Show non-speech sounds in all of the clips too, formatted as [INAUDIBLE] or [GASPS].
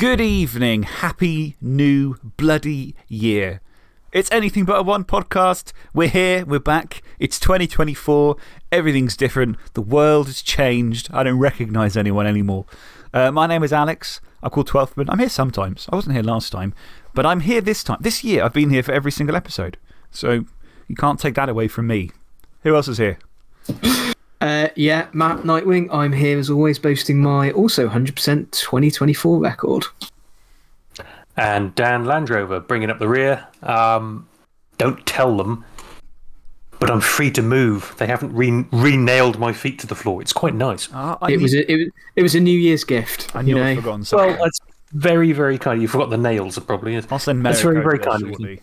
Good evening. Happy new bloody year. It's anything but a one podcast. We're here, we're back. It's 2024. Everything's different. The world has changed. I don't recognise anyone anymore. Uh, my name is Alex. I'm called Twelfthman. I'm here sometimes. I wasn't here last time, but I'm here this time. This year, I've been here for every single episode. So you can't take that away from me. Who else is here? Uh, yeah, Matt Nightwing. I'm here as always, boasting my also 100% 2024 record. And Dan Landrover bringing up the rear. Um, don't tell them, but I'm free to move. They haven't re, re nailed my feet to the floor. It's quite nice. Uh, I It knew- was, a, it, was, it was a New Year's gift. I you knew I'd know. forgotten something. Well, that's very, very kind. You forgot the nails, probably. I'll send That's very, very kind of you.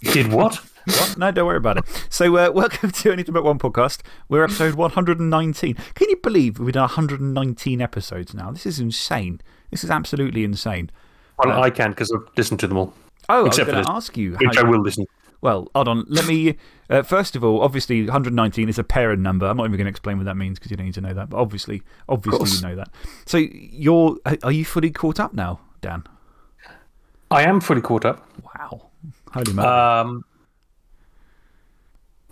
Did what? [LAUGHS] What? No, don't worry about it. So, uh, [LAUGHS] welcome to Anything But One podcast. We're episode 119. Can you believe we've done 119 episodes now? This is insane. This is absolutely insane. Well, I can because I've listened to them all, Oh, Except I was for going to ask you. which I will listen. Well, hold on. Let me. Uh, first of all, obviously, 119 is a parent number. I'm not even going to explain what that means because you don't need to know that. But obviously, obviously you know that. So, you're, are you fully caught up now, Dan? I am fully caught up. Wow. Holy moly. Um,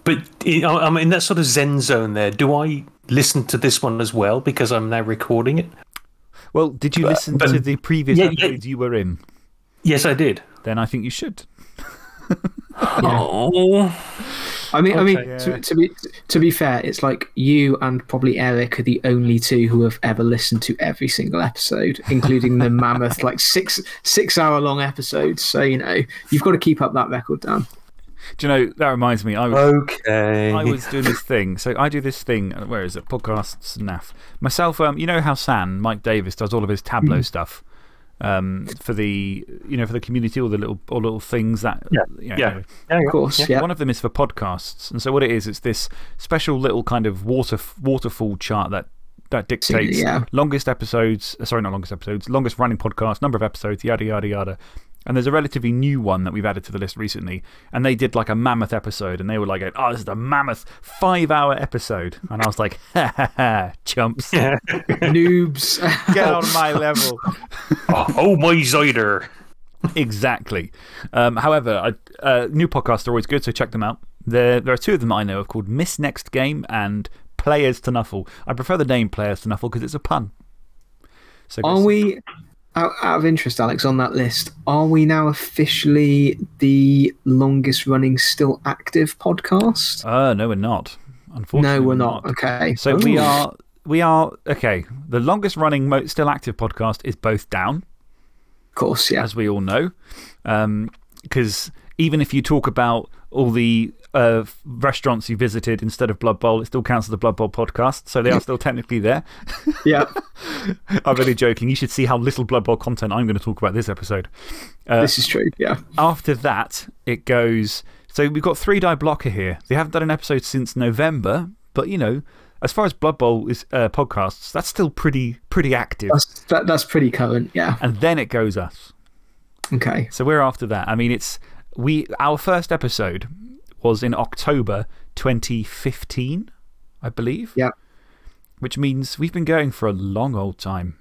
but i- I'm in that sort of zen zone there. Do I listen to this one as well because I'm now recording it? well, did you uh, listen but- to the previous yeah, yeah. you were in? Yes, I did. Then I think you should. [LAUGHS] Oh. I mean, I mean Okay. to, to, be, to be fair, it's like you and probably Eric are the only two who have ever listened to every single episode, including the [LAUGHS] mammoth, like six, six hour long episodes. So, you know, you've got to keep up that record, Dan. Do you know, that reminds me. I was. Okay. I was doing this thing. So I do this thing. uh, Where is it? Podcasts NAF. Myself, um, you know how San, Mike Davis, does all of his Tableau Mm-hmm. stuff um, for the, you know, for the community, all the little, all little things that. Yeah, you know, yeah. anyway. Yeah, yeah. Of course, yeah. One of them is for podcasts. And so what it is, it's this special little kind of water, waterfall chart that, that dictates yeah. longest episodes, uh, sorry, not longest episodes, longest running podcast, number of episodes, yada, yada, yada. And there's a relatively new one that we've added to the list recently. And they did like a mammoth episode. And they were like, oh, this is a mammoth five hour episode. And I was like, [LAUGHS] ha ha ha, chumps. [LAUGHS] Noobs. [LAUGHS] Get on my level. oh, oh, my Zyder. Exactly. Um, however, I, uh, new podcasts are always good, so check them out. There, there are two of them that I know of called Miss Next Game and Players to Nuffle. I prefer the name Players to Nuffle because it's a pun. So Are we, out, out of interest, Alex, on that list, are we now officially the longest running, still active podcast? Uh, no, we're not. Unfortunately. No, we're not. Okay. So we are, we are, okay. The longest running, still active podcast is both down, Of course, yeah. as we all know. Because even if you talk about all the uh, restaurants you visited instead of Blood Bowl, it still counts as the Blood Bowl podcast. So they are still technically there. [LAUGHS] yeah. I'm really joking. You should see how little Blood Bowl content I'm going to talk about this episode. Uh, This is true. Yeah. after that, it goes. So we've got Three Die Blocker here. They haven't done an episode since November, but you know, as far as Blood Bowl is, uh, podcasts, that's still pretty, pretty active. That's, that, that's pretty current. Yeah. And then it goes us. Okay. So we're after that. I mean, it's. We, our first episode was in October 2015, I believe. Yeah. Which means we've been going for a long old time.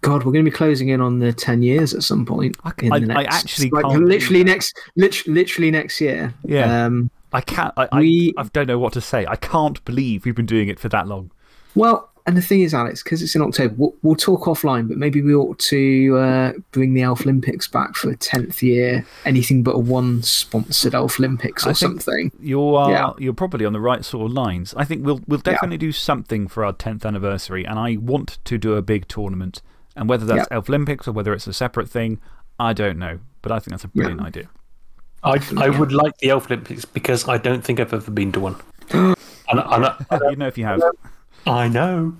God, we're going to be closing in on the 10 years at some point. I I- the I actually like, literally next, lit, literally next year. Yeah. Um, I can't. I, I, We- I don't know what to say. I can't believe we've been doing it for that long. well, and the thing is, Alex, because it's in October, we'll, we'll talk offline, but maybe we ought to uh, bring the Elf Olympics back for a 10th year. Anything but a one sponsored Elf Olympics or something. You are, Yeah. you're probably on the right sort of lines. I think we'll, we'll definitely do something for our 10th anniversary, and I want to do a big tournament. And whether that's Elf Olympics or whether it's a separate thing, I don't know. But I think that's a brilliant idea. I, I would like the Elf Olympics because I don't think I've ever been to one. [GASPS] and, and, I- [LAUGHS] you know if you have. I know.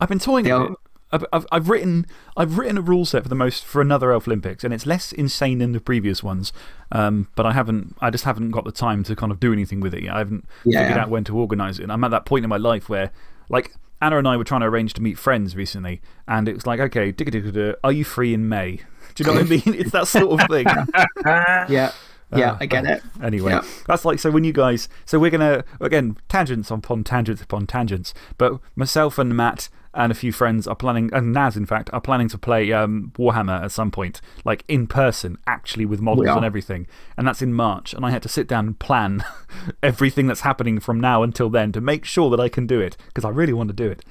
I've been toying Yeah. with it. I've, I've, I've, written, I've written a rule set for the most for another Elf Olympics, and it's less insane than the previous ones. Um, but I, haven't, I just haven't got the time to kind of do anything with it yet. I haven't Yeah. figured out when to organise it. And I'm at that point in my life where, like, Anna and I were trying to arrange to meet friends recently, and it was like, okay, digga digga digga, are you free in May? Do you know what I [LAUGHS] mean? It's that sort of thing. [LAUGHS] Yeah. Yeah, Uh, I get it. Anyway, Yeah. that's like, so when you guys, so we're going to, again, tangents upon tangents upon tangents, but myself and Matt and a few friends are planning, and Naz, in fact, are planning to play um, Warhammer at some point, like in person, actually with models and everything. And that's in March. And I had to sit down and plan [LAUGHS] everything that's happening from now until then to make sure that I can do it because I really want to do it.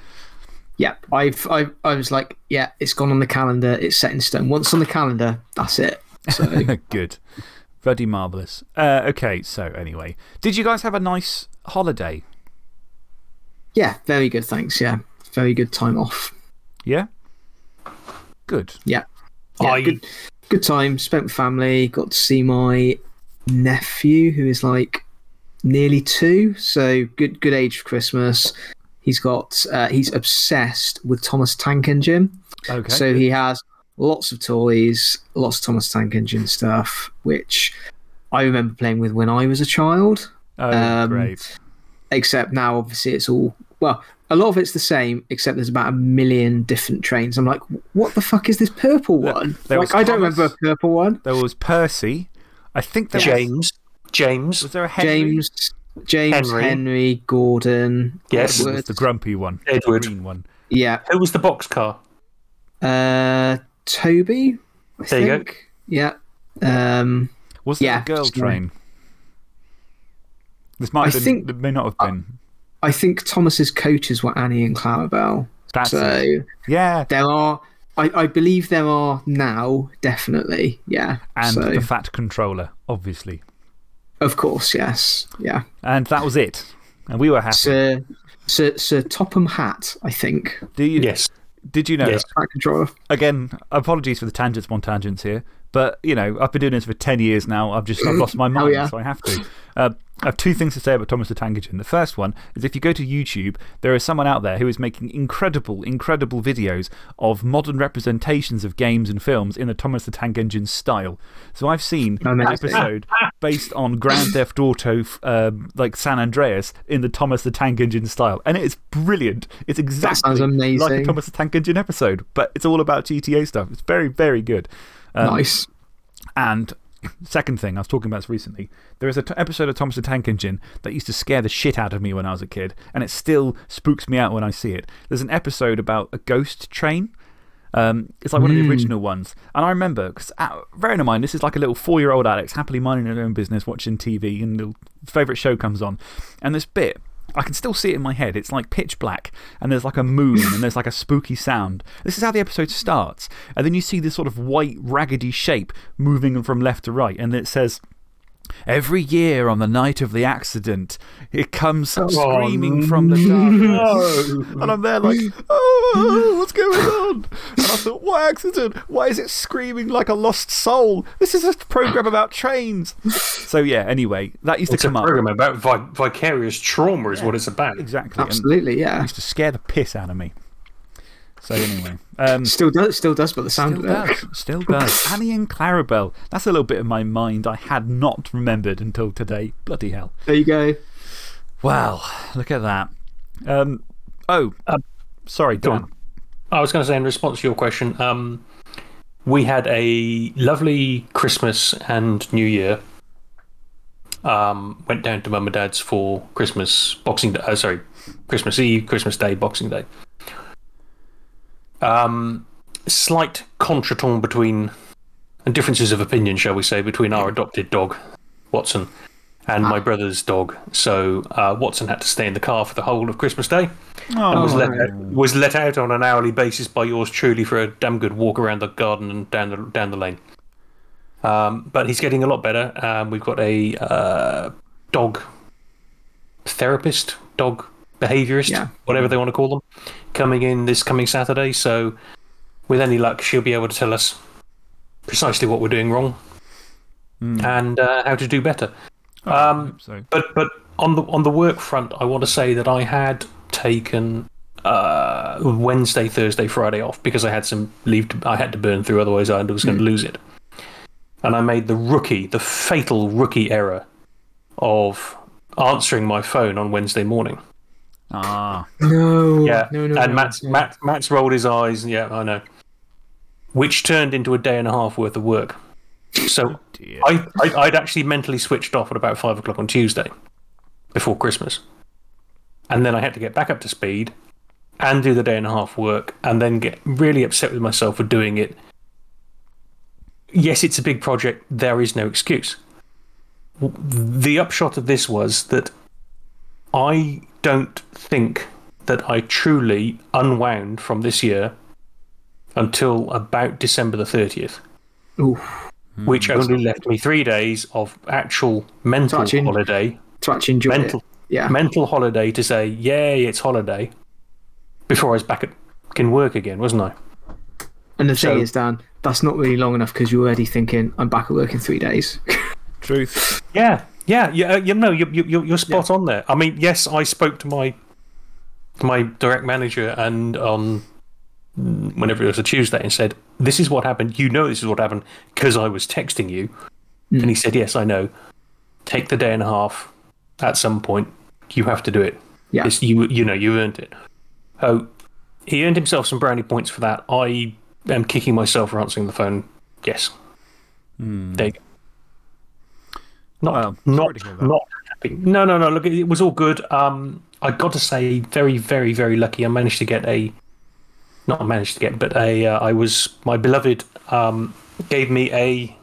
Yeah, I've, I, I was like, yeah, it's gone on the calendar. It's set in stone. Once on the calendar, that's it. So, [LAUGHS] Good. Bloody marvellous. Uh, okay, so anyway. Did you guys have a nice holiday? yeah, very good. Thanks. Yeah, very good time off. Yeah? Good. Yeah. yeah I- good, good time. Spent with family. Got to see my nephew, who is like nearly two. So good, good age for Christmas. He's got, uh, he's obsessed with Thomas Tank Engine. Okay. So he has lots of toys, lots of Thomas Tank Engine stuff, which I remember playing with when I was a child. oh, um, great. Except now, obviously, it's all well. A lot of it's the same, except there's about a million different trains. I'm like, what the fuck is this purple one? there like, was I don't Thomas. remember a purple one. There was Percy. I think there was. James. James. Was there a Henry? James, James, Henry. Henry, Gordon. Yes. Was Edward. the grumpy one. Edward. The green one. Yeah. Who was the boxcar? Uh, Toby. I There you go. Yeah. Um, Was there Yeah, a girl train? This might I have been, think- it may not have been. I think Thomas's coaches were Annie and Clarabelle. That's so it. Yeah. there are. I, I believe there are now, definitely. Yeah. And so, the fat controller, obviously. of course, yes. Yeah. And that was it. And we were happy. Sir, Sir, Sir Topham Hatt, I think. Do you, Yes. Did you know? Yes. Track controller. Again, apologies for the tangents on tangents here, but you know, I've been doing this for 10 years now. I've just I've lost my [COUGHS] mind, yeah. so I have to. Uh, I have two things to say about Thomas the Tank Engine. The first one is if you go to YouTube, there is someone out there who is making incredible, incredible videos of modern representations of games and films in the Thomas the Tank Engine style. So I've seen an episode based on Grand [COUGHS] Theft Auto, um, like San Andreas, in the Thomas the Tank Engine style. And it is brilliant. It's exactly like a. Thomas the Tank Engine episode, but it's all about GTA stuff. It's very, very good. Um, nice. And second thing, I was talking about this recently. There is an episode of Thomas the Tank Engine that used to scare the shit out of me when I was a kid, and it still spooks me out when I see it. There's an episode about a ghost train. Um, it's like one of the original ones. And I remember, because bearing in mind, this is like a little four year old Alex, happily minding her own business, watching TV, and the favourite show comes on. And this bit, I can still see it in my head. It's like pitch black, and there's like a moon, and there's like a spooky sound. This is how the episode starts. And then you see this sort of white, raggedy shape moving from left to right, and it says, Every year on the night of the accident, it comes oh, screaming from the darkness. And I'm there like, oh, what's going on? And I thought, what accident? Why is it screaming like a lost soul? This is a program about trains. So, yeah, anyway, that used to It's a come up. program about vi vicarious trauma, is what it's about. Exactly. And Absolutely, it yeah. used to scare the piss out of me. So, anyway. Um, Still does, still does, but the sound Still does. Still does. [LAUGHS] Annie and Clarabelle. That's a little bit of my mind I had not remembered until today. Bloody hell. There you go. Wow. Look at that. Um, oh, sorry, go Dan. on. I was going to say, in response to your question, um, we had a lovely Christmas and New Year. Um, went down to mum and dad's for Christmas, Boxing Day, uh, sorry, Christmas Eve, Christmas Day, Boxing Day. Um, slight contretemps between, and differences of opinion, shall we say, between our adopted dog, Watson, and my brother's dog. So uh, Watson had to stay in the car for the whole of Christmas Day and was, let out, was let out on an hourly basis by yours truly for a damn good walk around the garden and down the, down the lane. Um, but he's getting a lot better. Um, we've got a uh, dog therapist, dog behaviourist, Yeah. whatever they want to call them, coming in this coming Saturday. So, with any luck, she'll be able to tell us precisely what we're doing wrong and uh, how to do better. Oh, Um, so. But but on the on the work front, I want to say that I had taken uh, Wednesday, Thursday, Friday off because I had some leave to, I had to burn through, otherwise I was going to lose it. And I made the rookie, the fatal rookie error of answering my phone on Wednesday morning. Ah. No. Yeah, No, no, and no, Matt's, no. Matt, Matt's rolled his eyes. Yeah, I know. Which turned into a day and a half worth of work. So Dear. I, I, I'd actually mentally switched off at about five o'clock on Tuesday before Christmas. And then I had to get back up to speed and do the day and a half work and then get really upset with myself for doing it. Yes, it's a big project. There is no excuse. The upshot of this was that I don't think that I truly unwound from this year until about December the 30th, Ooh, hmm. which only left me three days of actual mental Touching. holiday. to actually enjoy Mental. it. Yeah. mental holiday to say, yay, it's holiday, before I was back at in work again, wasn't I? And the thing So- is, Dan, that's not really long enough because you're already thinking, I'm back at work in three days. [LAUGHS] Truth. Yeah, yeah, yeah. Uh, you know, you, you, you're- you're spot on there. I mean, yes, I spoke to my my direct manager and on whenever it was a Tuesday and said, "This is what happened. You know, this is what happened because I was texting you." And he hmm. said, "Yes, I know. Take the day and a half. At some point, you have to do it. Yeah. It's, you you know you earned it." Oh, he earned himself some brownie points for that. I am kicking myself for answering the phone. Yes. Hmm. There you go. Not, Well, not, to hear that. not happy. No, no, no. Look, it was all good. Um, I got to say, very, very, very lucky. I managed to get a, not managed to get, but a. Uh, I was my beloved um, gave me a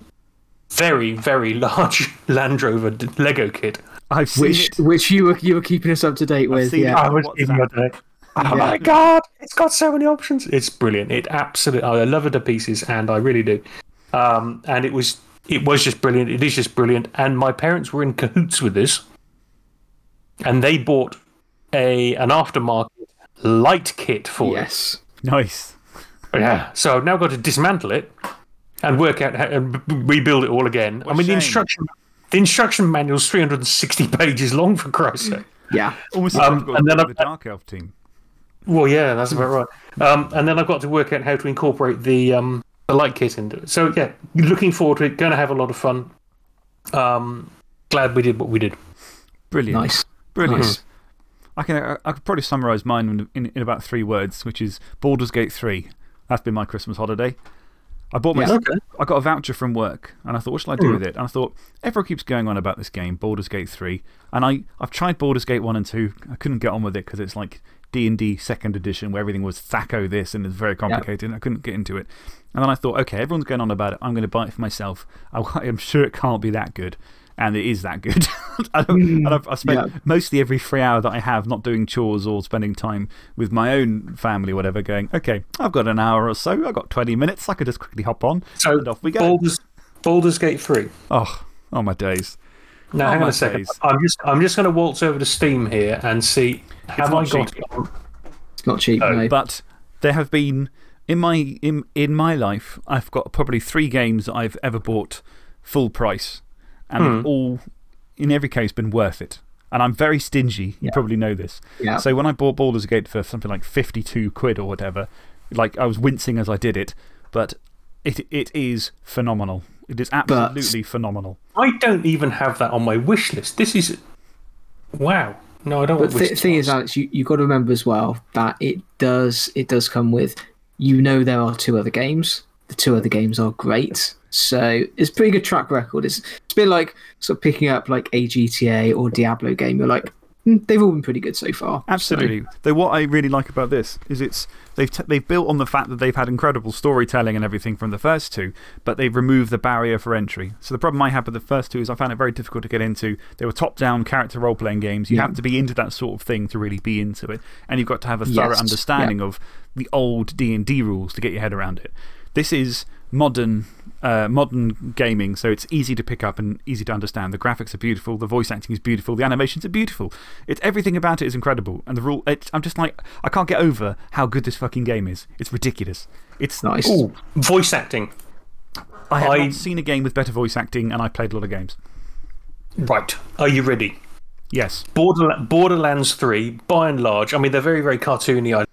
very, very [LAUGHS] large Land Rover Lego kit. I've seen which it. which you were you were keeping us up to date with. seen it. Yeah. I I was WhatsApp. giving it a- Oh my god! It's got so many options. It's brilliant. It absolutely. I love it to pieces, and I really do. Um, and it was it was just brilliant. It is just brilliant. And my parents were in cahoots with this, and they bought a an aftermarket light kit for it. Yes. Nice. Yeah. So I've now got to dismantle it and work out how, and b- b- rebuild it all again. I mean, the instruction the instruction manual's 360 pages long for Christ's sake. Yeah. Almost like Um, I've got and then the I've- Dark Elf team. Well, yeah, that's about right. Um, and then I've got to work out how to incorporate the um, the light kit into it. So yeah, looking forward to it. Going to have a lot of fun. Um, glad we did what we did. Brilliant. Nice. Brilliant. Nice. I, can, I, I could probably summarise mine in, in, in about three words, which is Baldur's Gate 3. That's been my Christmas holiday. I bought my, Yeah. Okay. I got a voucher from work, and I thought, what shall I do hmm. with it? And I thought, everyone keeps going on about this game, Baldur's Gate 3. And I, I've tried Baldur's Gate 1 and 2. I couldn't get on with it because it's like D&D second edition where everything was THAC0 this and it's very complicated. And I couldn't get into it. And then I thought, okay, everyone's going on about it. I'm going to buy it for myself. [LAUGHS] I, I'm sure it can't be that good. And it is that good. [LAUGHS] I don't- and I've, I hmm. spent yeah. mostly every free hour that I have not doing chores or spending time with my own family or whatever, going, okay, I've got an hour or so. I've got 20 minutes. I could just quickly hop on. So and off we go. Baldur's, Baldur's Gate three. Oh, oh my days. Now Oh, hang on a second. days. I'm just I'm just going to waltz over to Steam here and see have I got cheap. it on. It's not cheap, no. But there have been, in my, in, in my life, I've got probably three games that I've ever bought full price. And they've hmm. all, in every case, been worth it. And I'm very stingy. You probably know this. Yeah. So when I bought Baldur's Gate for something like 52 quid or whatever, like I was wincing as I did it, but it, it is phenomenal. It is absolutely phenomenal. I don't even have that on my wish list. This is wow. No, I don't. But the wish thing is, Alex, you, you've got to remember as well that it does, it does come with, you know, there are two other games. The two other games are great. So it's a pretty good track record. It's, it's been like sort of picking up like a GTA or Diablo game. You're like, "Hmm, they've all been pretty good so far. So, Absolutely. Though what I really like about this is it's, they've, they've built on the fact that they've had incredible storytelling and everything from the first two, but they've removed the barrier for entry. So the problem I had with the first two is I found it very difficult to get into. They were top down character role playing games. You Yeah. have to be into that sort of thing to really be into it. And you've got to have a thorough Yes. understanding of the old D&D rules to get your head around it. This is modern, uh, modern gaming, so it's easy to pick up and easy to understand. The graphics are beautiful, the voice acting is beautiful, the animations are beautiful. It's, everything about it is incredible. And the rule, it, I'm just like, I can't get over how good this fucking game is. It's ridiculous. It's, Nice. Ooh, voice acting. I have I- not seen a game with better voice acting, and I played a lot of games. Right. Are you ready? Yes. Borderla Borderlands 3, by and large, I mean, they're very, very cartoony I-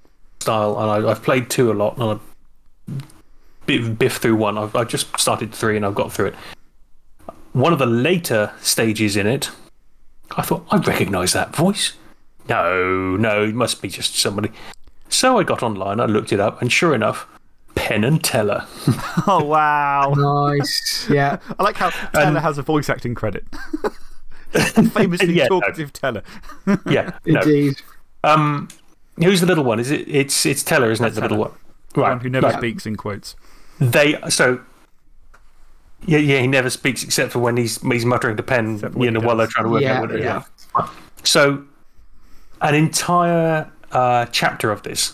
style, and I, I've played two a lot, and I biff, biff through one. I've, I've just started three, and I've got through it. One of the later stages in it, I thought, I recognise that voice. No, no, it must be just somebody. So I got online, I looked it up, and sure enough, Penn and Teller. [LAUGHS] Oh, wow. Nice. Yeah. [LAUGHS] I like how Teller has a voice acting credit. [LAUGHS] Famously Yeah, no. talkative Teller. Yeah, no. Indeed. Um, Who's the little one? Is it? It's it's Teller, isn't it? The little Teller. one. Right. one who never right. speaks in quotes. They so. Yeah, yeah, he never speaks except for when he's he's muttering to Penn, Except for when you know, while they're trying to work Yeah, out what it is. yeah. So, an entire uh, chapter of this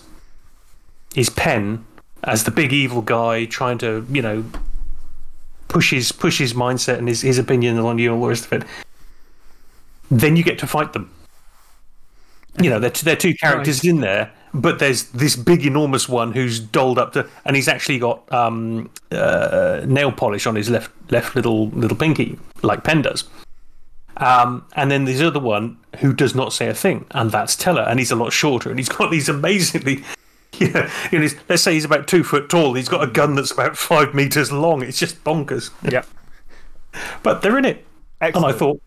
is Penn as the big evil guy trying to, you know, push his push his mindset and his, his opinion on you and all the rest of it. Then you get to fight them. You know, they're, they're two characters in there, but there's this big, enormous one who's dolled up to, and he's actually got um, uh, nail polish on his left left little little pinky, like Penn does. Um, and then there's the other one who does not say a thing, and that's Teller, and he's a lot shorter, and he's got these amazingly, yeah, [LAUGHS] you know, he's- let's say he's about two foot tall, he's got a gun that's about five meters long. It's just bonkers. Yeah. But they're in it, Excellent. and I thought,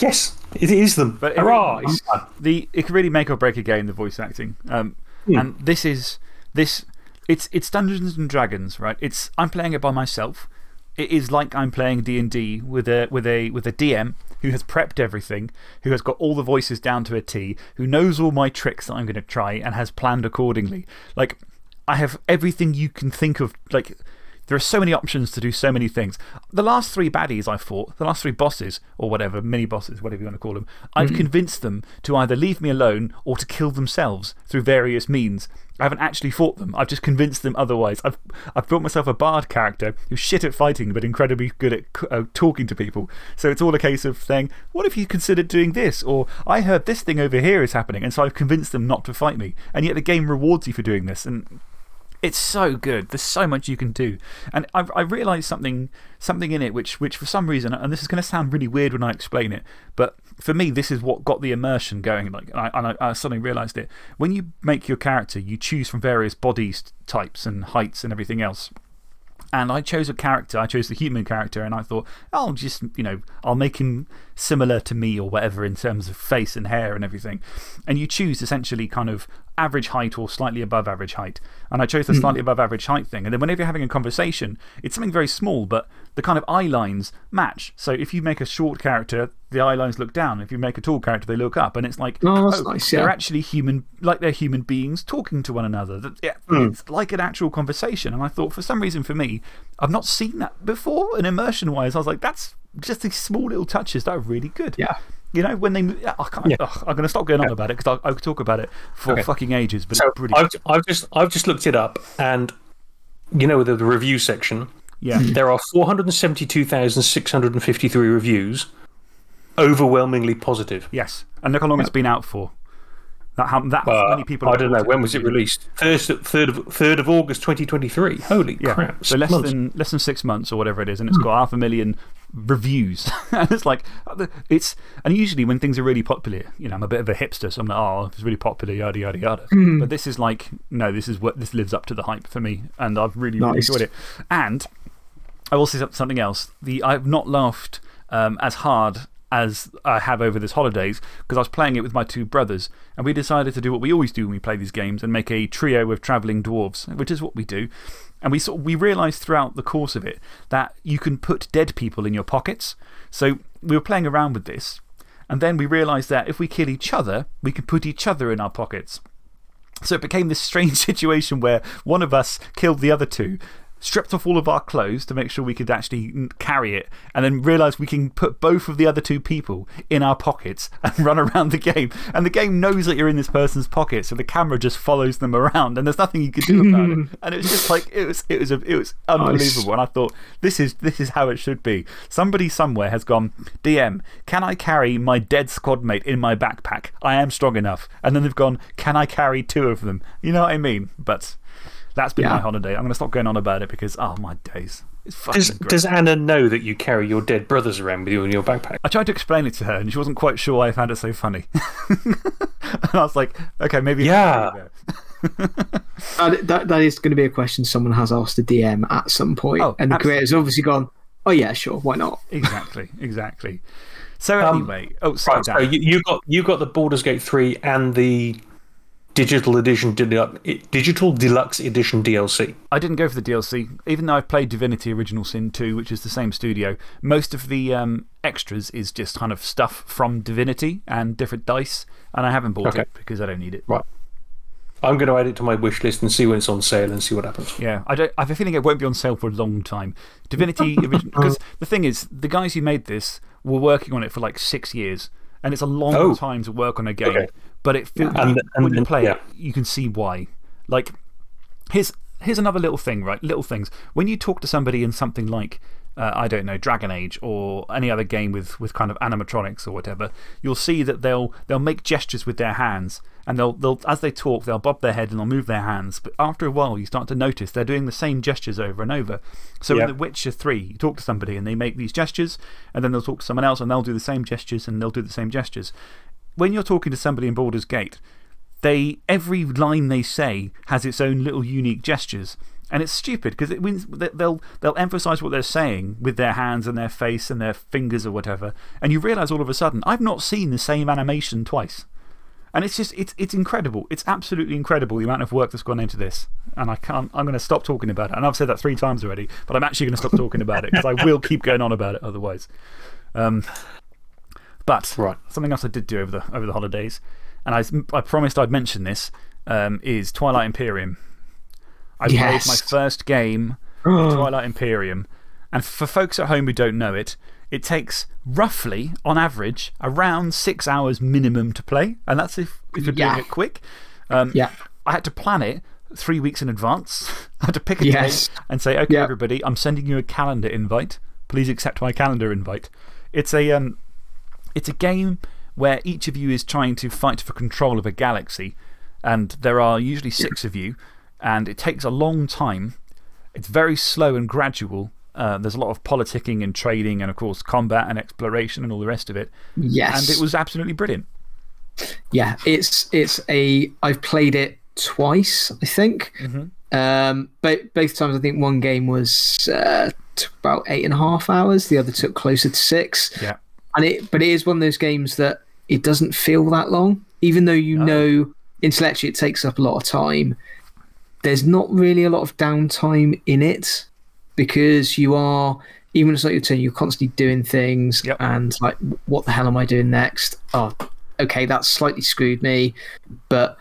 yes, it is them. But it Hurrah! really- the it can really make or break a game the voice acting. Um, and this is this it's it's dungeons and dragons right? It's i'm playing it by myself. It is like i'm playing d&d with a, with, a, with a dm who has prepped everything who has got all the voices down to a t who knows all my tricks that i'm going to try and has planned accordingly. Like i have everything you can think of like there are so many options to do so many things. The last three baddies I fought, the last three bosses, or whatever, mini bosses, whatever you want to call them, I've convinced them to either leave me alone or to kill themselves through various means. I haven't actually fought them. I've just convinced them otherwise. I've, I've built myself a bard character who's shit at fighting but incredibly good at uh, talking to people. So it's all a case of saying, What if you considered doing this? Or I heard this thing over here is happening. And so I've convinced them not to fight me. And yet the game rewards you for doing this. And it's so good. There's so much you can do. And I, I realised something, something in it which, which, for some reason, and this is going to sound really weird when I explain it, but for me, this is what got the immersion going. Like, and I, and I, suddenly realised it. When you make your character, you choose from various body types and heights and everything else. And I chose a character, I chose the human character, and I thought, oh, I'll just, you know, I'll make him similar to me or whatever in terms of face and hair and everything. And you choose essentially kind of average height or slightly above average height. And I chose the hmm. slightly above average height thing. And then whenever you're having a conversation, it's something very small, but the kind of eye lines match. So if you make a short character, the eye lines look down. If you make a tall character, they look up. And it's like, Oh, that's oh, nice, they're actually human, like they're human beings talking to one another. Yeah, hmm. It's like an actual conversation. And I thought, for some reason, for me, I've not seen that before. And immersion wise, I was like, that's just these small little touches that are really good. Yeah. You know, when they. move- I can't, ugh, I'm going to stop going on about it because I, I could talk about it for fucking ages, but So brilliant. I've, I've, just, I've just looked it up, and you know, the, the review section, Yeah. there are 472,653 reviews, overwhelmingly positive. Yes. And look how long it's been out for. That, how, that Uh, many people I don't know. When was it released? First, 3rd, of, 3rd of August 2023. Holy Yeah. crap. So less Months. than, less than six months or whatever it is, and it's got half a million reviews. [LAUGHS] and it's like, uh, it's, and usually when things are really popular, you know, I'm a bit of a hipster, so I'm like, oh, it's really popular, yada, yada, yada. But this is like, no, this is what, this lives up to the hype for me, and I've really, really enjoyed it. And I will say something else. The, I've not laughed um, as hard as I have over this holidays because I was playing it with my two brothers and we decided to do what we always do when we play these games and make a trio of travelling dwarves, which is what we do. And we, sort we realised throughout the course of it that you can put dead people in your pockets. So we were playing around with this and then we realised that if we kill each other, we can put each other in our pockets. So it became this [LAUGHS] strange situation where one of us killed the other two, stripped off all of our clothes to make sure we could actually carry it, and then realised we can put both of the other two people in our pockets [LAUGHS] and run around the game. And the game knows that you're in this person's pocket, so the camera just follows them around, and there's nothing you can do about it. [LAUGHS] And it was just like, it was, it was, a, it was unbelievable. And I thought, this is, this is how it should be. Somebody somewhere has gone, DM, can I carry my dead squad mate in my backpack? I am strong enough. And then they've gone, can I carry two of them? You know what I mean? But that's been Yeah. my holiday. I'm going to stop going on about it because, oh my days. It's fucking Does, does Anna know that you carry your dead brothers around with you in your backpack? I tried to explain it to her and she wasn't quite sure why I found it so funny. [LAUGHS] and I was like, okay, maybe. Yeah. [LAUGHS] That, that, that is going to be a question someone has asked the DM at some point. Oh, and the absolutely. creator's obviously gone, oh, yeah, sure, why not? Exactly, [LAUGHS] exactly. So, Um, anyway, oh, sorry, Right, so you, you, got, you got the Baldur's Gate 3 and the digital edition, digital deluxe edition DLC. I didn't go for the DLC. Even though I've played Divinity Original Sin 2, which is the same studio, most of the um, extras is just kind of stuff from Divinity and different dice. And I haven't bought Okay. it because I don't need it. Right. I'm going to add it to my wish list and see when it's on sale and see what happens. Yeah, I, don't, I have a feeling it won't be on sale for a long time. Divinity, because [LAUGHS] the thing is, the guys who made this were working on it for like six years. And it's a long Oh. time to work on a game. Okay. But it feels, And- and when you play yeah. it, you can see why. Like, here's, here's another little thing, right? Little things. When you talk to somebody in something like, uh, I don't know, Dragon Age or any other game with, with kind of animatronics or whatever, you'll see that they'll, they'll make gestures with their hands. And they'll, they'll, as they talk, they'll bob their head and they'll move their hands. But after a while, you start to notice they're doing the same gestures over and over. So Yeah. in The Witcher 3, you talk to somebody and they make these gestures, and then they'll talk to someone else and they'll do the same gestures and they'll do the same gestures. When you're talking to somebody in Baldur's Gate, they, every line they say has its own little unique gestures. And it's stupid because it means they'll, they'll emphasize what they're saying with their hands and their face and their fingers or whatever. And you realize all of a sudden, I've not seen the same animation twice. And it's just, it's, it's incredible. It's absolutely incredible the amount of work that's gone into this. And I can't, I'm going to stop talking about it. And I've said that three times already, but I'm actually going to stop talking about it because I will keep going on about it otherwise. Um, but Right. something else I did do over the, over the holidays, and I, I promised I'd mention this, um, is Twilight Imperium. I played my first game, [GASPS] Twilight Imperium. And for folks at home who don't know it, it takes roughly, on average, around six hours minimum to play. And that's if, if you're doing it quick. Um, Yeah. I had to plan it three weeks in advance. [LAUGHS] I had to pick a Yes. date and say, okay, everybody, I'm sending you a calendar invite. Please accept my calendar invite. It's a, um, it's a game where each of you is trying to fight for control of a galaxy. And there are usually six of you. And it takes a long time. It's very slow and gradual. Uh, there's a lot of politicking and trading, and of course, combat and exploration and all the rest of it. Yes. And it was absolutely brilliant. Yeah, it's it's a. I've played it twice, I think. -hmm. Um, but both times, I think one game was uh, about eight and a half hours. The other took closer to six. Yeah. And it, but it is one of those games that it doesn't feel that long, even though you know intellectually it takes up a lot of time. There's not really a lot of downtime in it because you are even as like your turn, you're constantly doing things Yep. and like, what the hell am I doing next? Oh, okay, that's slightly screwed me, but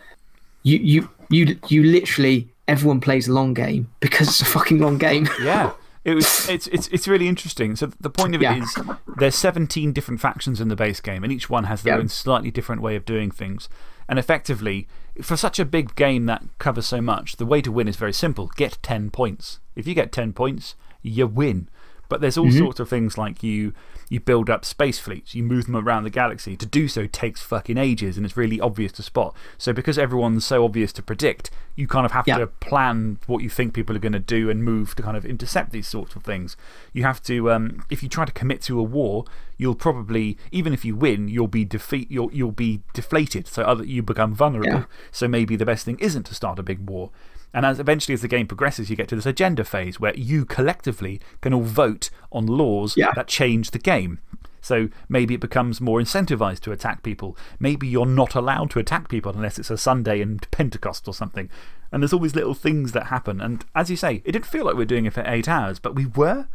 you you you you literally everyone plays a long game because it's a fucking long game. [LAUGHS] Yeah. It was, it's, it's, it's really interesting. So, the point of it Yeah. is there's 17 different factions in the base game, and each one has their Yeah. own slightly different way of doing things. And effectively, for such a big game that covers so much, the way to win is very simple get 10 points. If you get 10 points, you win. But there's all Mm-hmm. sorts of things like you, you build up space fleets, you move them around the galaxy. To do so takes fucking ages and it's really obvious to spot. So, because everyone's so obvious to predict, you kind of have Yeah. to plan what you think people are going to do and move to kind of intercept these sorts of things. You have to, um, if you try to commit to a war, you'll probably, even if you win, you'll be, defeat, you'll, you'll be deflated. So other, you become vulnerable. Yeah. So maybe the best thing isn't to start a big war. And as eventually, as the game progresses, you get to this agenda phase where you collectively can all vote on laws Yeah. that change the game. So maybe it becomes more incentivized to attack people. Maybe you're not allowed to attack people unless it's a Sunday and Pentecost or something. And there's all these little things that happen. And as you say, it didn't feel like we were doing it for eight hours, but we were.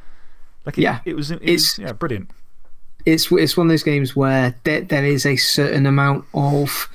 Like it, Yeah. it was, it It's- was yeah, brilliant. it's it's one of those games where there, there is a certain amount of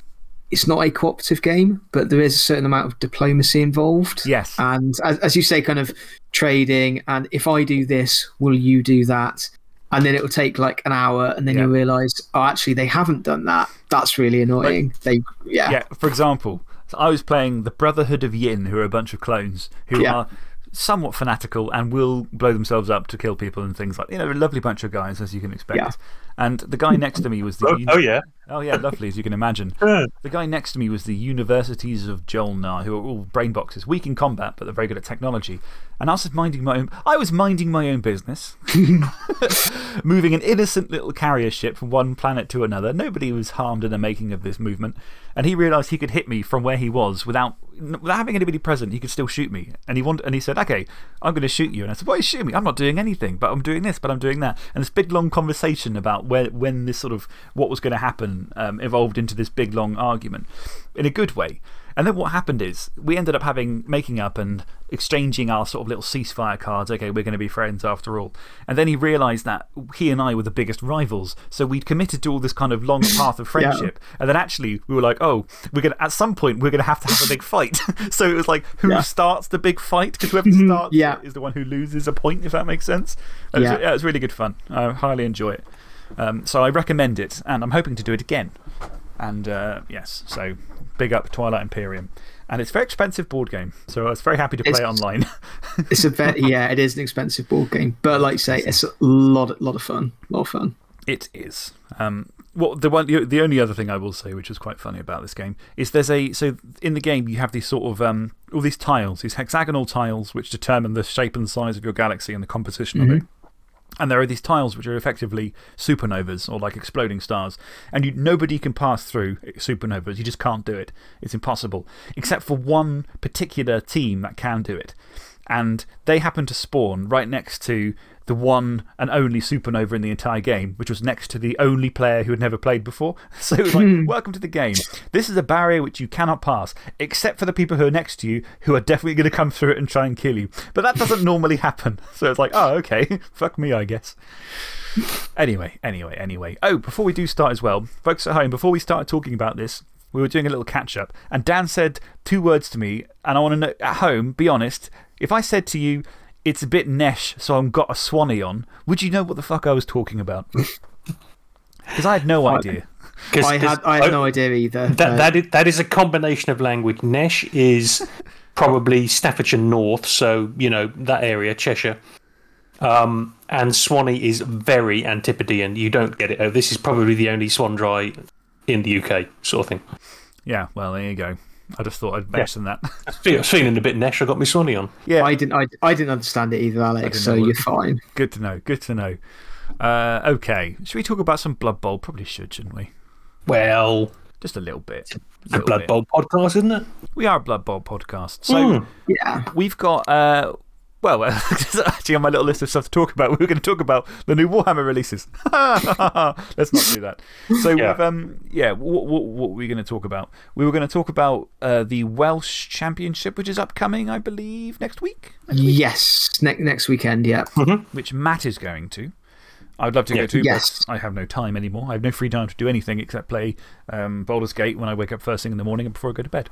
it's not a cooperative game, but there is a certain amount of diplomacy involved. Yes. And as, as you say, kind of trading, and if I do this, will you do that? And then it will take like an hour, and then Yeah. you realize, oh, actually, they haven't done that. That's really annoying. they, yeah. Yeah, for example, so I was playing the Brotherhood of Yin, who are a bunch of clones who Yeah. are somewhat fanatical and will blow themselves up to kill people and things like You know, a lovely bunch of guys, as you can expect. Yeah. And the guy next to me was the. Oh, oh yeah. Oh, yeah, lovely, as you can imagine. [LAUGHS] Yeah. The guy next to me was the Universities of Jolnar, who are all brain boxes, weak in combat, but they're very good at technology. And I was minding my own. I was minding my own business, [LAUGHS] [LAUGHS] moving an innocent little carrier ship from one planet to another. Nobody was harmed in the making of this movement. And he realised he could hit me from where he was without, without having anybody present. He could still shoot me. And he, wanted, and he said, Okay, I'm going to shoot you. And I said, Why are you shooting me? I'm not doing anything, but I'm doing this, but I'm doing that. And this big long conversation about where, when this sort of what was going to happen um, evolved into this big long argument in a good way. And then what happened is we ended up having, making up and exchanging our sort of little ceasefire cards. Okay, we're going to be friends after all. And then he realised that he and I were the biggest rivals. So we'd committed to all this kind of long [LAUGHS] path of friendship. And then actually, we were like, oh, we're gonna, at some point, we're going to have to have a big fight. [LAUGHS] so it was like, who starts the big fight? Because whoever starts Yeah. is the one who loses a point, if that makes sense. Yeah. It, was, yeah, it was really good fun. I highly enjoy it. Um, so I recommend it, and I'm hoping to do it again. And uh, yes, so big up Twilight Imperium. And it's a very expensive board game, so I was very happy to play it online. [LAUGHS] It's a very, [LAUGHS] yeah, it is an expensive board game. But like I say, it's a lot, lot of fun. A lot of fun. It is. Um, well, the, one, the, only other thing I will say, which is quite funny about this game, is there's a. So in the game, you have these sort of. Um, all these tiles, these hexagonal tiles, which determine the shape and size of your galaxy and the composition of it. And there are these tiles which are effectively supernovas or like exploding stars. And you, nobody can pass through supernovas. You just can't do it. It's impossible. Except for one particular team that can do it. And they happen to spawn right next to the one and only supernova in the entire game, which was next to the only player who had never played before. [LAUGHS] So it was like, hmm. welcome to the game. This is a barrier which you cannot pass, except for the people who are next to you who are definitely going to come through it and try and kill you. But that doesn't normally happen. [LAUGHS] So it's like, oh, okay. [LAUGHS] Fuck me, I guess. Anyway, anyway, anyway. Oh, before we do start as well, folks at home, before we start talking about this, we were doing a little catch up, and Dan said two words to me, and I want to know at home, be honest, if I said to you, it's a bit nesh, so I've got a Swanee on, would you know what the fuck I was talking about? [LAUGHS] Because I had no idea. 'Cause- I 'cause had, I had I- no idea either. That, that, is, that is a combination of language. Nesh is probably Staffordshire North, so, you know, that area, Cheshire. Um, and Swanee is very Antipodean. You don't get it. Oh, this is probably the only Swanndri in the UK, sort of thing. Yeah, well, there you go. I just thought I'd mention that. [LAUGHS] I was feeling a bit Nesh. I got my Swanee on. yeah, I, didn't, I, I didn't understand it either, Alex, so you're fine. good to know. Good to know. Uh, okay, should we talk about some Blood Bowl? Probably should, shouldn't we? Well, Just a little bit. the Little Blood bit. Bowl podcast, isn't it? We are a Blood Bowl podcast. So. Hmm. Yeah. We've got, uh, well, [LAUGHS] actually on my little list of stuff to talk about, [LAUGHS] we were going to talk about the new Warhammer releases. [LAUGHS] Let's not do that. So, Yeah. we've, um, yeah, what, what, what were we going to talk about? We were going to talk about uh, the Welsh Championship, which is upcoming, I believe, next week, Yes. Ne next weekend, yeah. which Matt is going to. I'd love to go Yeah. to, Yes. but I have no time anymore. I have no free time to do anything except play um, Baldur's Gate when I wake up first thing in the morning and before I go to bed.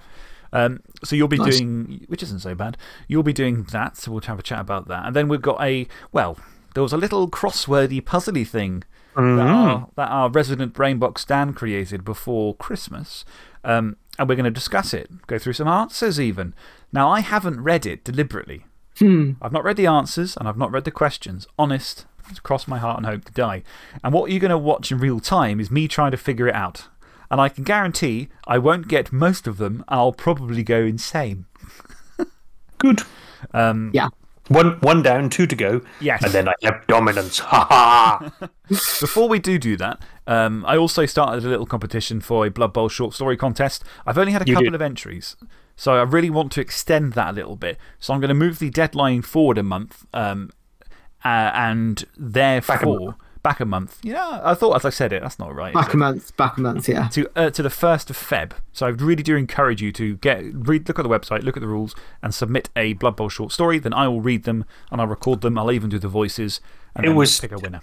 Um, so you'll be Nice. doing, which isn't so bad. You'll be doing that, so we'll have a chat about that. And then we've got a, well, there was a little crosswordy, puzzly thing that, our, that our resident Brainbox Dan created before Christmas. Um, and we're going to discuss it, go through some answers even. Now, I haven't read it deliberately. I've not read the answers and I've not read the questions. Honest, cross my heart and hope to die. And what you're going to watch in real time is me trying to figure it out. And I can guarantee I won't get most of them. I'll probably go insane. Good. Um, Yeah. One, one down, two to go. Yes. And then I have dominance. Ha ha! [LAUGHS] Before we do do that, um, I also started a little competition for a Blood Bowl short story contest. I've only had a You couple did. of entries. So I really want to extend that a little bit. So I'm going to move the deadline forward a month um, uh, and therefore. Back a month. Yeah, I thought as I said it, that's not right. Back a month, back a month, yeah. to, uh, to the 1st of Feb. So I really do encourage you to get, read, look at the website, look at the rules, and submit a Blood Bowl short story. Then I will read them and I'll record them. I'll even do the voices and It then was- pick a winner.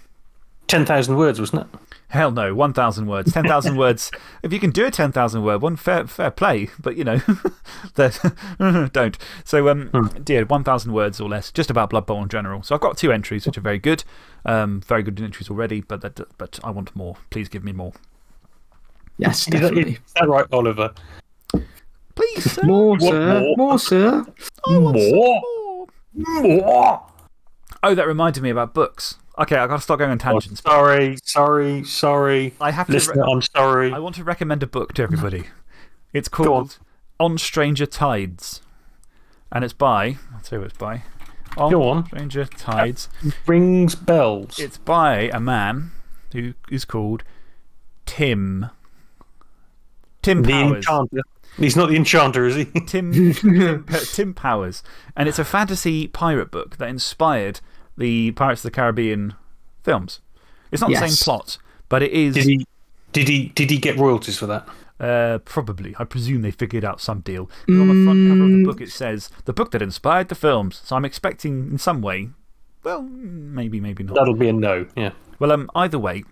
10,000 words, wasn't it? Hell no, 1,000 words. 10,000 [LAUGHS] words. If you can do a 10,000 word one, fair, fair play. But, you know, [LAUGHS] that- [LAUGHS] don't. So, um, dear, 1,000 words or less, just about Blood Bowl in general. So I've got two entries, which are very good. Um, very good entries already, but, that, but I want more. Please give me more. Yes, Is definitely. is that right, Oliver? Please, sir. More, sir. more? More, sir. More? More. More? Oh, that reminded me about books. Okay, I've got to start going on Oh, tangents. sorry, sorry, sorry. I have to. Listener, I'm sorry. I want to recommend a book to everybody. [LAUGHS] It's Go on. called On Stranger Tides. And it's by. I'll tell you what it's by. On Go on. Stranger Tides. Rings bells. It's by a man who is called Tim. Tim the Powers. enchanter. He's not the enchanter, is he? Tim, Tim, [LAUGHS] Tim Powers. And it's a fantasy pirate book that inspired the Pirates of the Caribbean films. It's not the same plot, but it is. did he? Did he? Did he get royalties for that? Uh, probably. I presume they figured out some deal. 'Cause On the front cover of the book, it says, the book that inspired the films. So I'm expecting in some way, well, maybe, maybe not. That'll be a no, yeah. Well, um, either way,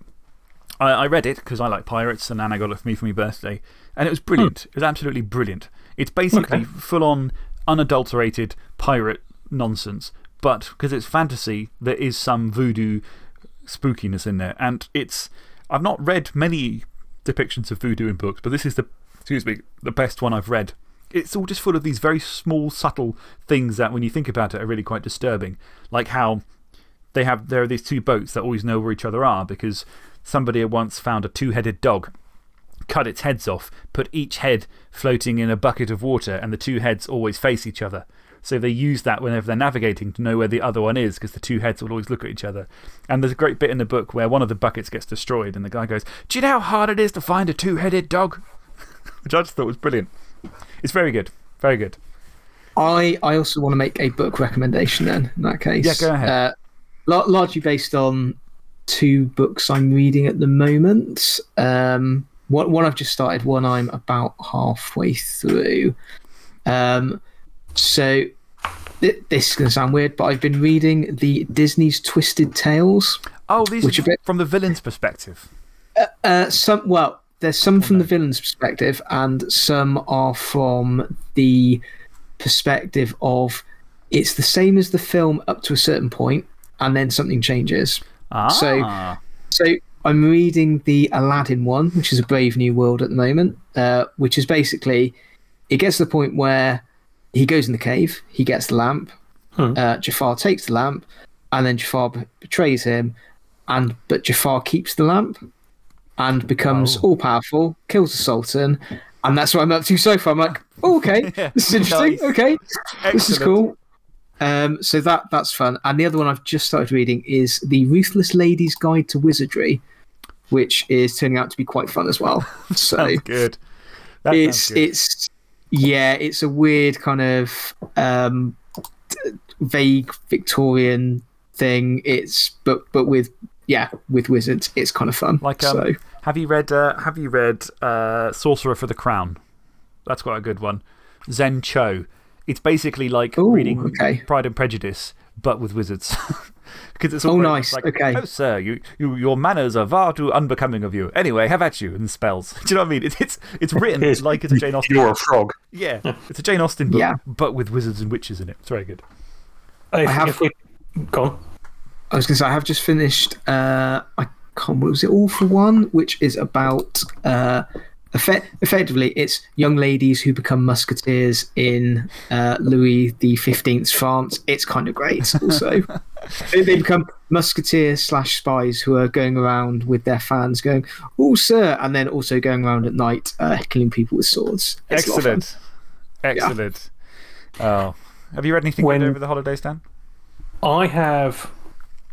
I, I read it because I like pirates and Anna got it for me for my birthday. And it was brilliant. It was absolutely brilliant. It's basically full on, unadulterated pirate nonsense. But because it's fantasy, there is some voodoo spookiness in there. And it's. I've not read many depictions of voodoo in books, but this is the, excuse me, the best one I've read. It's all just full of these very small, subtle things that, when you think about it, are really quite disturbing. Like how they have, there are these two boats that always know where each other are because somebody once found a two headed dog, cut its heads off, put each head floating in a bucket of water, and the two heads always face each other. So they use that whenever they're navigating to know where the other one is because the two heads will always look at each other. And there's a great bit in the book where one of the buckets gets destroyed, and the guy goes, Do you know how hard it is to find a two headed dog? [LAUGHS] Which I just thought was brilliant. It's very good. Very good. I, I also want to make a book recommendation then, in that case. Yeah, go ahead. Uh, largely based on two books I'm reading at the moment. Um, one, one I've just started, one I'm about halfway through. Um, so th- this is going to sound weird, but I've been reading the Disney's Twisted Tales. Oh, these Which are bit- from the villain's perspective. Uh, some well, there's some from the villain's perspective, and some are from the perspective of it's the same as the film up to a certain point, and then something changes. Ah. So- So I'm reading the Aladdin one, which is a Brave New World at the moment, uh, which is basically it gets to the point where he goes in the cave, he gets the lamp, uh, Jafar takes the lamp, and then Jafar b- betrays him, and but Jafar keeps the lamp and becomes Oh. all powerful, kills the Sultan, and that's what I'm up to so far. I'm like, [LAUGHS] oh, okay, Yeah, this is interesting. nice. Okay, this is cool. Um, so that that's fun. And the other one I've just started reading is the Ruthless Lady's Guide to Wizardry, which is turning out to be quite fun as well. [LAUGHS] So good. That it's good. it's yeah, it's a weird kind of um, vague Victorian thing. It's but but with yeah with wizards, it's kind of fun. Like, um, so Have you read, uh, have you read uh, Sorcerer for the Crown? That's quite a good one. Zen Cho. It's basically like Ooh, reading okay. Pride and Prejudice, but with wizards. [LAUGHS] Because it's all Oh, very- nice, Like, okay. Oh, sir, you, you, your manners are far too unbecoming of you. Anyway, have at you, and spells. [LAUGHS] Do you know what I mean? It's, it's, it's written [LAUGHS] Here's- like it's a Jane Austen You're a frog. Yeah, [LAUGHS] it's a Jane Austen book, Yeah. but with wizards and witches in it. It's very good. I have- if we, go on. I was going to say I have just finished. Uh, I can't. What was it? All for One, which is about uh, effect, effectively it's young ladies who become musketeers in uh, Louis the Fifteenth's France. It's kind of great. [LAUGHS] Also, they, they become musketeers slash spies who are going around with their fans, going, "Oh, sir," and then also going around at night uh, killing people with swords. It's a lot of fun. Excellent. Excellent. Oh. Have you read anything When- good over the holidays, Dan? I have.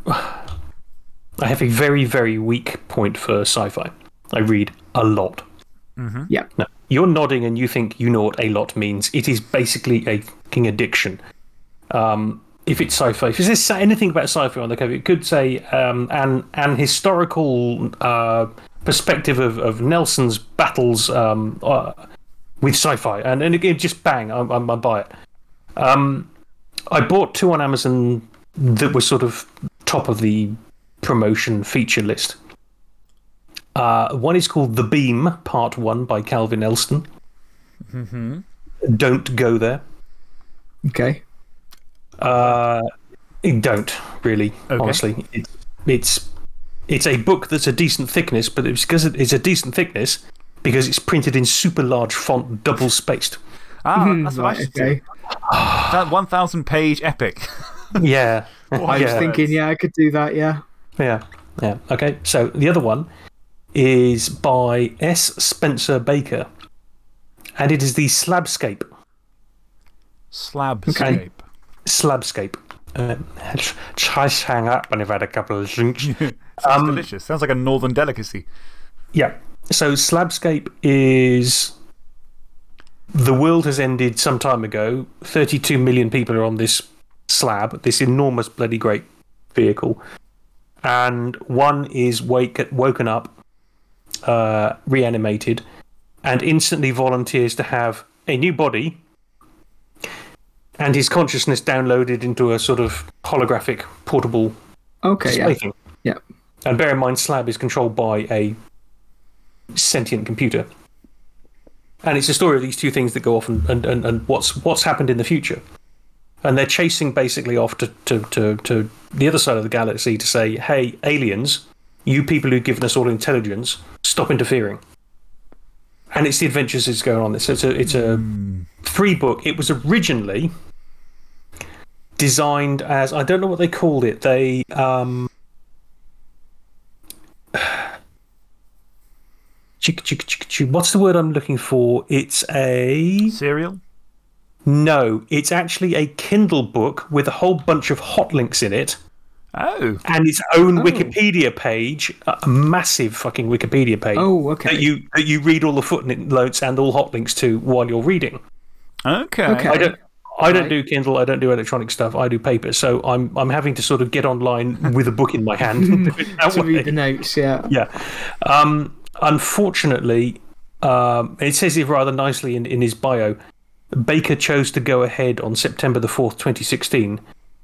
I have a very, very weak point for sci fi. I read a lot. Yeah. No, you're nodding and you think you know what a lot means. It is basically a fucking addiction. Um, if it's sci-fi, if there's anything about sci-fi on the cover, it could say um, an an historical uh, perspective of, of Nelson's battles um, uh, with sci-fi, and and again, just bang, I, I, I buy it. Um, I bought two on Amazon that were sort of top of the promotion feature list. Uh, one is called The Beam, Part One by Calvin Elston. Don't go there. Okay. Uh, don't really, honestly. It's it's it's a book that's a decent thickness, but it's because it's a decent thickness because it's printed in super large font, double spaced. Ah, that's what I Right, should do. That 1,000 page epic. [LAUGHS] Yeah, I was yeah, thinking, yeah, I could do that. Yeah. yeah, yeah. Okay, so the other one is by S. Spencer Baker, and it is the Slabscape. Slabscape. Slabscape. Uh, [LAUGHS] try hang up when I've had a couple of drinks. [LAUGHS] Sounds Um, delicious. Sounds like a northern delicacy. Yeah. So Slabscape is the world has ended some time ago. 32 million people are on this slab, this enormous bloody great vehicle. And one is wake, woken up, uh, reanimated, and instantly volunteers to have a new body and his consciousness downloaded into a sort of holographic portable Okay, yeah. thing. Yeah. And bear in mind, Slab is controlled by a sentient computer. And it's a story of these two things that go off and, and, and, and what's, what's happened in the future. And they're chasing basically off to, to, to, to the other side of the galaxy to say, hey, aliens, you people who've given us all intelligence, stop interfering. And it's the adventures that's going on. It's, it's a, it's a three book. It was originally designed as I don't know what they called it. They um, [SIGHS] chick, chick, chick, chick, what's the word I'm looking for? It's a Serial? no. It's actually a Kindle book with a whole bunch of hot links in it Oh. and its own Wikipedia page, a massive fucking Wikipedia page Oh, okay. that you that you read all the footnotes and all hot links to while you're reading. Okay. Okay. I don't. I don't do Kindle. I don't do electronic stuff. I do paper. So I'm I'm having to sort of get online with a book in my hand. [LAUGHS] and do to way. read the notes, yeah. Yeah. Um, unfortunately, um, it says it rather nicely in, in his bio. Baker chose to go ahead on September the fourth, 2016,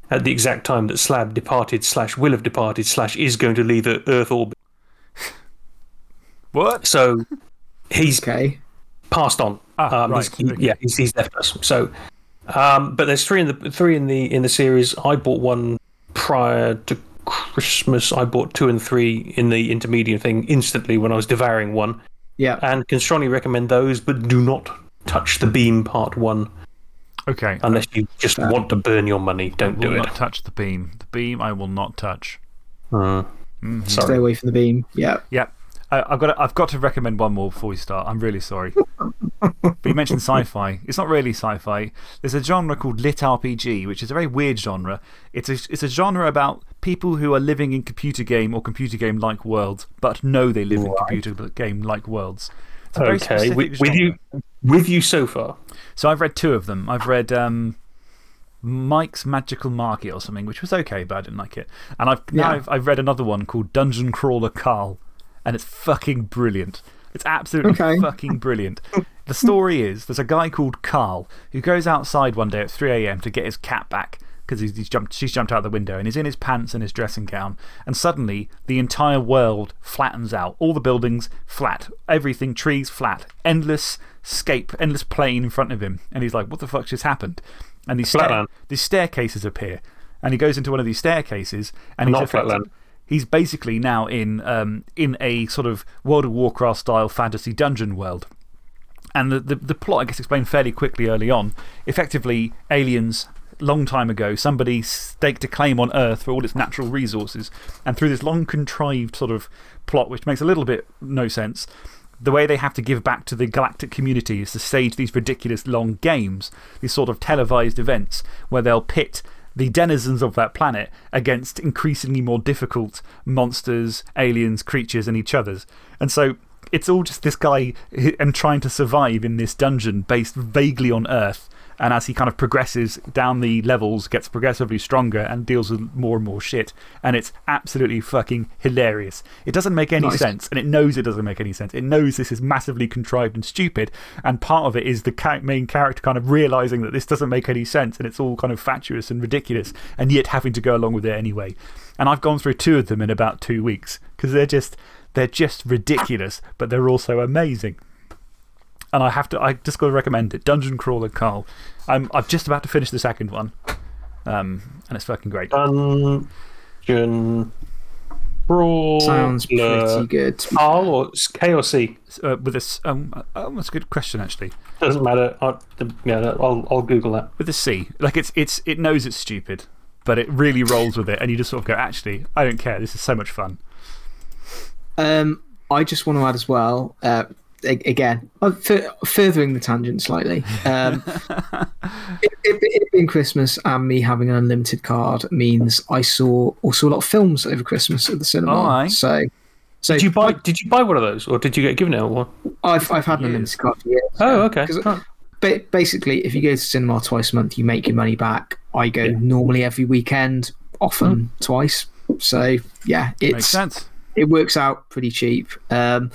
at the exact time that Slab departed slash will have departed slash is going to leave the Earth orbit. What? So he's Okay. passed on. Ah, um, he's- right, he- Yeah, he's, he's left us. So, um, but there's three in the three in the in the series. I bought one prior to Christmas. I bought two and three in the intermediate thing instantly when I was devouring one, Yeah. and can strongly recommend those. But do not touch the Beam Part One Okay. unless you just want to burn your money. Don't do it. not touch the beam. The beam I will not touch. Mm. Stay Sorry. away from the beam. Yeah. Yeah. I, I've, got to, I've got to recommend one more before we start. I'm really sorry. [LAUGHS] but you mentioned sci fi. It's not really sci fi. There's a genre called Lit RPG, which is a very weird genre. It's a, it's a genre about people who are living in computer game or computer game like worlds, but know they live in computer game like worlds. It's Okay, specific with, with you, with you so far. So I've read two of them. I've read um, Mike's Magical Market or something, which was okay, but I didn't like it. And I've, now I've, I've read another one called Dungeon Crawler Carl, and it's fucking brilliant. It's absolutely Okay. [LAUGHS] fucking brilliant. The story is there's a guy called Carl who goes outside one day at 3 a.m. to get his cat back because he's, he's jumped, she's jumped out the window and he's in his pants and his dressing gown. And suddenly, the entire world flattens out. All the buildings flat, everything, trees flat, endless scape, endless plain in front of him. And he's like, what the fuck just happened? And these, Flatland. these staircases appear. And he goes into one of these staircases and he's Not affected- Flatland. He's basically now in, um, in a sort of World of Warcraft style fantasy dungeon world. And the, the, the plot, I guess, explained fairly quickly early on. Effectively, aliens, long time ago, somebody staked a claim on Earth for all its natural resources. And through this long contrived sort of plot, which makes a little bit no sense, the way they have to give back to the galactic community is to stage these ridiculous long games, these sort of televised events where they'll pit the denizens of that planet against increasingly more difficult monsters, aliens, creatures, and each others. And so it's all just this guy and trying to survive in this dungeon based vaguely on Earth. And as he kind of progresses down the levels, gets progressively stronger and deals with more and more shit. And it's absolutely fucking hilarious. It doesn't make any Nice. sense, and it knows it doesn't make any sense. It knows this is massively contrived and stupid. And part of it is the ca main character kind of realizing that this doesn't make any sense and it's all kind of fatuous and ridiculous, and yet having to go along with it anyway. And I've gone through two of them in about two weeks because they're just, they're just ridiculous, but they're also amazing. And I have to, I just got to recommend it Dungeon Crawler Carl. I'm, I'm just about to finish the second one, um, and it's fucking great. Dungeon. Brawl. Sounds pretty good. R or it's K or C? Uh, with this, um, oh, that's a good question actually. Doesn't matter. I, the, yeah, I'll, I'll Google that. With a C. Like it's, it's, it knows it's stupid, but it really rolls with it, and you just sort of go, actually, I don't care. This is so much fun. Um, I just want to add as well, uh, a- again, uh, furthering the tangent slightly. Um, [LAUGHS] it, it, it being Christmas and me having an unlimited card means I saw also a lot of films over Christmas at the cinema. Oh, aye. So, so Did you, buy, did you buy one of those or did you get given it one? I've, I've had an Years. unlimited card for years. Oh, okay. 'Cause Right. ba- basically, if you go to cinema twice a month, you make your money back. I go normally every weekend, often twice. So, yeah, Makes it's sense. it works out pretty cheap. Um,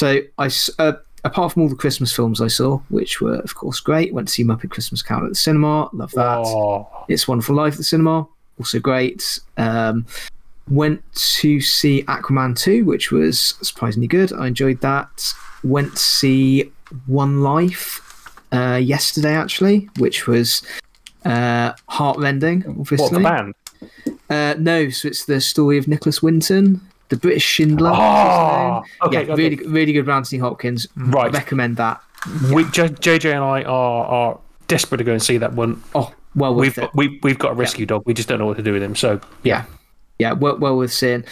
so I, uh, apart from all the Christmas films I saw, which were, of course, great, went to see Muppet Christmas Carol at the cinema. Love that. Oh, It's Wonderful Life at the cinema, also great. Um, went to see Aquaman 2, which was surprisingly good. I enjoyed that. Went to see One Life uh, yesterday, actually, which was uh, heartrending, obviously. what the band? Uh, no, so it's the story of Nicholas Winton, the British Schindler. Oh, okay, yeah, okay. really, really good. Anthony Hopkins. Right. recommend that. We, J, JJ and I are, are desperate to go and see that one. Oh, well worth We've it. we, we've got a rescue dog. We just don't know what to do with him. So Yeah, yeah, well, well worth seeing.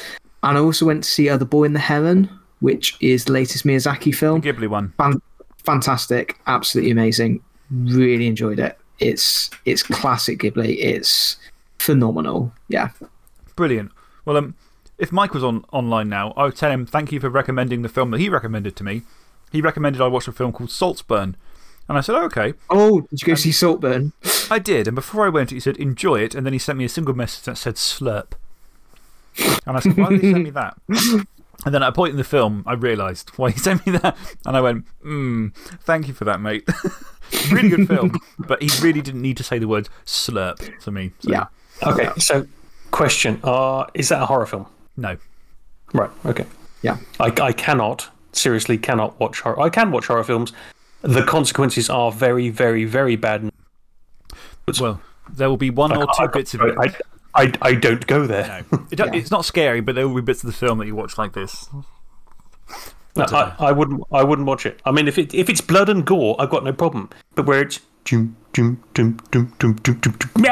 And I also went to see The Boy and the Heron, which is the latest Miyazaki film. Ghibli one. Fan- fantastic, absolutely amazing. Really enjoyed it. It's it's classic Ghibli. It's phenomenal. Yeah, Brilliant. Well, um, if Mike was on online now, I would tell him thank you for recommending the film that he recommended to me. He recommended I watch a film called Saltburn. And I said, oh, okay. Oh, did you go see Saltburn? I did. And before I went, he said, enjoy it. And then he sent me a single message that said slurp. And I said, why did he send me that? And then at a point in the film, I realised why he [LAUGHS] sent me that. And I went, hmm, thank you for that, mate. [LAUGHS] really good film. But he really didn't need to say the word slurp to me. So, Yeah. okay. So question: uh, Is that a horror film? No. Right. Okay. Yeah. I, I cannot seriously cannot watch horror. I can watch horror films. The consequences are very, very, very bad. Well, there will be one or two bits of it. I, I, I don't go there. No. It don't- It's not scary, but there will be bits of the film that you watch like this. No, I, I wouldn't. I wouldn't watch it. I mean, if it if it's blood and gore, I've got no problem. But where it's doom doom doom doom doom doom doom doom,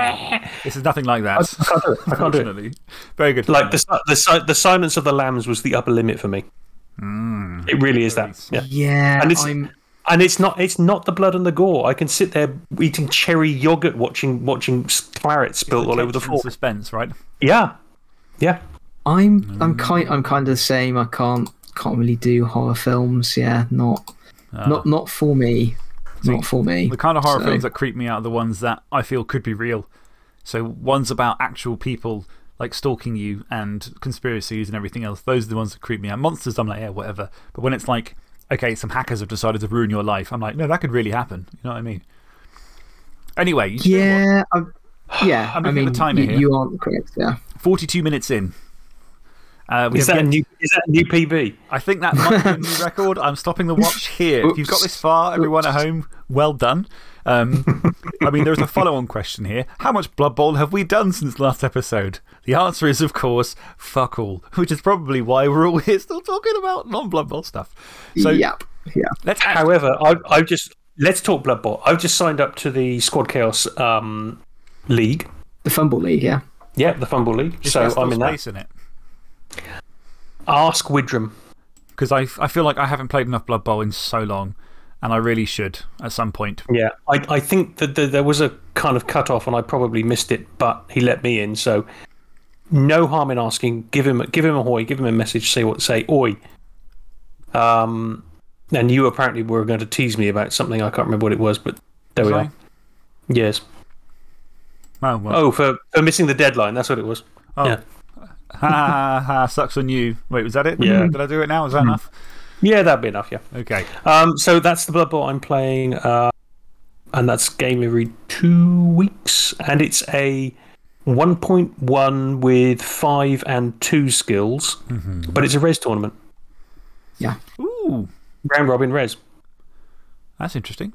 This is nothing like that. I can't do it. I can't do it. Very good. Like the the the Silence of the Lambs was the upper limit for me. Hmm. It really is that. Yeah. Yeah, And it's- I'm. And it's not it's not the blood and the gore. I can sit there eating cherry yogurt, watching watching claret spilled all over the floor. and suspense, right? Yeah, yeah. I'm I'm hmm. kind I'm kind of the same. I can't can't really do horror films. Yeah, not ah. not not for me. Not for me. The kind of horror So- films that creep me out are the ones that I feel could be real. So, ones about actual people like stalking you and conspiracies and everything else, those are the ones that creep me out. Monsters, I'm like, yeah, whatever. But when it's like, okay, some hackers have decided to ruin your life, I'm like, no, that could really happen. You know what I mean? Anyway, you should know what? Yeah, I'm, yeah. I'm I looking at mean, the timer you, here. you aren't correct. Yeah. 42 minutes in. Uh, we Is have that a new is that a new PB? I think that might be a new record. I'm stopping the watch here. If you've got this far, everyone at home, well done. Um, I mean, there's a follow on question here. How much Blood Bowl have we done since last episode? The answer is, of course, fuck all, which is probably why we're all here still talking about non Blood Bowl stuff. So yep. Yeah. let's act- However, I I've just let's talk Blood Bowl. I've just signed up to the Squad Chaos um, League. The Fumble League. Yeah. Yeah, the Fumble League. is so I'm in that. in it. Ask Widram. Because I, I feel like I haven't played enough Blood Bowl in so long, and I really should at some point. Yeah, I, I think that the, there was a kind of cut off, and I probably missed it, but he let me in. So no harm in asking. Give him a give him a hoy. Give him a message. Say what say. Oi. Um, and you apparently were going to tease me about something. I can't remember what it was, but there we Was are. Yes. Oh, well. Oh, for for missing the deadline. That's what it was. Oh. Yeah. [LAUGHS] ha, ha, ha, sucks on you. Wait, was that it? Yeah. Did I do it now? Is that enough? Yeah, that'd be enough. Yeah. Okay. Um, so that's the Blood Bowl I'm playing, uh, and that's game every two weeks, and it's a 1.1 with five and two skills, but it's a res tournament, Yeah. Ooh, round robin res. that's interesting.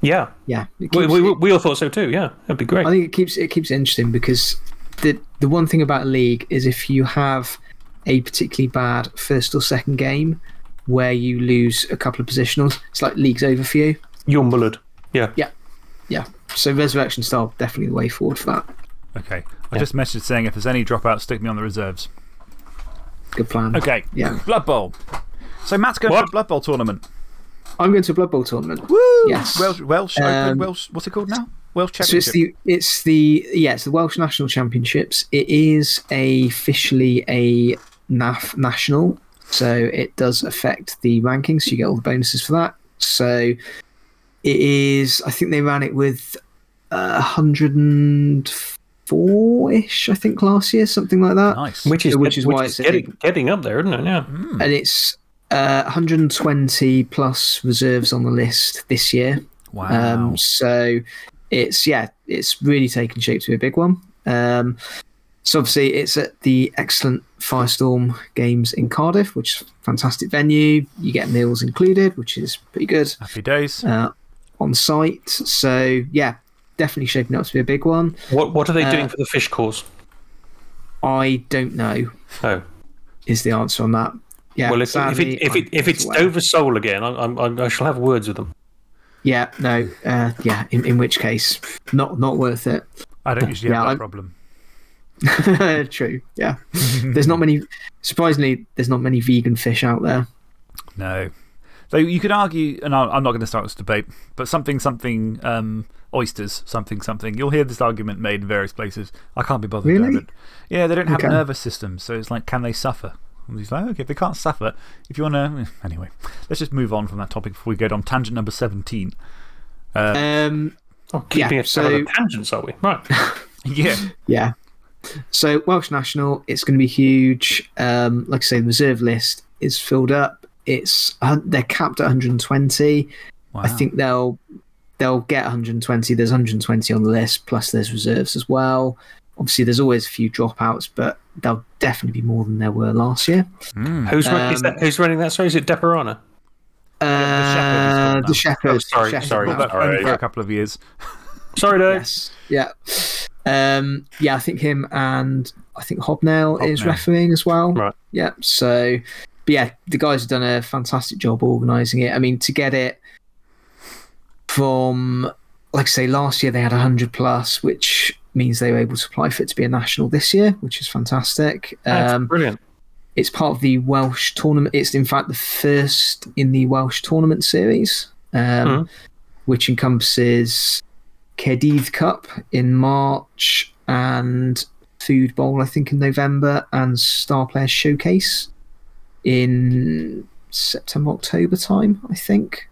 Yeah, Yeah. It we, we, we all thought so too. Yeah, that'd be great. I think it keeps it keeps it interesting because the the one thing about league is if you have a particularly bad first or second game where you lose a couple of positionals, it's like league's over for you. You're mullered. Yeah. Yeah, yeah. So resurrection style definitely the way forward for that. Okay. I just messaged saying if there's any dropouts, stick me on the reserves. Good plan. Okay. Yeah. Blood Bowl. So Matt's going What? to a Blood Bowl tournament. I'm going to a Blood Bowl tournament. Woo! Yes. Welsh, Welsh Open, Um, Welsh, what's it called now? Welsh So it's the it's the yeah it's the Welsh National Championships. It is a, officially a NAF national, so it does affect the rankings. So you get all the bonuses for that. So it is. I think they ran it with uh, hundred and four ish. I think last year, something like that. nice. Which is Which is which why is it's getting, big- getting up there, isn't it? Yeah. And it's Uh, 120 plus reserves on the list this year. Wow. Um, so it's yeah, it's really taken shape to be a big one. Um, so obviously it's at the excellent Firestorm Games in Cardiff, which is a fantastic venue. You get meals included, which is pretty good Happy days. uh, on site. So yeah, definitely shaping up to be a big one. What What are they Uh, doing for the fish course? I don't know Oh, is the answer on that. Yeah, well, if, if, it, if, it, if it's not. Dover Sole again, I, I'm- I'm- I shall have words with them. Yeah, no, uh, yeah. In, in which case, not not worth it. I don't usually yeah, have that I'm- problem. [LAUGHS] True. Yeah. there's not many. Surprisingly, there's not many vegan fish out there. No. Though you could argue, and I- I'm not going to start this debate, but something, something, um, oysters, something, something. You'll hear this argument made in various places. I can't be bothered. Really? Yeah, they don't have Okay. nervous system. So it's like, can they suffer? And he's like, okay, if they can't suffer, if you want to. [LAUGHS] Anyway, let's just move on from that topic before we go on tangent number 17. Uh, Um, Oh, keeping Yeah, us out so- tangents, are we? Right. [LAUGHS] yeah. yeah. So Welsh National, it's going to be huge. Um, like I say, the reserve list is filled up. It's uh, they're capped at 120. Wow. I think they'll they'll get 120. There's 120 on the list, plus there's reserves as well. Obviously, there's always a few dropouts, but there'll definitely be more than there were last year. Mm. Who's, run- is Um, that, who's running that? Sorry, is it Deperana? Uh, the Shepherd is called the now. Shepherd. Oh, sorry, Shepherd sorry. now. But Alright, for a couple of years. Sorry, Dave. Yes. Yeah. Um, yeah, I think him and I think Hobnail is Hobnail. refereeing as well. Right. Yeah. So, but yeah, the guys have done a fantastic job organising it. I mean, to get it from, like I say, last year they had 100 plus, which means they were able to apply for it to be a national this year, which is fantastic. Um, brilliant. it's part of the Welsh tournament. It's in fact the first in the Welsh tournament series, um, Mhm. which encompasses Caerdydd Cup in March and Food Bowl, I think, in November, and Star Players Showcase in September, October time, I think.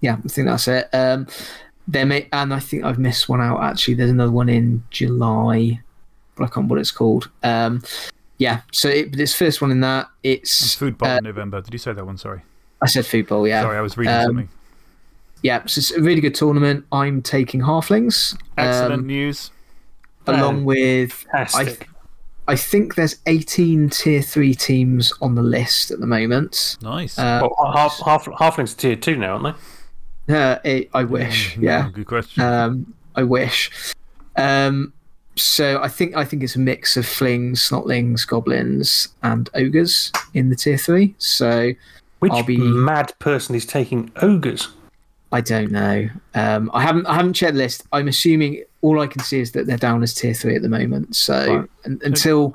Yeah, I think that's it. Um, there may, and I think I've missed one out actually. There's another one in July, but I can't what it's called. Um, yeah, so it, this first one in that, It's it's. Food Bowl uh, in November. Did you say that one? Sorry. I said Food Bowl, yeah. Sorry, I was reading Um, something. Yeah, so it's a really good tournament. I'm taking halflings. Excellent um, news. along with, Fantastic. I think there's 18 tier 3 teams on the list at the moment. Nice. Uh, well, half, half, halflings are tier two now, aren't they? Uh, I- I wish, yeah. Good question. Um, I wish. Um, so I think I think it's a mix of flings, snotlings, goblins, and ogres in the tier three. So Which I'll be- mad person is taking ogres? I don't know. Um, I haven't I haven't checked the list. I'm assuming all I can see is that they're down as tier three at the moment. So Right. un- until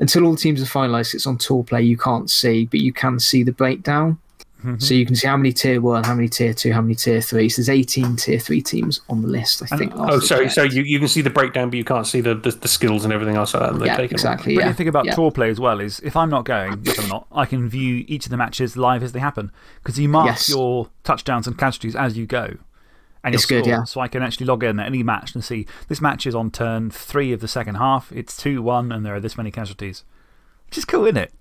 until all the teams are finalised, it's on Tourplay. You can't see, but you can see the breakdown. Mhm. So you can see how many tier one, how many tier two, how many tier three. So there's 18 tier three teams on the list. I think. last Oh, I sorry. So you, you can see the breakdown, but you can't see the, the, the skills and everything else like that. that yeah, taken. exactly. The Yeah. brilliant thing about yeah. tour play as well is if I'm not going, [COUGHS] which I'm not, I can view each of the matches live as they happen because you mark Yes. your touchdowns and casualties as you go. And It's your good, score. yeah. So I can actually log in at any match and see this match is on turn three of the second half, it's 2 1, and there are this many casualties. Which is cool, isn't it?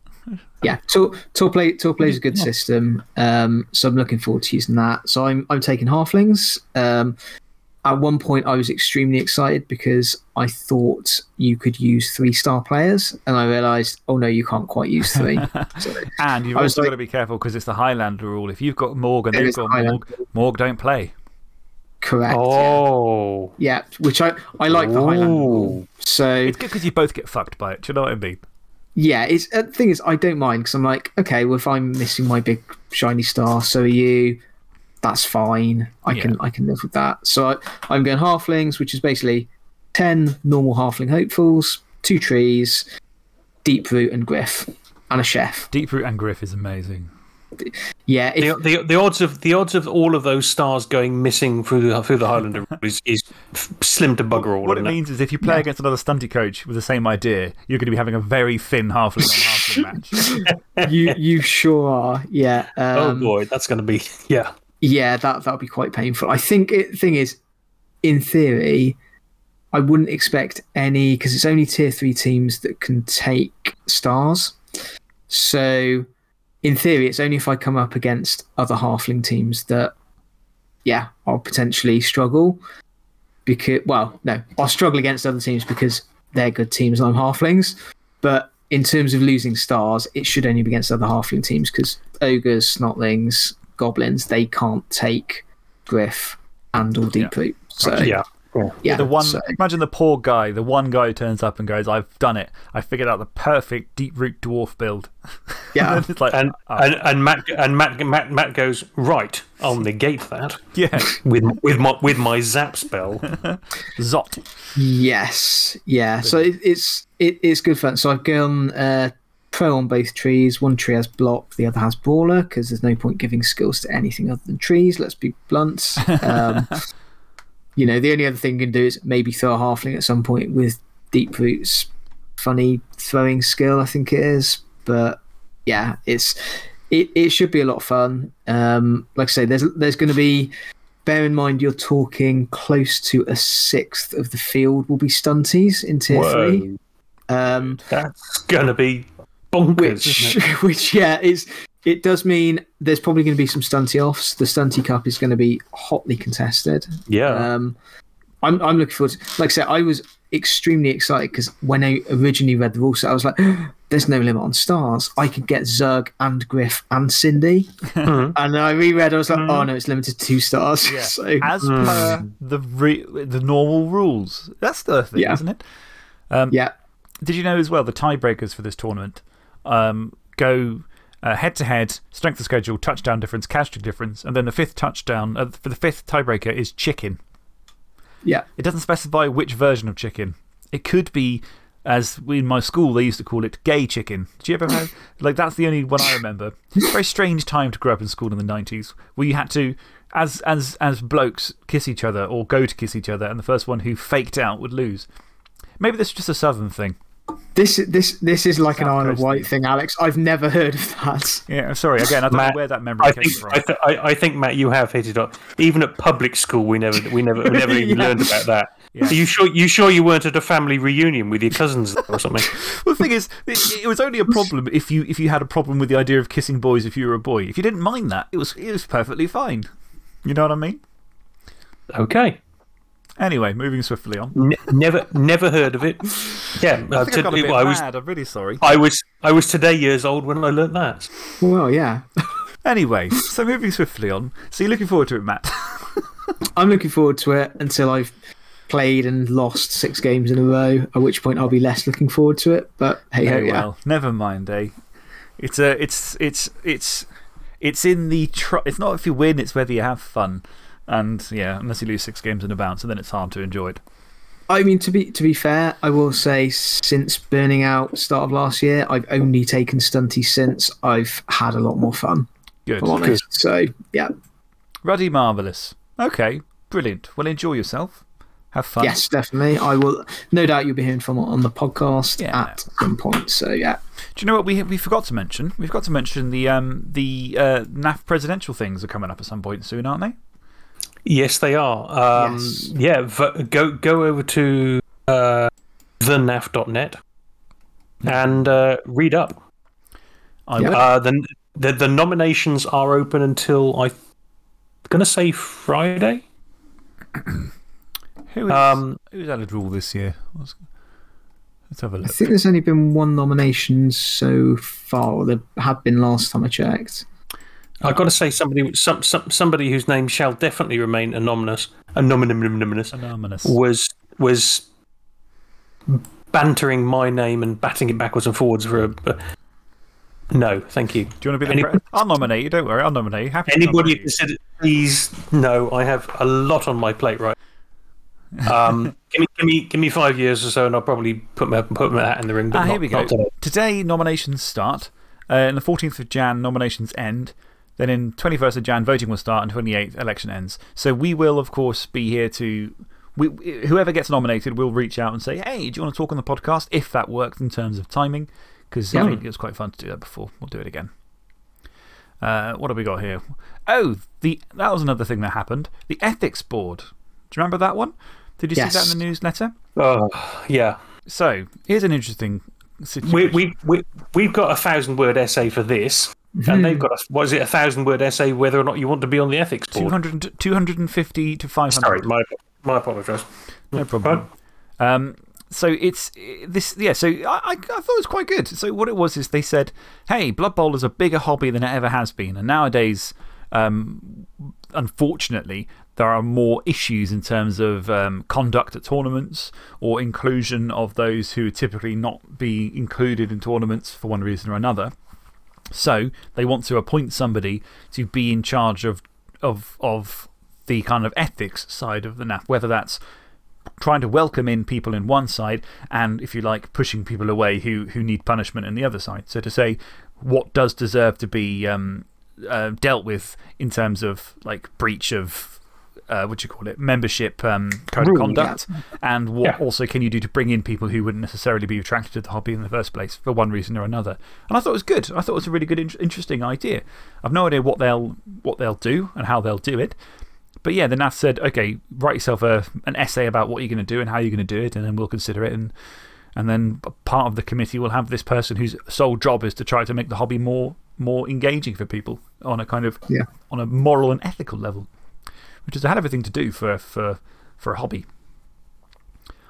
Yeah, tour, Tourplay tour play is a good system. Um, so I'm looking forward to using that. So I'm I'm taking halflings. Um, at one point I was extremely excited because I thought you could use three star players, and I realised, oh no, you can't quite use three. [LAUGHS] so, And you've also like- got to be careful because it's the Highlander rule. If you've got Morg and It they've got Highlander Morg, Morg don't play. correct. Oh. Yeah, which I I like the Highlander rule. So It's good because you both get fucked by it. Do you know what I mean? Yeah, it's uh, the thing is I don't mind because I'm like, okay, well if I'm missing my big shiny star, so are you. That's fine. I Yeah. can I can live with that. So I, I'm going halflings, which is basically ten normal halfling hopefuls, two trees, Deeproot and Griff, and a chef. Deeproot and Griff is amazing. Yeah, The, the, the odds of the odds of all of those stars going missing through the through the Highlander [LAUGHS] is, is slim to bugger all. What it isn't means is if you play against another stunty coach with the same idea, you're going to be having a very thin halfling on halfling match. [LAUGHS] you you sure are. Yeah. Oh Um, boy, that's going to be [LAUGHS] yeah. Yeah, that that'll be quite painful. I think it, thing is, in theory, I wouldn't expect any because it's only tier three teams that can take stars. So in theory, it's only if I come up against other halfling teams that, yeah, I'll potentially struggle. Because, well, no, I'll struggle against other teams because they're good teams and I'm halflings. But in terms of losing stars, it should only be against other halfling teams because ogres, snotlings, goblins, they can't take Griff and or Deeproot. So, Yeah. Yeah. yeah, the one, so- imagine the poor guy, the one guy who turns up and goes, I've done it. I figured out the perfect Deeproot dwarf build. [LAUGHS] Yeah. And it's like, And, oh, and, and, Matt, and Matt, Matt, Matt goes, Right, I'll negate that [LAUGHS] yeah, with, with, my, with my zap spell. [LAUGHS] Zot. Yes, yeah. So it, it's it, it's good fun. So I've gone uh, pro on both trees. One tree has block, the other has brawler because there's no point giving skills to anything other than trees. Let's be blunt. Um, you know, the only other thing you can do is maybe throw a halfling at some point with Deeproot's, funny throwing skill. I think it is, but yeah, it's it, it should be a lot of fun. Um, like I say, there's there's going to be. Bear in mind, you're talking close to a sixth of the field will be stunties in tier three. Um, That's going to be bonkers, which, [LAUGHS] which yeah, is it does mean there's probably going to be some stunty offs. The stunty cup is going to be hotly contested. Yeah. Um, I'm I'm looking forward. To, like I said, I was extremely excited because when I originally read the rules, set, I was like, [GASPS] "There's no limit on stars. I could get Zerg and Griff and Cindy." Mhm. And I reread. I was like, "Oh no, it's limited to two stars." Yeah. [LAUGHS] so As per the, re- the normal rules. That's the thing, Yeah. isn't it? Um, yeah, Did you know as well the tiebreakers for this tournament um, go head to head, strength of schedule, touchdown difference, casualty difference, and then the fifth touchdown uh, for the fifth tiebreaker is chicken. yeah, It doesn't specify which version of chicken. It could be, as we, in my school, they used to call it gay chicken. Did you ever have? [LAUGHS] like, that's the only one I remember. It's a very strange time to grow up in school in the 90s where you had to, as, as, as blokes, kiss each other or go to kiss each other, and the first one who faked out would lose. Maybe this is just a southern thing. This this this is like an South Isle of Coast Wight thing, Alex. I've never heard of that. Yeah, I'm sorry. Again, I don't Matt, know where that memory I came think, from. I, th- I, I think, Matt, you have hit it up. Even at public school, we never, we never, we never [LAUGHS] even Yeah. learned about that. Yeah. Are you sure, you sure you weren't at a family reunion with your cousins or something? [LAUGHS] Well, the thing is, it, it was only a problem if you, if you had a problem with the idea of kissing boys if you were a boy. If you didn't mind that, it was, it was perfectly fine. You know what I mean? Okay. Anyway, moving swiftly on. N- never, never heard of it. Yeah, [LAUGHS] I uh, think I got a to- bit I was, mad. I'm really sorry. I was, I was today years old when I learnt that. Well, yeah. [LAUGHS] Anyway, so moving swiftly on. So you're looking forward to it, Matt? [LAUGHS] I'm looking forward to it until I've played and lost six games in a row, at which point I'll be less looking forward to it. But hey, ho, Oh, yeah. well, never mind, eh? It's, a, it's, it's, it's, it's in the. Tr it's not if you win, it's whether you have fun. And yeah, unless you lose six games in a bounce, and then it's hard to enjoy it. I mean, to be to be fair, I will say since burning out start of last year, I've only taken stunty since. I've had a lot more fun. Good. If I'm honest. So yeah, Ruddy Marvellous. Okay, brilliant. Well, enjoy yourself. Have fun. yes, definitely. I will. No doubt you'll be hearing from it on the podcast Yeah. at some point. So yeah, Do you know what we, we forgot to mention? We forgot to mention the, um, the uh, NAF presidential things are coming up at some point soon, aren't they? Yes, they are. Um, Yes. Yeah, v- go, go over to uh, thenaf.net and uh, read up. I Yeah. will. Uh, the, the, the nominations are open until I'm going to say Friday. Who is, Um, who's added rule this year? Let's, let's have a I look. I think there's only been one nomination so far. Or there had been last time I checked. I've got to say, somebody, some, some, somebody whose name shall definitely remain anonymous, anonymous, Anonymous. was, was bantering my name and batting it backwards and forwards for a. a no, thank you. Do you want to be the Any- pre- I'll nominate you, don't worry. I'll nominate you. Happy Anybody nominate you. consider, please, no, I have a lot on my plate right um, [LAUGHS] give, me, give, me, give me five years or so and I'll probably put my, put my hat in the ring. But Ah, not, here we go. today. Today, nominations start. Uh, on the 14th of Jan, nominations end. Then, in 21st of Jan, voting will start, and 28th, election ends. So, we will, of course, be here to. We, whoever gets nominated will reach out and say, hey, do you want to talk on the podcast? If that works in terms of timing. Because I think it was quite fun to do that before. We'll do it again. Uh, what have we got here? Oh, the, that was another thing that happened. The ethics board. Do you remember that one? Did you see that in the newsletter? Oh, yeah. So, here's an interesting situation. We, we, we, we've got a thousand word essay for this. And they've got a, what is it, a thousand word essay whether or not you want to be on the ethics board. 200, 250 to 500. Sorry, my, my apologies. No problem. Um, so it's this, yeah. So I, I, I thought it was quite good. So what it was is they said, hey, Blood Bowl is a bigger hobby than it ever has been. And nowadays, um, unfortunately, there are more issues in terms of um, conduct at tournaments or inclusion of those who would typically not be included in tournaments for one reason or another. So they want to appoint somebody to be in charge of, of, of the kind of ethics side of the NAF, whether that's trying to welcome in people in one side and, if you like, pushing people away who, who need punishment in the other side. So to say what does deserve to be um, uh, dealt with in terms of like breach of uh, what do you call it, membership um, code Rule, of conduct, and what Yeah. also can you do to bring in people who wouldn't necessarily be attracted to the hobby in the first place for one reason or another. And I thought it was good. I thought it was a really good, in interesting idea. I've no idea what they'll, what they'll do and how they'll do it. But yeah, the NAF said, okay, write yourself a, an essay about what you're going to do and how you're going to do it, and then we'll consider it. And, and then part of the committee will have this person whose sole job is to try to make the hobby more, more engaging for people on a kind of Yeah. on a moral and ethical level, which is a hell of a thing to do for, for, for a hobby.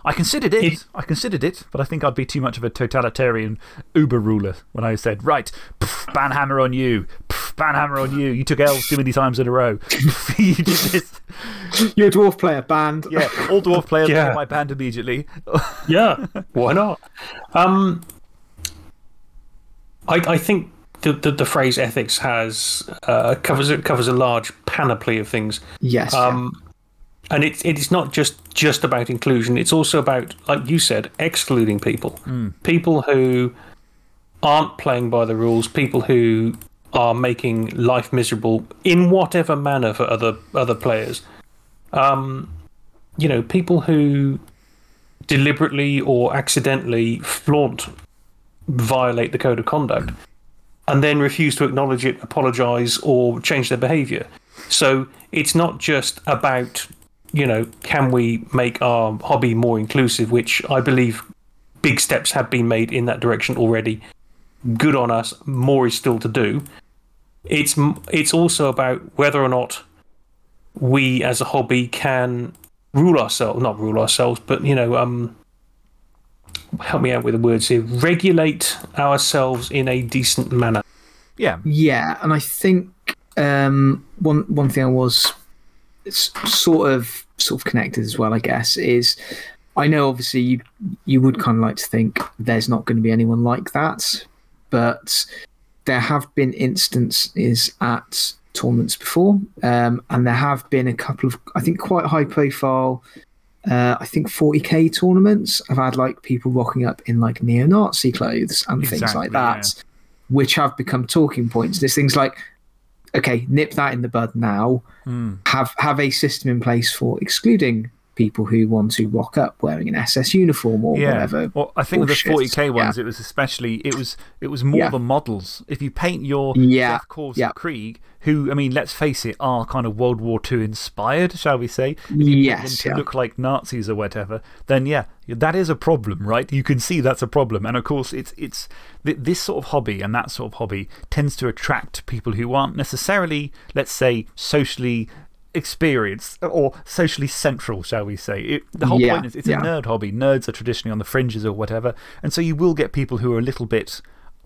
I considered it, It- I considered it, but I think I'd be too much of a totalitarian uber ruler when I said, right, pff, ban hammer on you, pff, ban hammer on you. You took L's too many times in a row. [LAUGHS] you did this. You're a dwarf player, banned. Yeah, all dwarf players Yeah. get my banned immediately. Yeah, why not? Um, I, I think the, the, the phrase ethics has uh, covers, it covers a large panoply of things. Yes. Um, and it, it's not just, just about inclusion, it's also about, like you said, excluding people. People who aren't playing by the rules, people who are making life miserable in whatever manner for other, other players. Um, you know, people who deliberately or accidentally flaunt, violate the code of conduct, and then refuse to acknowledge it, apologize, or change their behavior. So it's not just about, you know, can we make our hobby more inclusive, which I believe big steps have been made in that direction already. Good on us. More is still to do. It's, it's also about whether or not we as a hobby can rule ourselves, not rule ourselves, but, you know, um, help me out with the words here, regulate ourselves in a decent manner. Yeah. Yeah, and I think um, one one thing I was sort of sort of connected as well, I guess, is I know obviously you you would kind of like to think there's not going to be anyone like that, but there have been instances at tournaments before, um, and there have been a couple of I think quite high profile. Uh, I think 40k tournaments. I've had like people rocking up in like neo-Nazi clothes and things like that which have become talking points. There's things like, okay, nip that in the bud now. Hmm. Have have a system in place for excluding people who want to rock up wearing an SS uniform or Yeah. whatever. Well, I think with the 40k ones, Yeah. it was especially, it was, it was more Yeah. the models. If you paint your Yeah. Death Korps Yeah. Krieg, who, I mean, let's face it, are kind of World War II inspired, shall we say? If you Yes, to look like Nazis or whatever, then yeah, that is a problem, right? You can see that's a problem. And of course, it's, it's th this sort of hobby and that sort of hobby tends to attract people who aren't necessarily, let's say, socially experienced or socially central, shall we say. It, the whole Yeah, point is it's yeah. a nerd hobby. Nerds are traditionally on the fringes or whatever. And so you will get people who are a little bit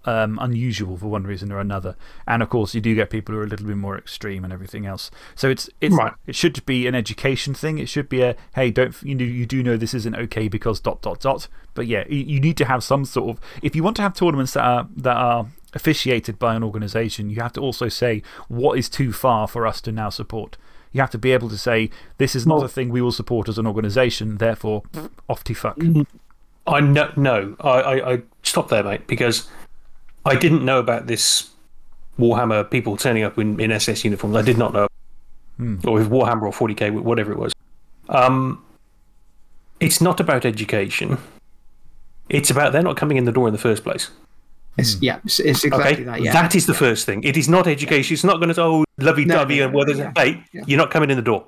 um, unusual for one reason or another. And of course, you do get people who are a little bit more extreme and everything else. So it's, it's, Right. it should be an education thing. It should be a, hey, don't, you, know, you do know this isn't okay because dot, dot, dot. But yeah, you, you need to have some sort of, if you want to have tournaments that are, that are officiated by an organisation, you have to also say what is too far for us to now support. You have to be able to say, this is not a thing we will support as an organisation, therefore, off to fuck. I know, no, I, I, I stop there, mate, because I didn't know about this Warhammer people turning up in, in SS uniforms. I did not know. Or with Warhammer or 40k, whatever it was. Um, it's not about education. It's about they're not coming in the door in the first place. It's, yeah, it's, it's exactly Okay? that. Yeah. That is the first thing. It is not education. It's not going to say, oh, lovey dovey, no, and no, well, there's yeah. a. Yeah. You're not coming in the door.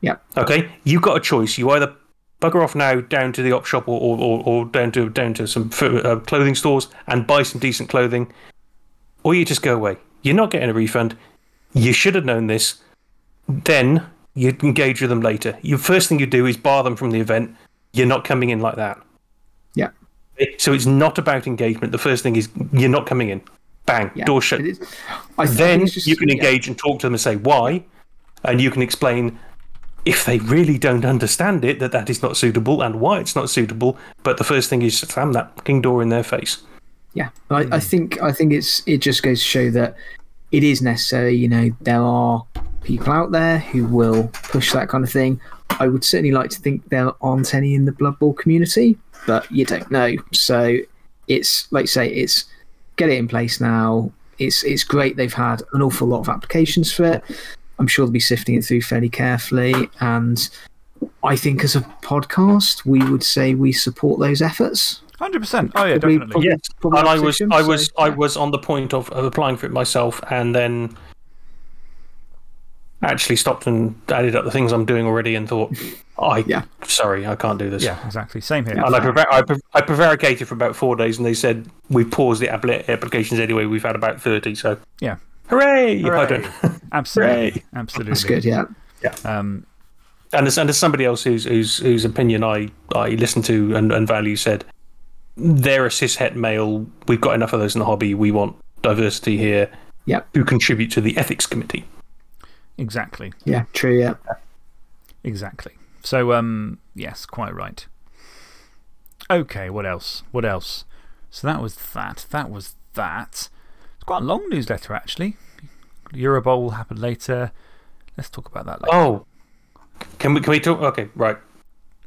yeah. Okay? You've got a choice. You either bugger off now down to the op shop or, or, or, or down, to, down to some uh, clothing stores and buy some decent clothing, or you just go away. You're not getting a refund. You should have known this. Then you engage with them later. Your first thing you do is bar them from the event. You're not coming in like that. Yeah. So it's not about engagement. The first thing is you're not coming in. Bang, Yeah. door shut. I Then just- you can yeah. engage and talk to them and say why, and you can explain if they really don't understand it that that is not suitable and why it's not suitable. But the first thing is slam that fucking door in their face. Yeah, I, I mm. think I think it's it just goes to show that it is necessary. You know, there are people out there who will push that kind of thing. I would certainly like to think there aren't any in the Blood Bowl community, but you don't know. So it's like you say, it's get it in place now. It's it's great they've had an awful lot of applications for it. I'm sure they'll be sifting it through fairly carefully, and I think as a podcast, we would say we support those efforts. 100%. Oh, yeah, definitely. probably- Yes, probably and I was, opposition, I so, was, I was on the point of, of applying for it myself, and then actually stopped and added up the things I'm doing already, and thought, I, Yeah. sorry, I can't do this. Yeah, exactly. Same here. And I, prevar- I, pre- I prevaricated for about four days, and they said we paused the appli- applications anyway. We've had about thirty, so Yeah. hooray! I Hooray. don't- [LAUGHS] Absolutely. Hooray. Absolutely. That's good. Yeah. Yeah. Um, and as, and as somebody else whose whose whose opinion I I listen to and, and value said, they're a cishet male. We've got enough of those in the hobby. We want diversity here. Yeah. Who contribute to the ethics committee? Exactly. Yeah. True. Yeah. Exactly. So, um, yes, quite right. Okay, what else? What else? So that was that. That was that. It's quite a long newsletter, actually. Eurobowl will happen later. Let's talk about that later. Oh, can we can we talk? Okay, right.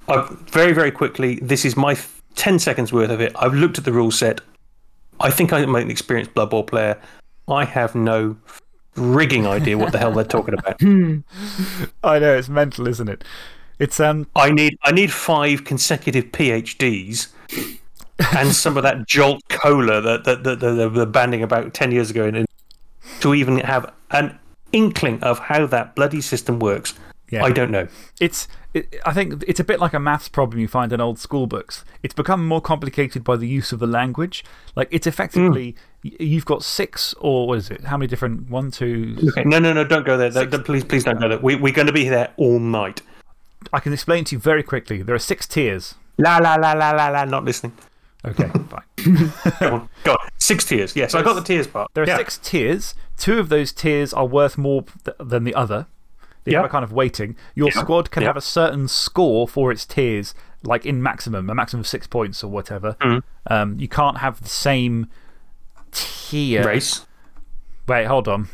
i very very quickly. This is my ten seconds worth of it. I've looked at the rule set. I think I'm an experienced Blood Bowl player. I have no rigging idea what the hell they're talking about. [LAUGHS] I know, it's mental, isn't it? It's, um, I need I need five consecutive PhDs and some of that [LAUGHS] Jolt Cola that that that that they were banning about ten years ago, and to even have an inkling of how that bloody system works. Yeah. I don't know. It's, it, I think it's a bit like a maths problem you find in old school books. It's become more complicated by the use of the language. Like, it's effectively, y you've got six, or what is it? How many different? One, two. Okay, no, no, no, don't go there. Don't- please, please don't go there. We, we're going to be there all night. I can explain to you very quickly. There are six tiers. La la la la la la. Not listening. Okay, [LAUGHS] fine. Go on, go on. Six tiers. Yes, I got the tiers part. There are Yeah. six tiers. Two of those tiers are worth more th than the other. They have Yeah. a kind of weighting. Your Yeah. squad can have a certain score for its tiers, like in maximum, a maximum of six points or whatever. Mm. Um, you can't have the same tier. race. Wait, hold on.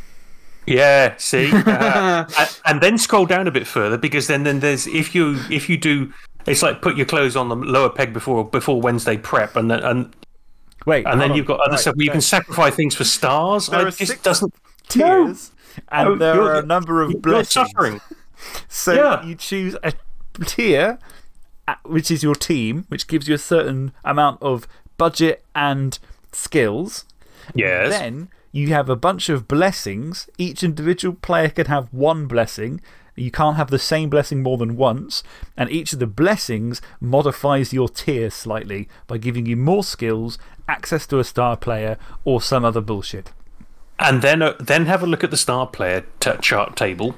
Yeah, see, [LAUGHS] Uh, and, and then scroll down a bit further because then, then there's if you if you do, it's like put your clothes on the lower peg before before Wednesday prep, and then and Wait, and then hold you've got other Right, stuff where you can sacrifice things for stars. There I are just six- doesn't. tiers, and Oh, there you're- a number of You're blessings. suffering. So Yeah. you choose a tier, uh, which is your team, which gives you a certain amount of budget and skills. Yes. Then you have a bunch of blessings. Each individual player can have one blessing. You can't have the same blessing more than once. And each of the blessings modifies your tier slightly by giving you more skills, access to a star player, or some other bullshit. And then uh, then have a look at the star player chart table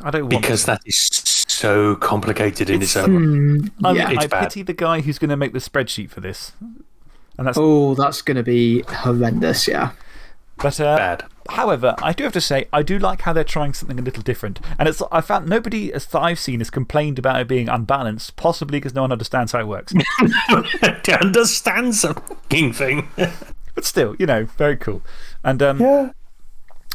I don't want because that is so complicated in its own. I, Yeah. I pity the guy who's going to make the spreadsheet for this. And that's, Oh, that's going to be horrendous. Yeah. but, uh, Bad. However, I do have to say, I do like how they're trying something a little different. And it's, I found nobody as that I've seen has complained about it being unbalanced, possibly because no one understands how it works. [LAUGHS] to understand some fucking thing. [LAUGHS] but still, you know, very cool. And, um, yeah.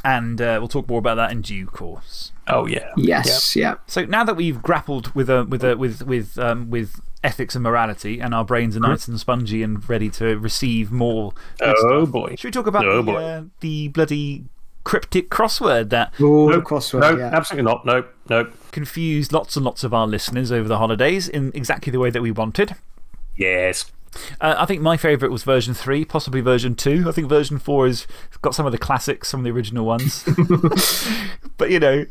and uh, we'll talk more about that in due course. Oh yeah. Yes. Yeah. So now that we've grappled with, uh, with, uh, with, with, um, with ethics and morality, and our brains are nice and spongy and ready to receive more. good Oh stuff, boy. Should we talk about Oh, the, uh, the bloody cryptic crossword that the Nope. crossword. No, yeah. absolutely not. No, no. confused lots and lots of our listeners over the holidays in exactly the way that we wanted? Yes. Uh, I think my favourite was version 3, possibly version 2. I think version 4 has got some of the classics, some of the original ones. [LAUGHS] [LAUGHS] but, you know,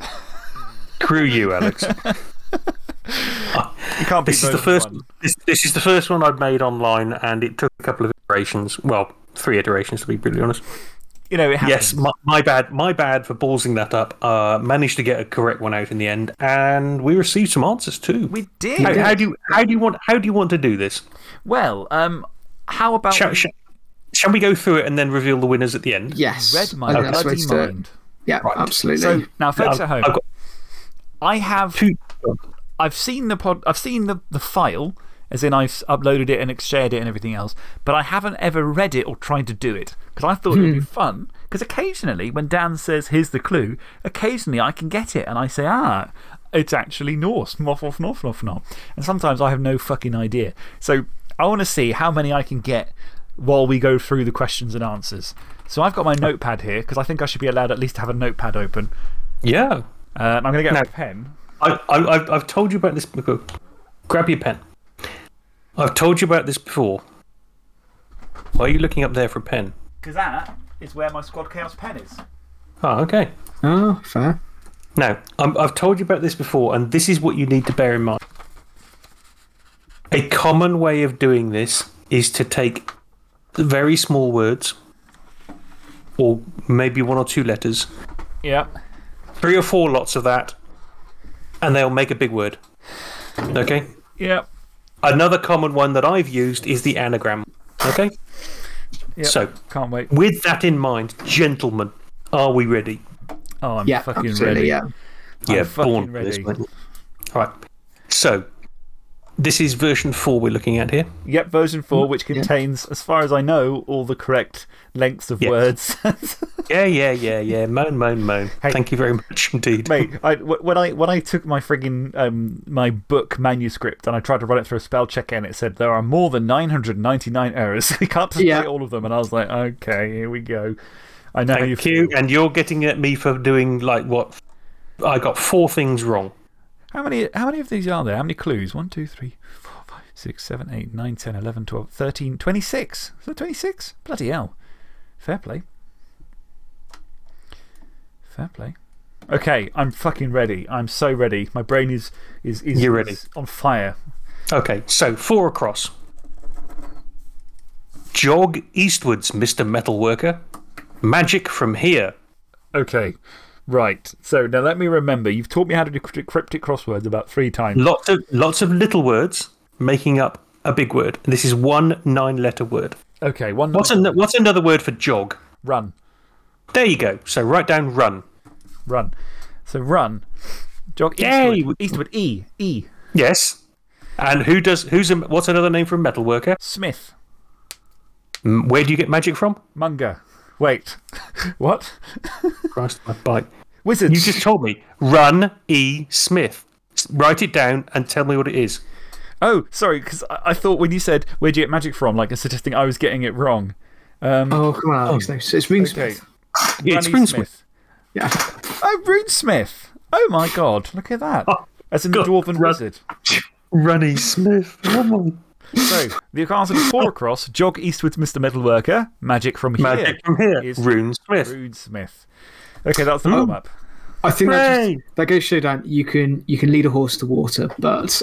Crew you, Alex. [LAUGHS] you can't beat this is the first. one. This, this is the first one I've made online, and it took a couple of iterations. Well, three iterations to be brutally honest. you know, it happens. Yes, my, my bad. My bad for ballsing that up. Uh, managed to get a correct one out in the end, and we received some answers too. We did. How, how do you how do you want how do you want to do this? Well, um, how about Shall, shall, shall we go through it and then reveal the winners at the end? Yes. read I my think that's the way bloody to do it. mind? Yeah, absolutely. So now, folks I've- at home, I've got I have two. I've seen the pod, I've seen the, the file, as in I've uploaded it and shared it and everything else, but I haven't ever read it or tried to do it because I thought it would be fun. Because occasionally, when Dan says, here's the clue, occasionally I can get it and I say, ah, it's actually Norse. Moff, off, north, north, north. And sometimes I have no fucking idea. So I want to see how many I can get while we go through the questions and answers. So I've got my notepad here because I think I should be allowed at least to have a notepad open. Yeah, Uh, and I'm going to get No. a pen. I, I, I've, I've told you about this before. Grab your pen. I've told you about this before. Why are you looking up there for a pen? Because that is where my Squad Chaos pen is. Oh, okay. oh, fair. Now, I'm, I've told you about this before, and this is what you need to bear in mind. A common way of doing this is to take very small words, or maybe one or two letters, Yeah. three or four lots of that, and they'll make a big word. Okay? Yep. Another common one that I've used is the anagram. Okay? Yeah. So, Can't wait. with that in mind, gentlemen, are we ready? Oh, I'm Yeah, fucking ready. Yeah. Yeah, fucking born for this, ready. mate. Right. So, this is version 4 we're looking at here. Yep, version 4, mm, which contains, as far as I know, all the correct lengths of Yes. words. [LAUGHS] Yeah, yeah, yeah, yeah. Moan, moan, moan. Thank you very much indeed. Mate, I, w- when, I, when I took my frigging um, my book manuscript and I tried to run it through a spell checker and it said there are more than 999 errors, [LAUGHS] we can't display Yeah. all of them. And I was like, okay, here we go. I know how you Thank you. And you're getting at me for doing like what? I got four things wrong. How many, how many of these are there? How many clues? 1, 2, 3, 4, 5, 6, 7, 8, 9, 10, 11, 12, 13, 26. Is that 26? Bloody hell. Fair play. Fair play. Okay, I'm fucking ready. I'm so ready. My brain is, is, is, You're ready. is on fire. Okay, so four across. Jog eastwards, Mr. Metalworker. Magic from here. Okay, right. So now let me remember. You've taught me how to do cryptic cryptic crosswords about three times. Lots of, lots of little words making up a big word. And this is one nine letter word. Okay, one. What's, an, what's another word for jog? Run. There you go. So write down run. Run. So run. Jog Yay! eastward. Eastward. E. E. Yes. And who does, who's a, what's another name for a metal worker? Smith. Where do you get magic from? Munger. Wait. [LAUGHS] what? Christ, my bike. Wizards. You just told me. Run E. Smith. Write it down and tell me what it is. Oh, sorry, because I, I thought when you said, where do you get magic from, like a suggesting I was getting it wrong. Um, Oh, come on, Alex. No. It's Ringsmith. okay. Yeah, it's Runesmith. Smith. Yeah. Oh, Runesmith. Oh my god, look at that. As in the God, Dwarven Run- Wizard. Runny Smith. Come on. So, the answer is four across. Jog eastwards, Mr. Metalworker. Magic from here. Magic from here. is Runesmith. Runesmith. Okay, that's the warm up. I think that, just, that goes to show Dan, you can, you can lead a horse to water, but.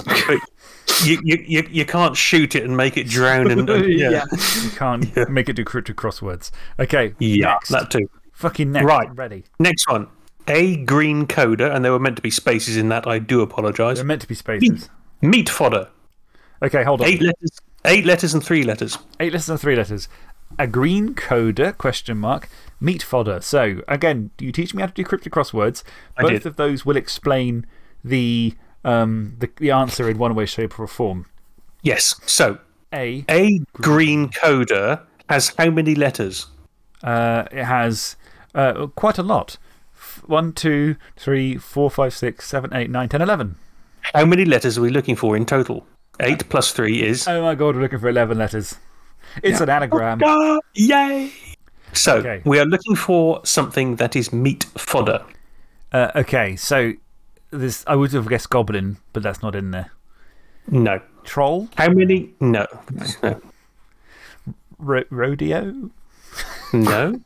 But you, you, you, you can't shoot it and make it drown. And, and- [LAUGHS] yeah. yeah. You can't [LAUGHS] make it do cryptic crosswords. Okay. Yeah, next. that too. Fucking next. Right. Ready. Next one. A green coder, and there were meant to be spaces in that. I do apologise. They're meant to be spaces. Meat fodder. Okay, hold on. Eight letters. Eight letters and three letters. Eight letters and three letters. A green coder, question mark, meat fodder. So, again, do you teach me how to do cryptic crosswords. I Both did. of those will explain the, um, the, the answer in one way, shape, or form. Yes. So, A, a green coder has how many letters? uh, it has uh, quite a lot. F- One, two, three, four, five, six, seven, eight, nine, ten, eleven. How many letters are we looking for in total? Eight plus three is. Oh my god, we're looking for 11 letters. It's an anagram. Ah, yay! So, Okay. we are looking for something that is meat fodder. Uh, okay, so this, I would have guessed goblin, but that's not in there. No. Troll? How many? No. No. Ro- rodeo? No.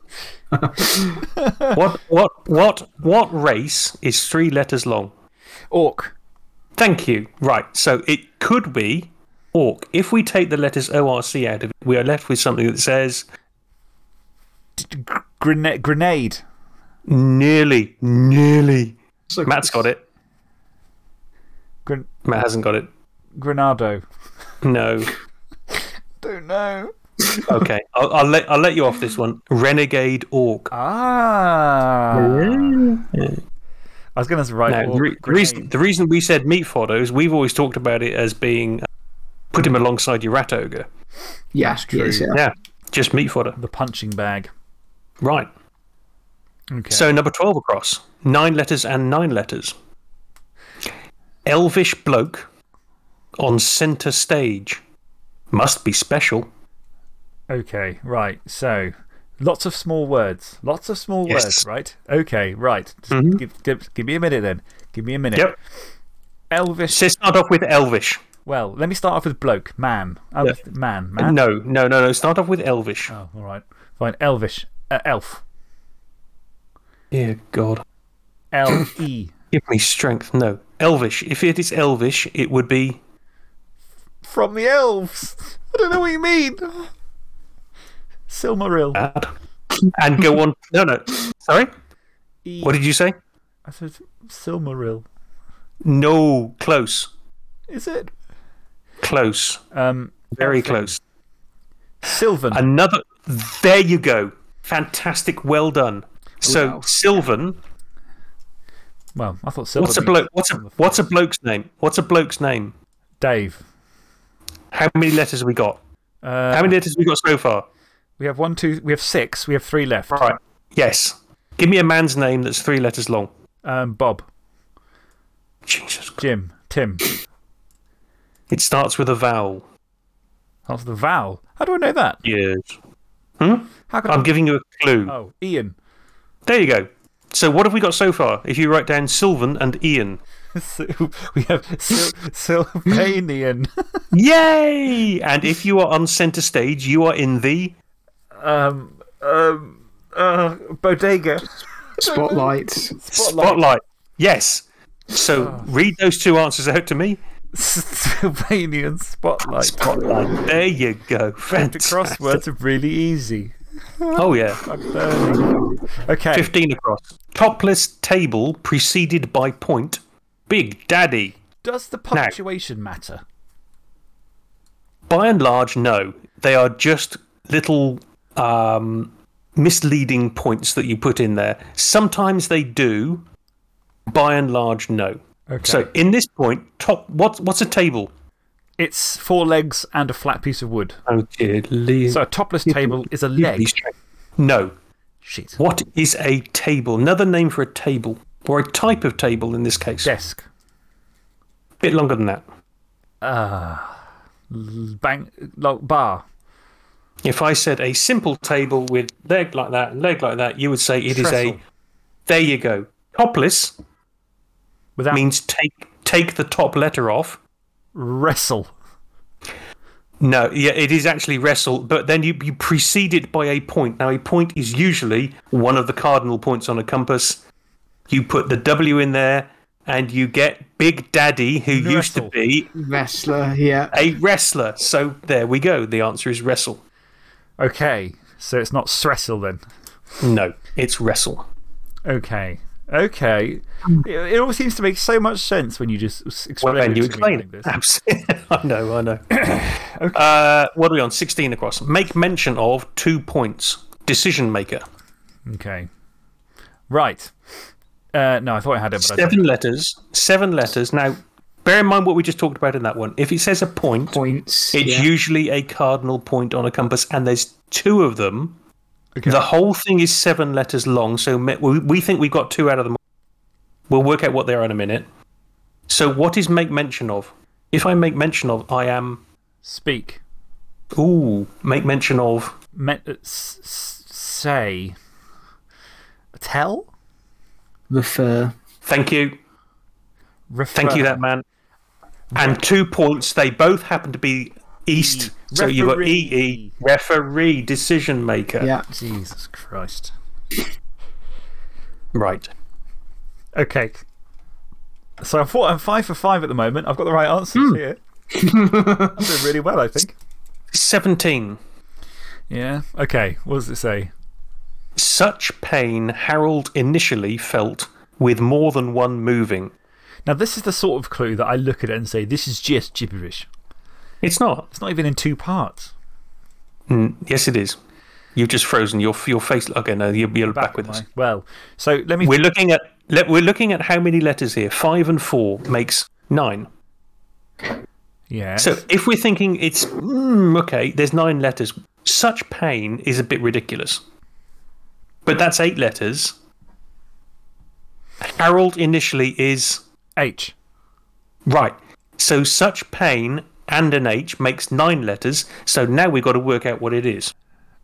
[LAUGHS] what, what, what, what race is three letters long? Orc. Thank you. Right. So it could be orc. If we take the letters ORC out of it, we are left with something that says Grena grenade. Nearly. Nearly. So Matt's got it. Gren Matt hasn't got it. Grenado. No. [LAUGHS] Don't know. Okay. I'll, I'll, let, I'll let you off this one. Renegade Orc. Ah. I was going to write. Now, the, re- the reason, the reason we said meat fodder is we've always talked about it as being uh, put him alongside your rat ogre. Yeah, he is, yeah. Yeah. Just meat fodder. The punching bag. Right. Okay. So number 12 across. Nine letters and nine letters. Elvish bloke on centre stage. Must be special. Okay, right. So, lots of small words. Lots of small Yes. words, right? Okay, right. Mhm. give, give, give me a minute then. Give me a minute. Yep. Elvish. So start off with Elvish. Well, let me start off with bloke. Man. Oh. Man. Man. No, no, no, no. Start off with Elvish. Oh, all right. Fine. Elvish. Uh, elf. Dear God. L E. Give me strength. No. Elvish. If it is Elvish, it would be. From the elves. I don't know what you mean. Silmaril. bad. And go on. [LAUGHS] No, no. Sorry? E. What did you say? I said Silmaril. No. Close. Is it? Close. Um, Very close. Sylvan. Another. There you go. Fantastic. Well done. So, Wow. Sylvan. Well, I thought Sylvan. What's a bloke? What's a what's a bloke's name? What's a bloke's name? Dave. How many letters have we got? Uh, How many letters have we got so far? We have one, two, we have six. We have three left. Right. Yes. Give me a man's name that's three letters long. Um, Bob, Jesus. Jim, Tim. It starts with a vowel. That's the vowel. How do I know that? Yes. Hmm? How can I'm I? giving you a clue. Oh, Ian. There you go. So, what have we got so far? If you write down Sylvan and Ian. [LAUGHS] We have Syl Sylvanian. [LAUGHS] Yay! And if you are on centre stage, you are in the. um, um, uh, bodega. Spotlight. Spotlight. Yes. So, read those two answers out to me. Sylvanian spotlight. Spotlight. There you go. The crosswords are really easy. Oh, yeah. I'm. Okay. 15 across. Topless table preceded by point. Big Daddy. Does the punctuation matter? By and large, no. They are just little um, misleading points that you put in there. Sometimes they do. By and large, no. Okay. So, in this point, top, what, what's a table? It's four legs and a flat piece of wood. Oh, dear. Lee. So a topless table is a leg. No. Shit. What is a table? Another name for a table, or a type of table in this case. Desk. bit longer than that. Uh, Bang. like bar. If I said a simple table with leg like that and leg like that, you would say it is a. There you go. Topless Without means take take the top letter off. Wrestle. No, yeah, it is actually wrestle, but then you, you precede it by a point. Now, a point is usually one of the cardinal points on a compass. You put the W in there, and you get Big Daddy, who used to be Wrestler, yeah. a wrestler. So there we go. The answer is wrestle. Okay. So it's not Sressel then. No, it's wrestle. Okay. Okay. It, it all seems to make so much sense when you just explain Well, then it you to me explain like this. Absolutely. [LAUGHS] I know, I know. [CLEARS THROAT] uh, what are we on? 16 across. Make mention of two points. Decision maker. Okay. Right. Uh, no, I thought I had it, but Seven letters. Seven letters. Now, bear in mind what we just talked about in that one. If it says a point, Points. it's yeah. usually a cardinal point on a compass, and there's two of them. Okay. The whole thing is seven letters long, so we we think we've got two out of them. We'll work out what they are in a minute. So, what is make mention of? If I make mention of, I am. Speak. Ooh, make mention of. Me- uh, s- s- say. Tell? Refer. Thank you. Refer. Thank you, that man. And two points. They both happen to be east. So you've got EE, referee, decision maker. Yeah. Jesus Christ. Right. Okay. So I thought I'm five for five at the moment. I've got the right answers hmm. here. I'm doing really well, I think. 17. Yeah. Okay. What does it say? Such pain Harold initially felt with more than one moving. Now, this is the sort of clue that I look at it and say, this is just gibberish. It's not. It's not even in two parts. Mm, yes, it is. You've just frozen your, your face. Okay, no, you're, you're back, with us. Well, so let me. We're looking, at, let, we're looking at how many letters here. Five and four makes nine. yeah. So if we're thinking it's, mm, okay, there's nine letters, such pain is a bit ridiculous. But that's eight letters. Harold initially is H. right. So such pain and an H makes nine letters. So now we've got to work out what it is.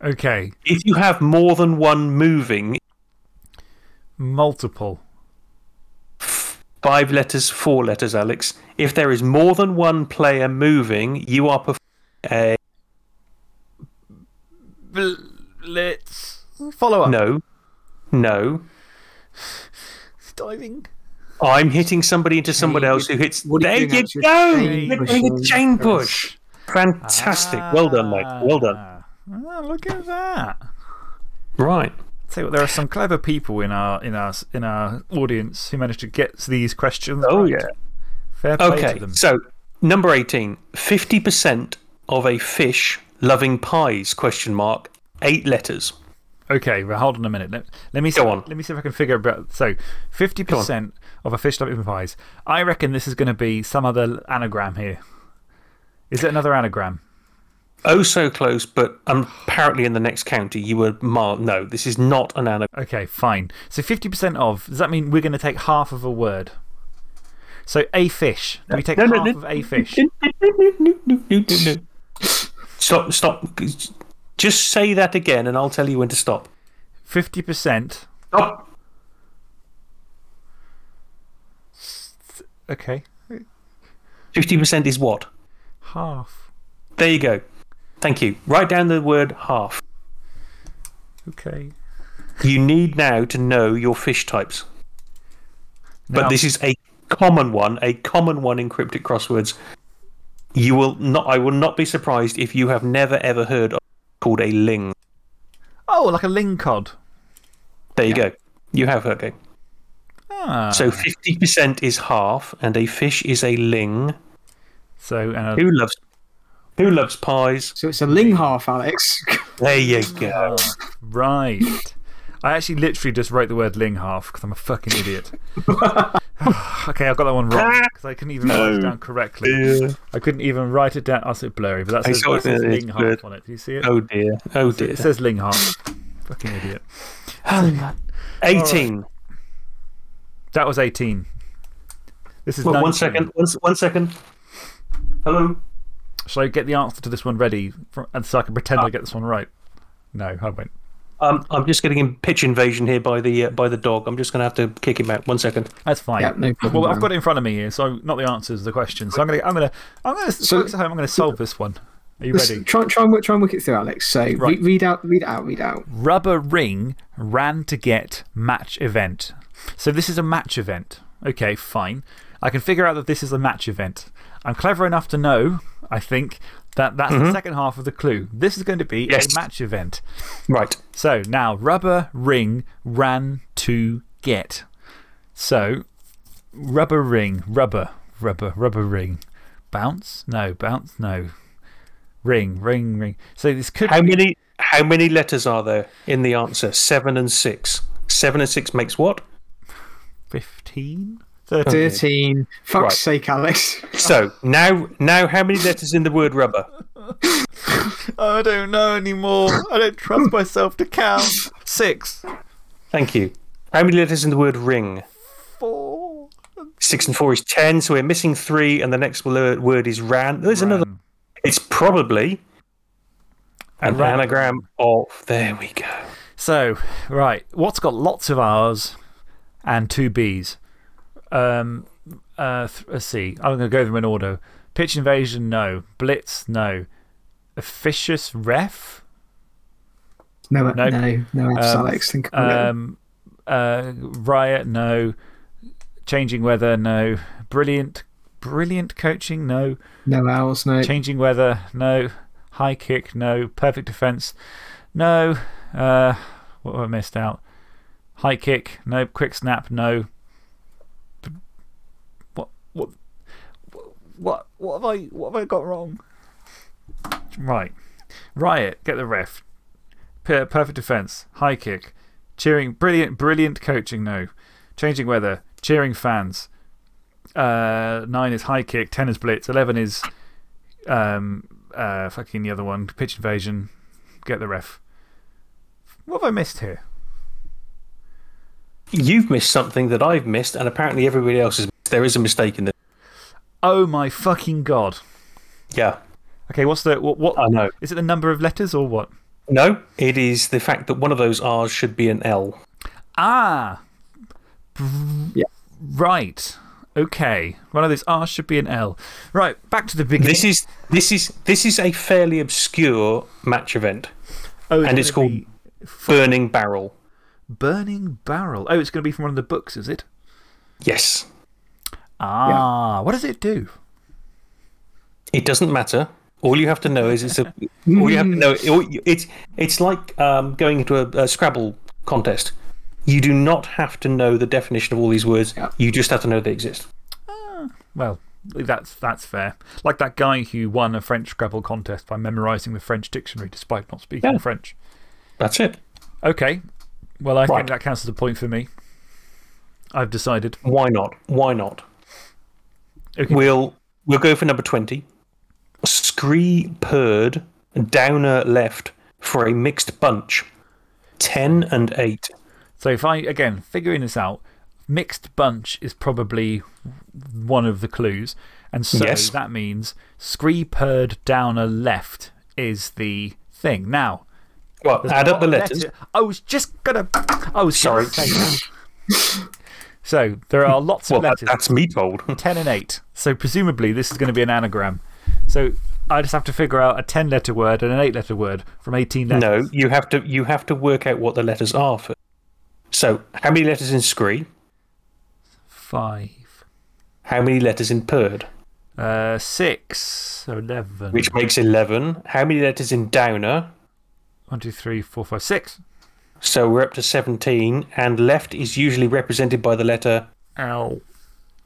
Okay. If you have more than one moving, Multiple. five letters, four letters, Alex. If there is more than one player moving, you are performing a Let's follow up. no, no. Diving. I'm hitting somebody into someone Hey, else who hits. There you you go. Chain You're doing a chain push. Fantastic. Well done, mate. Well done. Ah, look at that. Right. What, there are some clever people in our, in our, in our audience who managed to get these questions. Oh, right. yeah. Fair play Okay. to them. So, number 18. 50% of a fish loving pies, question mark, eight letters. Okay, well, hold on a minute. Let, let, me see, Go on. let me see if I can figure out. So, 50% of a fish loving pies. I reckon this is going to be some other anagram here. Is it another anagram? Oh, so close, but apparently in the next county you were mar. No, this is not an anagram. Okay, fine. So 50% of, does that mean we're going to take half of a word? So a fish. Do we take No, no, half no. of a fish? Stop, stop. Just say that again and I'll tell you when to stop. 50%. Stop. Okay. 50% is what? Half. There you go. Thank you. Write down the word half. Okay. You need now to know your fish types. But this is a common one, a common one in cryptic crosswords. You will not, I will not be surprised if you have never ever heard of called a ling. Oh, like a ling cod. There you go. You have heard. Okay. Ah. So 50% is half, and a fish is a ling. so and a, Who loves Who loves pies? So it's a ling half, Alex. [LAUGHS] There you go. right. I actually literally just wrote the word ling half because I'm a fucking idiot. [LAUGHS] [SIGHS] okay, I got that one wrong because I couldn't even write it down correctly. Yeah. I couldn't even write it down. I'll say blurry, but that I says, saw that says ling half blurred. on it. Do you see it? Oh dear. Oh dear. It says ling half. fucking idiot. [SIGHS] 18. That was 18. This is well, one second. One, one second. Hello. Shall I get the answer to this one ready for, and so I can pretend I get this one right? No, I won't. Um, I'm just getting in pitch invasion here by the, uh, by the dog. I'm just going to have to kick him out. One second. That's fine. Yeah, no problem, Well, I've got it in front of me here, so not the answers, the questions. So I'm going to, I'm going to, I'm going to, So- folks at home, I'm going to solve this one. Are you ready? Try, try, and work, try and work it through, Alex. So Right. read, read out, read out, read out. Rubber Ring ran to get match event. So this is a match event. Okay, fine. I can figure out that this is a match event. I'm clever enough to know, I think, that that's the mm-hmm. second half of the clue. This is going to be Yes. a match event. Right. So now, rubber ring ran to get. So, rubber ring, rubber, rubber, rubber ring. Bounce? No, bounce? No. Ring, ring, ring. So this could How be many, how many letters are there in the answer? Seven and six. Seven and six makes what? 15? 13. 13. Fuck's Right. sake, Alex. [LAUGHS] So now, now, how many letters in the word rubber? [LAUGHS] I don't know anymore. I don't trust myself to count. Six. Thank you. How many letters in the word ring? Four. Six and four is ten, so we're missing three, and the next word word is ran. There's another. It's probably an ran- anagram of. There we go. So, right. What's got lots of R's and two B's? Um, uh, let's see. I'm going to go them in order. Pitch invasion, no. Blitz, no. Officious ref? No, No. no, no, F's, Um, Alex. Think. Um, uh, riot, no. Changing weather, no. Brilliant, brilliant coaching, no. No owls, no. Changing weather, no. High kick, no. Perfect defense, no. Uh, What have I missed out? High kick, no. Quick snap, no. What, what, what, what, have, I, what have I got wrong? Right. Riot, get the ref. Per perfect defence, high kick. Cheering, brilliant, brilliant coaching, no. Changing weather, cheering fans. Uh, nine is high kick, 10 is blitz, 11 is um, uh, fucking the other one, pitch invasion. Get the ref. What have I missed here? You've missed something that I've missed, and apparently everybody else has missed. There is a mistake in this. Oh my fucking god. Yeah. Okay, what's the. What, what, I know. Is it the number of letters or what? No, it is the fact that one of those R's should be an L. Ah! Yeah. Right. Okay. One of those R's should be an L. Right, back to the beginning. This is, this is, this is a fairly obscure match event. oh, and it's called Burning Barrel. Burning Barrel. Oh, it's going to be from one of the books, is it? Yes. Ah. What does it do? It doesn't matter. All you have to know is it's a. all you have to know [LAUGHS] it's it's like um, going into a, a Scrabble contest. You do not have to know the definition of all these words. Yeah. You just have to know they exist. Well, that's, that's fair. Like that guy who won a French Scrabble contest by memorising the French dictionary despite not speaking Yeah. French. That's it. Okay. Well, I Right. think that counts as a point for me. I've decided. Why not? Why not? Okay. We'll we'll go for number twenty. Scree purred downer left for a mixed bunch. Ten and eight. So, if I, again, figuring this out, mixed bunch is probably one of the clues. And so Yes. that means scree purred downer left is the thing. Now, Well, there's add up the a letters. I was just going to. I was Sorry. gonna say that. so, there are lots Well, of that, letters. that's me told. [LAUGHS] 10 and 8. So, presumably, this is going to be an anagram. So, I just have to figure out a 10 letter word and an 8 letter word from 18 letters. No, you have to you have to work out what the letters are first. So, how many letters in scree? 5. How many letters in purred? Uh, 6. So, 11. Which makes 11. How many letters in downer? 1, 2, 3, 4, 5, 6. So we're up to 17. And left is usually represented by the letter. L.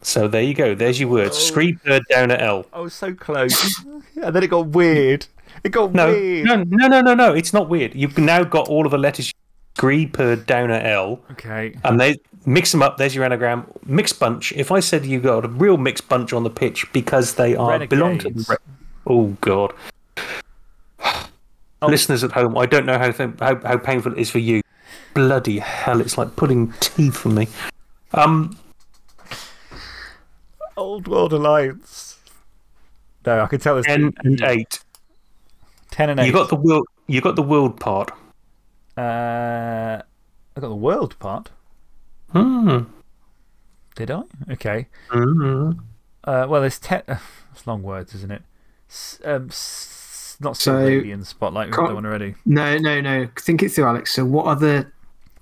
So there you go. There's your words. Oh. Scree, purred, downer, L. I was so close. [LAUGHS] and then it got weird. It got No, weird. no, no, no, no, no. It's not weird. You've now got all of the letters. Scree, purred, downer, L. Okay. And they mix them up. There's your anagram. Mixed bunch. If I said you got a real mixed bunch on the pitch because they are belong to. Renegades. The, oh God. Oh. Listeners at home, I don't know how, how how painful it is for you. Bloody hell! It's like pulling teeth from me. Um, Old World Alliance. No, I can tell this. ten and eight. 10 and 8. You got the world. You got the world part. Uh, I got the world part. Hmm. Did I? Okay. Hmm. Uh, well, there's 10. [LAUGHS] Uh, it's long words, isn't it? S um, s not So, in Spotlight. We've got can't- that one already. No, no, no. Think it through, Alex. So, what are the,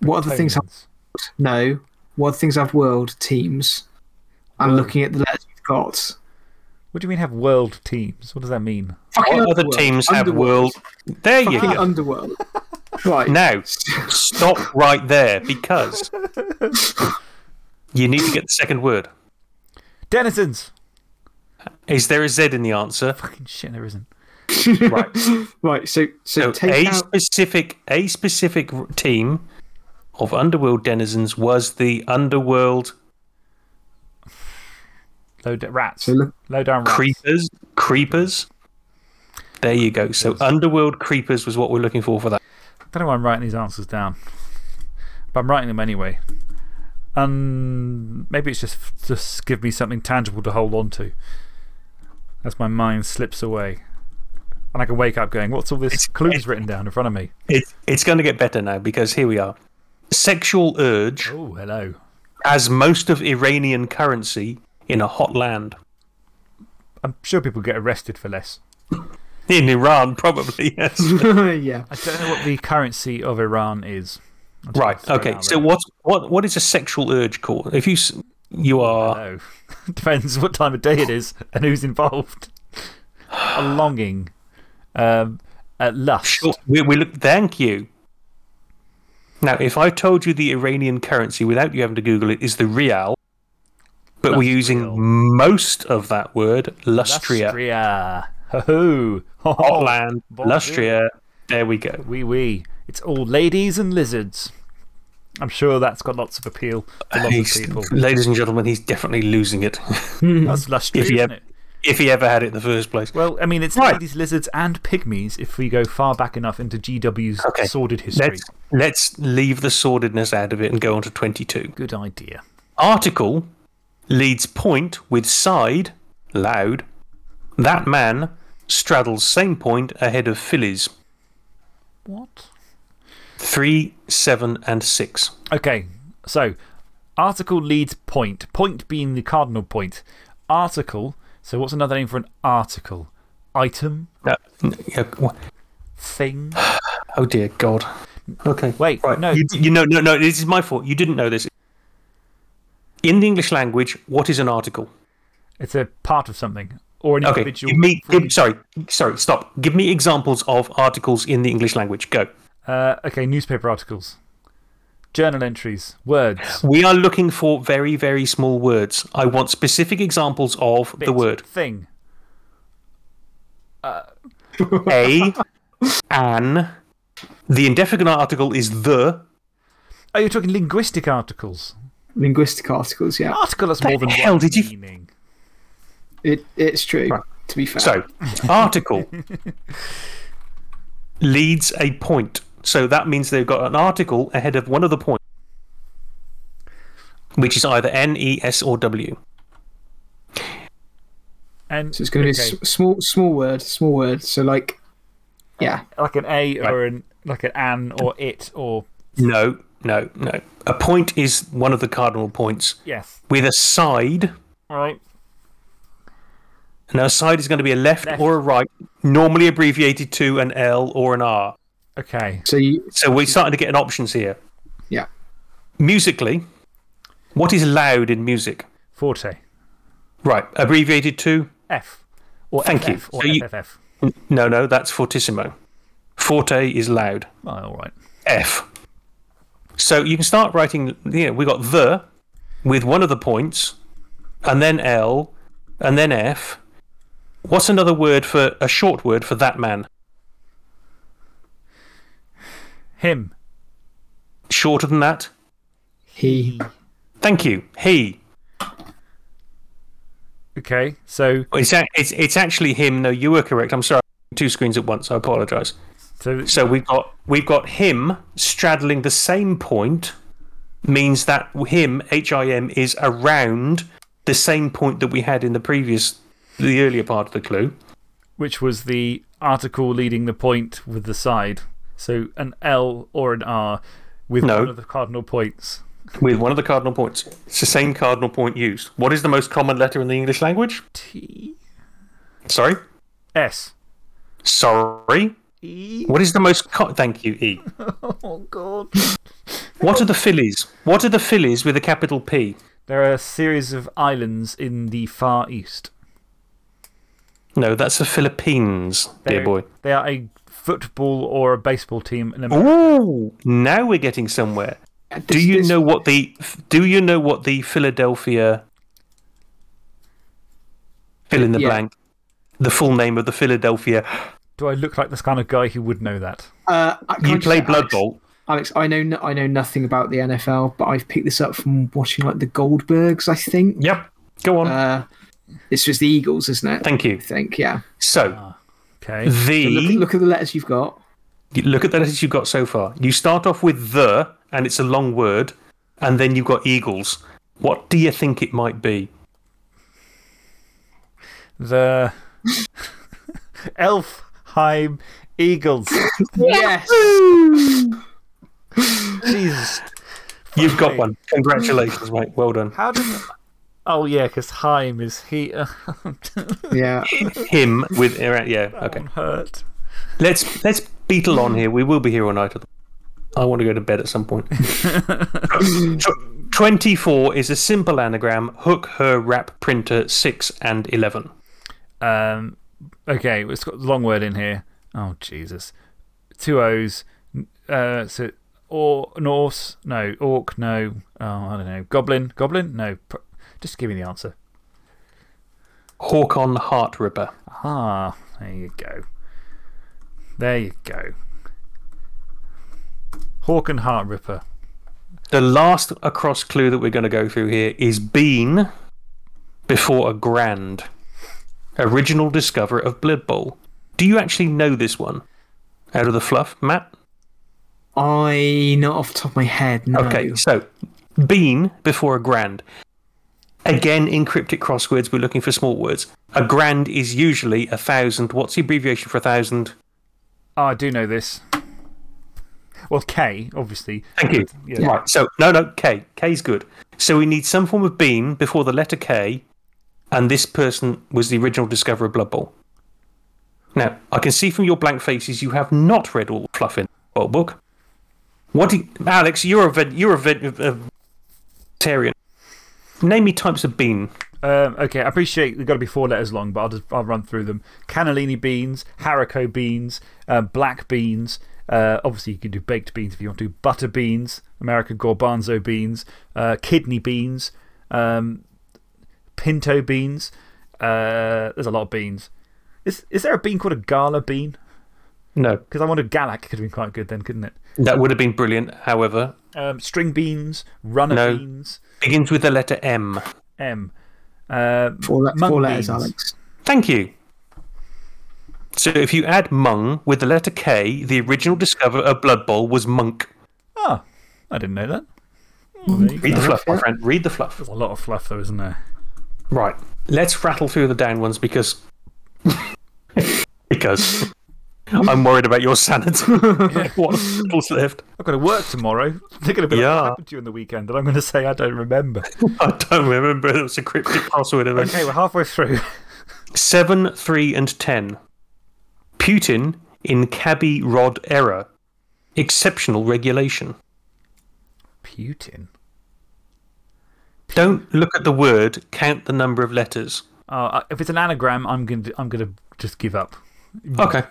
what are the things? Have, no, what are the things have world teams? I'm World. looking at the letters we've got. What do you mean have world teams? What does that mean? Fucking What other teams have Underworld. world? There you Fucking go. Underworld. right. Now, stop right there because you need to get the second word. Denizens! Is there a Z in the answer? Fucking shit, there isn't. Right. [LAUGHS] Right. So, so, So take a out. specific a specific team of underworld denizens was the underworld Low da- rats. So look, Low down rats. creepers. Creepers. There you go. So underworld creepers was what we're looking for for that. I don't know why I'm writing these answers down. But I'm writing them anyway. And maybe it's just just give me something tangible to hold on to as my mind slips away. And I can wake up going, what's all this clues written down in front of me? It, it's going to get better now because here we are. Sexual urge Oh, hello. as most of Iranian currency in a hot land. I'm sure people get arrested for less. In Iran, probably, [LAUGHS] yes. [LAUGHS] yeah. I don't know what the currency of Iran is. Right. gonna throw it Okay. So, there. what, what, what is a sexual urge called? If you, you oh, are. Hello. [LAUGHS] Depends what time of day it is and who's involved. A longing. Um, a lust. Sure. We, we look, thank you. Now, if I told you the Iranian currency without you having to Google it is the real, but we're using most of that word, lustria, Lustria. Ho ho. lustria. There we go. Wee wee. It's all ladies and lizards. I'm sure that's got lots of appeal to lots of people. ladies and gentlemen, he's definitely losing it. [LAUGHS] That's lustria, if you isn't have- it? If he ever had it in the first place. Well, I mean, it's Right. ladies, lizards, and pygmies if we go far back enough into GW's Okay. sordid history. Let's, let's leave the sordidness out of it and go on to 22. Good idea. Article leads point with side, loud. That man straddles same point ahead of fillies. What? 3, 7, and 6. Okay, so article leads point. Point being the cardinal point. Article. So, what's another name for an article? Item? No, yeah, Thing? oh dear God. Okay. Wait, right. no. You, you know, no, no, this is my fault. You didn't know this. In the English language, what is an article? It's a part of something. Or an Okay. individual. Give me, give, sorry, sorry, stop. Give me examples of articles in the English language. Go. Uh, okay, newspaper articles. Journal entries. Words. We are looking for very, very small words. I want specific examples of the word. Thing. Uh, a, an. The indefinite article is the. Oh, you're talking linguistic articles. Linguistic articles, yeah. Article has more than hell one did you- meaning. It, it's true, Right. to be fair. So, article [LAUGHS] leads a point. So that means they've got an article ahead of one of the points, which is either N, E, S, or W. And, So it's going to be a small, small word, small word. So, like, yeah. like an A or an, like an an or it or. No, no, no. A point is one of the cardinal points Yes. with a side. Right. Now, a side is going to be a left, Left. or a right, normally abbreviated to an L or an R. Okay. So, you, So we're starting to get an options here. yeah. Musically, what is loud in music? Forte. Right, abbreviated to? F. Or Thank you. Or So you- No, no, that's fortissimo. Forte is loud. Oh, all right. F. So you can start writing, you know, we got the with one of the points, and then L, and then F. What's another word for a short word for that man? Him. Shorter than that? He. Thank you. He. Okay. So, It's, a- it's, it's actually him. No, you were correct. I'm sorry. Two screens at once. I apologise. so So we've got we've got him straddling the same point means that him H I M is around the same point that we had in the previous the earlier part of the clue. which was the article leading the point with the side. So an L or an R with No. one of the cardinal points. With one of the cardinal points. It's the same cardinal point used. What is the most common letter in the English language? T. Sorry? S. Sorry? E. What is the most thank you, E. [LAUGHS] Oh, God. What are the Phillies? What are the Phillies with a capital P? There are a series of islands in the Far East. No, that's the Philippines, dear They're- boy. They are a football or a baseball team in America. Ooh, now we're getting somewhere. Do you this- know what the do you know what the Philadelphia fill in the Yeah. blank the full name of the Philadelphia Do I look like this kind of guy who would know that? Uh, can you play say, Blood Alex, Bowl Alex, I know, no- I know nothing about the NFL, but I've picked this up from watching like the Goldbergs, I think. yep go on Uh, this was the Eagles, isn't it? thank you I think, yeah. so Okay. the Look, look at the letters you've got. you look at the letters you've got so far you start off with the and it's a long word and then you've got Eagles what do you think it might be The [LAUGHS] Elfheim Eagles. [LAUGHS] Yes! Jesus. you've got one congratulations mate well done How did. Oh, yeah, because Heim is he. [LAUGHS] yeah. him with yeah okay I'm hurt. Let's let's beetle on here. We will be here all night. I want to go to bed at some point. [LAUGHS] 24 is a simple anagram hook, her, wrap, printer, 6 and 11. Um, okay, it's got a long word in here. Oh, Jesus. Two O's. Uh, so or Norse? No. Orc? No. Oh, I don't know. Goblin? Goblin? No. Pr- Just give me the answer. Horkon Heartripper. Ah, there you go. There you go. Horkon Heartripper. The last across clue that we're going to go through here is Bean before a grand. Original discoverer of Blood Bowl. Do you actually know this one? Out of the fluff, Matt? I, not off the top of my head, no. Okay, so Bean before a grand. Again, in cryptic crosswords, we're looking for small words. A grand is usually a thousand. What's the abbreviation for a thousand? Oh, I do know this. Well, K, obviously. Thank you. Yeah. Right, so no, no, K. K's good. So we need some form of beam before the letter K, and this person was the original discoverer of Blood Bowl. Now, I can see from your blank faces you have not read all the fluff in the book. What do you, Alex, you're a, you're a, vet, a vegetarian. Name me types of bean. Um, okay, I appreciate they've got to be four letters long, but I'll, just, I'll run through them. Cannellini beans, haricot beans, uh, black beans. Uh, obviously, you can do baked beans if you want to. Butter beans, American garbanzo beans, uh, kidney beans, um, pinto beans. Uh, there's a lot of beans. Is, is there a bean called a gala bean? No, Because I wanted Galak could have been quite good then, couldn't it? that would have been brilliant. However, Um, string beans, runner No. beans, begins with the letter M. M. Uh, Four, le four letters, beans. Alex. Thank you. So if you add mung with the letter K, the original discoverer of Blood Bowl was Monk. Ah, I didn't know that. Well, Read go. the fluff, my friend. Read the fluff. There's a lot of fluff, though, isn't there? Right. Let's rattle through the down ones because. [LAUGHS] because. I'm worried about your sanity. [LAUGHS] what hospitals left? I've got to work tomorrow. [LAUGHS] They're going to be like, Yeah. what happened to you on the weekend? And I'm going to say, I don't remember. [LAUGHS] I don't remember. It was a cryptic crossword event. okay, we're halfway through. 7, 3, and 10. Putin in Cabby Rod error. Exceptional regulation. Putin. Don't look at the word, count the number of letters. Uh, if it's an anagram, I'm going to I'm going to just give up. Okay.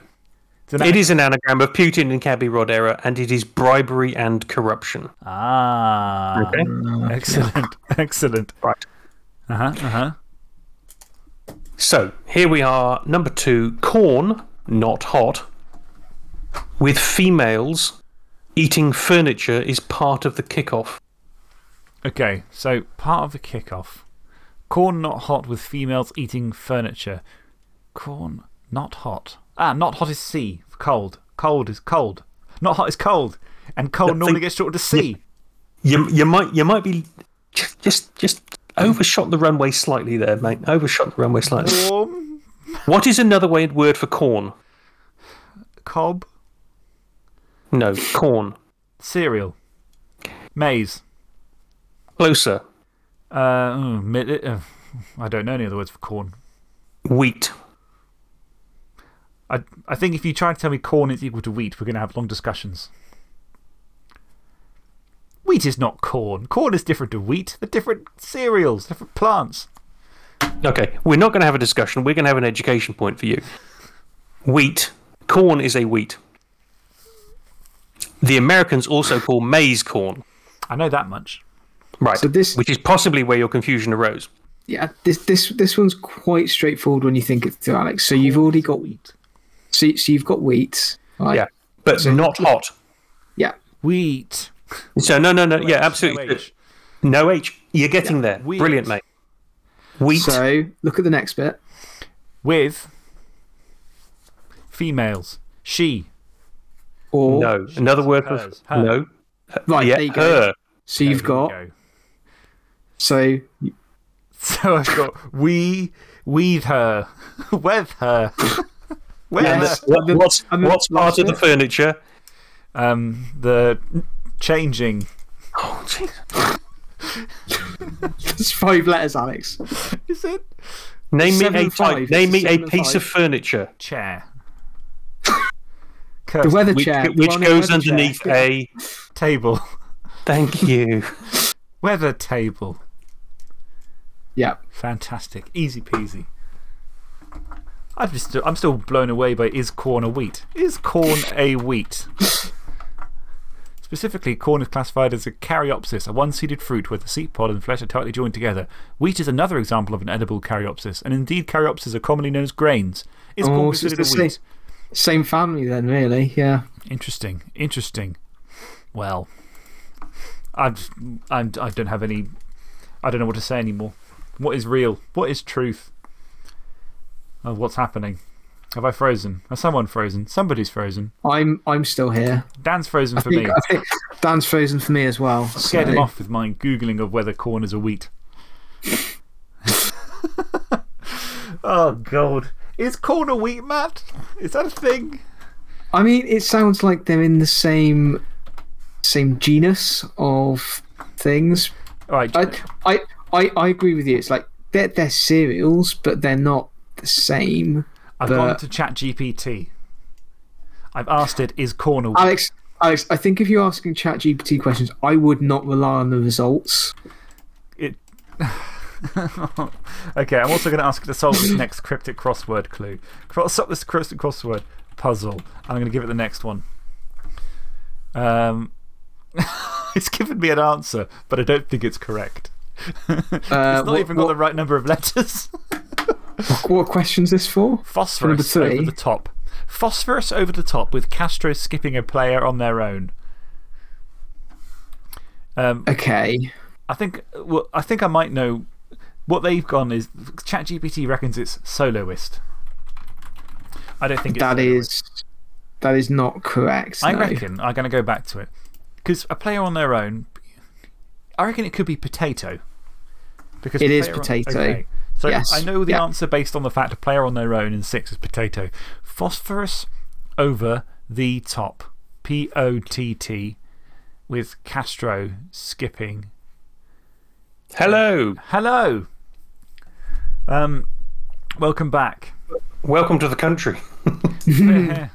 It's an It is an anagram of Putin and Cabby Rod error, and it is bribery and corruption. Ah. Okay. [LAUGHS] Excellent. [LAUGHS] Excellent. Right. Uh huh. Uh huh. So here we are, number two corn, not hot, with females eating furniture is part of the kickoff. Okay, so part of the kickoff. Corn not hot with females eating furniture. Corn not hot. Ah, not hot is C. Cold. Cold is cold. Not hot is cold. And cold normally gets shortened to C. You, you, might, you might be just, just, just overshot the runway slightly there, mate. Overshot the runway slightly. Warm. What is another way word for corn? Cob. No, corn. Cereal. Maize. Closer. Uh, mm, uh, I don't know any other words for corn. Wheat. I, I think if you try to tell me corn is equal to wheat, we're going to have long discussions. Wheat is not corn. Corn is different to wheat. They're different cereals, different plants. Okay, we're not going to have a discussion. We're going to have an education point for you. Wheat. Corn is a wheat. The Americans also call maize corn. I know that much. Right. So this- Which is possibly where your confusion arose. Yeah, this, this, this one's quite straightforward when you think it through, Alex. So you've already got wheat. So, so you've got wheat. Right? Yeah. But not hot. Yeah. Wheat. So, no, no, no. Yeah, No absolutely. H. No H. You're getting there. Wheat. Brilliant, mate. Wheat. So look at the next bit. With females. She. Or no. Another word for. hers, her. No. right, yeah, there you go. her. So you've There we got go. so [LAUGHS] So I've got we, with her, [LAUGHS] with her. [LAUGHS] With And her. Yes. And the- what's and the what's part last of the bit? furniture? Um, the changing. Oh, jeez. [LAUGHS] there's five letters, Alex. Is it? Name me Seven a and five. Name me a and piece five. of furniture Chair. [LAUGHS] The weather which, chair. the which goes weather chair. underneath a. Table. Thank you. [LAUGHS] Weather table. Yeah. Fantastic. Easy peasy. I'm, just, I'm still blown away by is corn a wheat? Is corn a wheat? Specifically, corn is classified as a caryopsis, a one seeded fruit where the seed pod and flesh are tightly joined together. Wheat is another example of an edible caryopsis, and indeed, caryopses are commonly known as grains. Is corn Oh, so it's considered the a wheat? same, same family then, really. Yeah. Interesting. Interesting. Well, I've, I'm, I don't have any. I don't know what to say anymore. What is real? What is truth? Oh, what's happening? Have I frozen? Has someone frozen? Somebody's frozen. I'm, I'm still here. Dan's frozen I for think, me. I think Dan's frozen for me as well. Scared so- him off with my Googling of whether corn is a wheat. [LAUGHS] oh, God. Is corn a wheat, Matt? Is that a thing? I mean, it sounds like they're in the same, same genus of things. All right. I, I, I, I agree with you. It's like they're, they're cereals, but they're not the same. I've but- gone to ChatGPT. I've asked it, is corn a? Alex, Alex, I think if you're asking ChatGPT questions, I would not rely on the results. it. [LAUGHS] okay, I'm also going to ask it to solve this next cryptic crossword clue. Cross solve this cryptic crossword puzzle. I'm going to give it the next one. Um, [LAUGHS] it's given me an answer, but I don't think it's correct. [LAUGHS] it's not what- even got what- the right number of letters. What question's this for? Phosphorus over the top. Phosphorus over the top with Castro skipping a player on their own. Um, Okay. I think, well, I think I might know. What they've gone is ChatGPT reckons it's soloist. I don't think it's That is, that is not correct. I no. reckon, I'm going to go back to it. Because a player on their own, I reckon it could be potato. Because It is on- potato. okay. So Yes. I know the Yeah. answer based on the fact a player on their own in six is potato. Phosphorus over the top. P O T T with Castro skipping. Hello. Hello. Um, welcome back. Welcome to the country. [LAUGHS]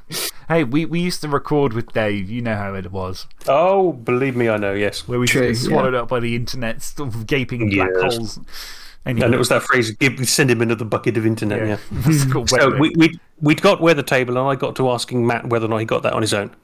hey, we, we used to record with Dave. You know how it was. Oh, believe me, I know, yes. Where we True, just get yeah. swallowed up by the internet, sort of gaping black Yes. holes. Anyway, And it was that phrase, give, send him into the bucket of internet, yeah. That's [LAUGHS] called So wet we, lip. we, we'd got weather table, and I got to asking Matt whether or not he got that on his own.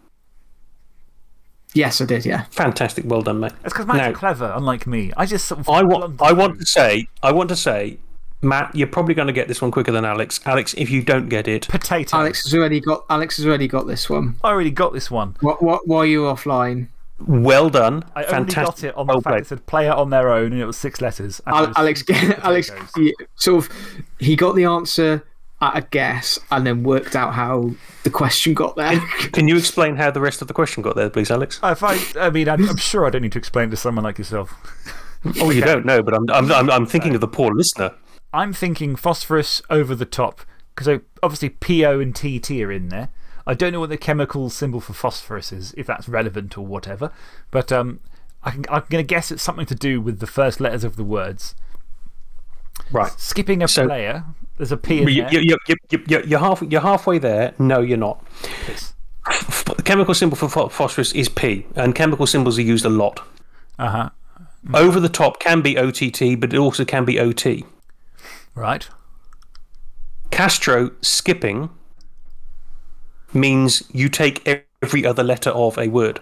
Yes, I did, yeah. Fantastic. Well done, mate. It's because Matt's Now- clever, unlike me. I just sort of. I want, I want to say, I want to say, Matt, you're probably going to get this one quicker than Alex. Alex, if you don't get it, Potato. Alex has already got, Alex has already got this one. I already got this one. What, what, while you were offline, well done. I Fantastic. only got it on the well fact played. it said player on their own and it was six letters. Al- was Alex, Alex potatoes. he, sort of, he got the answer at a guess and then worked out how the question got there. Can you explain how the rest of the question got there, please, Alex? If I, I mean, I'm, I'm sure I don't need to explain to someone like yourself. [LAUGHS] Oh, you don't know, but I'm, I'm, I'm, I'm thinking of the poor listener. I'm thinking phosphorus over the top because oh, obviously PO and TT are in there. I don't know what the chemical symbol for phosphorus is, if that's relevant or whatever, but um, I can, I'm going to guess it's something to do with the first letters of the words. Right. Skipping a So- player, there's a P in You, there. you, you, you, you, you're, half, you're halfway there. No, you're not. Yes. The chemical symbol for phosphorus is P, and chemical symbols are used a lot. Uh huh. Over the top can be OTT, but it also can be OT. Right. Castro skipping means you take every other letter of a word.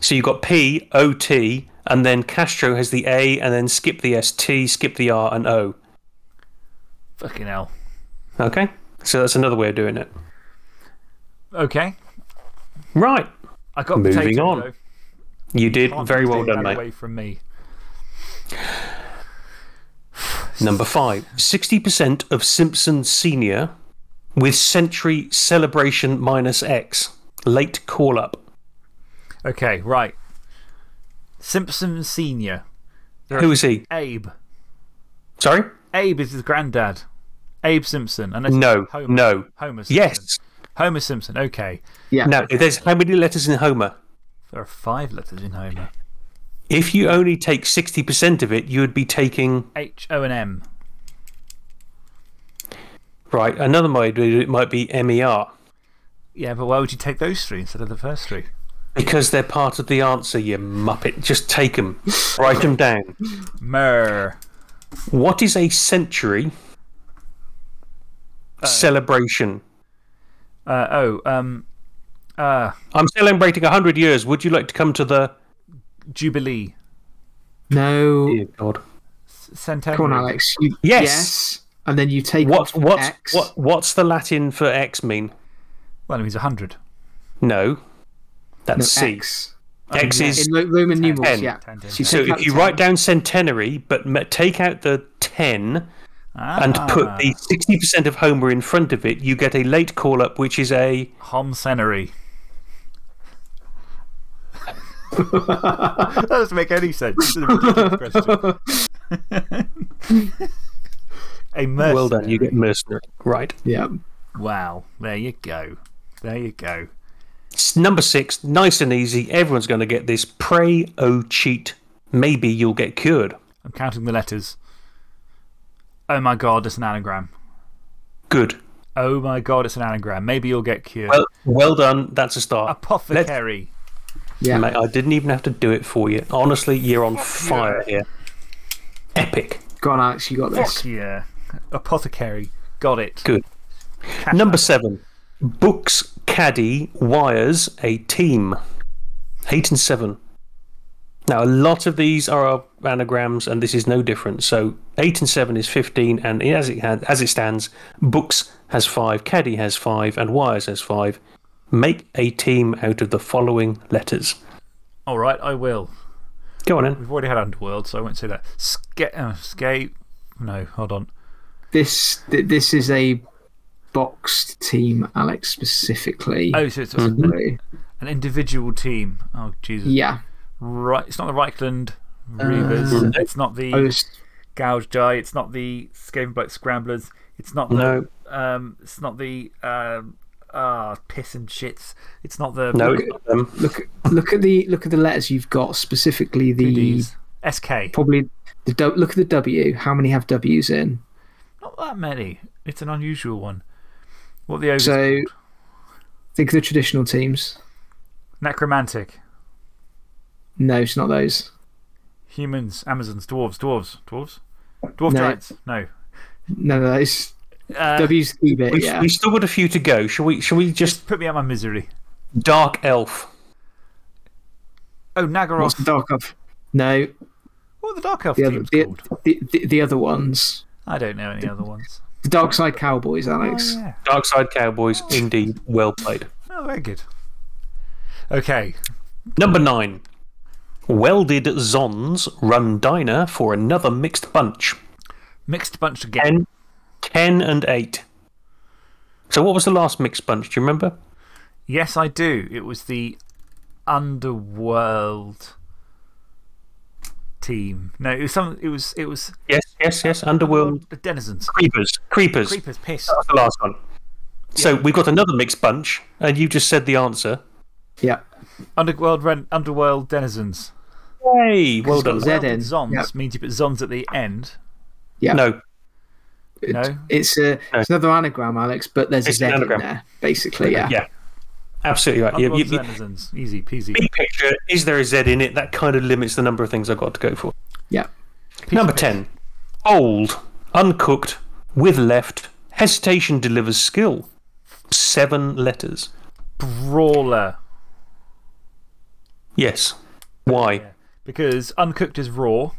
So you've got P, O, T, and then Castro has the A, and then skip the S, T, skip the R, and O. Fucking hell. Okay? So that's another way of doing it. Okay. Right. I got Moving potato, on. though. You did. Can't Very well done, mate. away from me. Number five 60% of Simpson Senior with Century Celebration minus X. Late call up. Okay, right. Simpson Senior. Who is he? Abe. Sorry? Abe is his granddad. Abe Simpson. Unless No. Homer. No. Homer Simpson. Yes. Homer Simpson. Okay. yeah. Now, there's how many letters in Homer? There are five letters in Homer. If you only take 60% of it, you would be taking. H O and M. Right, another way to do it might be MER. Yeah, but why would you take those three instead of the first three? Because they're part of the answer, you muppet. Just take them. Write them down. Mer. What is a century celebration? Uh, oh, um, Uh, I'm celebrating 100 years. Would you like to come to the. Jubilee. No. Dear God. Centenary. Come on, Alex. You, Yes. yes. And then you take What, off what's, X. what, what's the Latin for X mean? Well, it means 100. No. That's No, C. X. X Yeah, is. in Ro- Roman numerals, Ten. yeah. Ten, ten, So you So if you 10. write down centenary, but take out the 10 and put Ah. the 60% of Homer in front of it, you get a late call up, which is a. Homcenary. [LAUGHS] that doesn't make any sense. This is a ridiculous question. [LAUGHS] a mercenary. Well done, you get mercenary. Right. Yeah. Wow. There you go. There you go. S- Number six, nice and easy. Everyone's going to get this. Pray, oh cheat. Maybe you'll get cured. I'm counting the letters. Oh my god, it's an anagram. Good. Oh my god, it's an anagram. Maybe you'll get cured. Well, well done. That's a start. Apothecary. Yeah. Mate, I didn't even have to do it for you. Honestly, you're on fire here. Epic. Go on, Alex. You got this. Fuck yeah. Apothecary. Got it. Good. Number seven. Books, caddy, wires, a team. Eight and seven. Now, a lot of these are anagrams, and this is no different. So, eight and seven is 15, and as it, had, as it stands, books has five, caddy has five, and wires has five. Make a team out of the following letters. All right, I will. Go on in. We've already had Underworld, so I won't say that. Uh, skate. No, hold on. This, th- this is a boxed team, Alex, specifically. Oh, so it's Mm-hmm. an, an individual team. Oh, Jesus. Yeah. Right. It's not the Reikland Reavers. Uh, it's not the I was, Gouge Eye. It's not the Skavenblight Scramblers. It's not the. No. Um, it's not the. Um, ah, piss and shits. It's not the. No, it's not them. look, look, at the, look at the letters you've got, specifically the. SK. Probably. The, du- look at the W. How many have W's in? Not that many. It's an unusual one. What the ogres? So, think of the traditional teams. Necromantic. No, it's not those. Humans, Amazons, dwarves, dwarves, dwarves? Dwarf No. giants? No. None of those. Uh, W's keep it, We've, yeah. we've still got a few to go. Shall we, shall we just. just put me out of my misery. Dark Elf. Oh, Naggaroth. What's the dark elf? No, What are the Dark Elf the other, teams the, called? the, the, the other ones. I don't know any other ones. The Dark Side Cowboys, oh, Alex. Oh, yeah. Dark Side Cowboys, indeed. Well played. Oh, very good. Okay. Number nine. Welded Zons run diner for another mixed bunch. Mixed bunch again. Ten, 10 and 8. So, what was the last mixed bunch? Do you remember? Yes, I do. It was the Underworld team. No, it was some. It was. It was. Yes, yes, yes. Underworld The Denizens. Creepers. Creepers. Creepers. Piss. That was the last one. So, we've got another mixed bunch, and you just said the answer. Yeah. Underworld. Ren, Underworld Denizens. Hey, well got done. Z in. Zons Yeah. means you put Zons at the end. Yeah. No, No. It's, a, it's another anagram, Alex, but there's It's a an Z in there, basically, yeah. yeah. Absolutely right. You- Underworld you- Denizens. Easy peasy. big picture, is there a Z in it? That kind of limits the number of things I've got to go for. Yeah. Number 10. Old, uncooked, with left, hesitation delivers skill. Seven letters. Brawler. Yes. Why? Because uncooked is raw.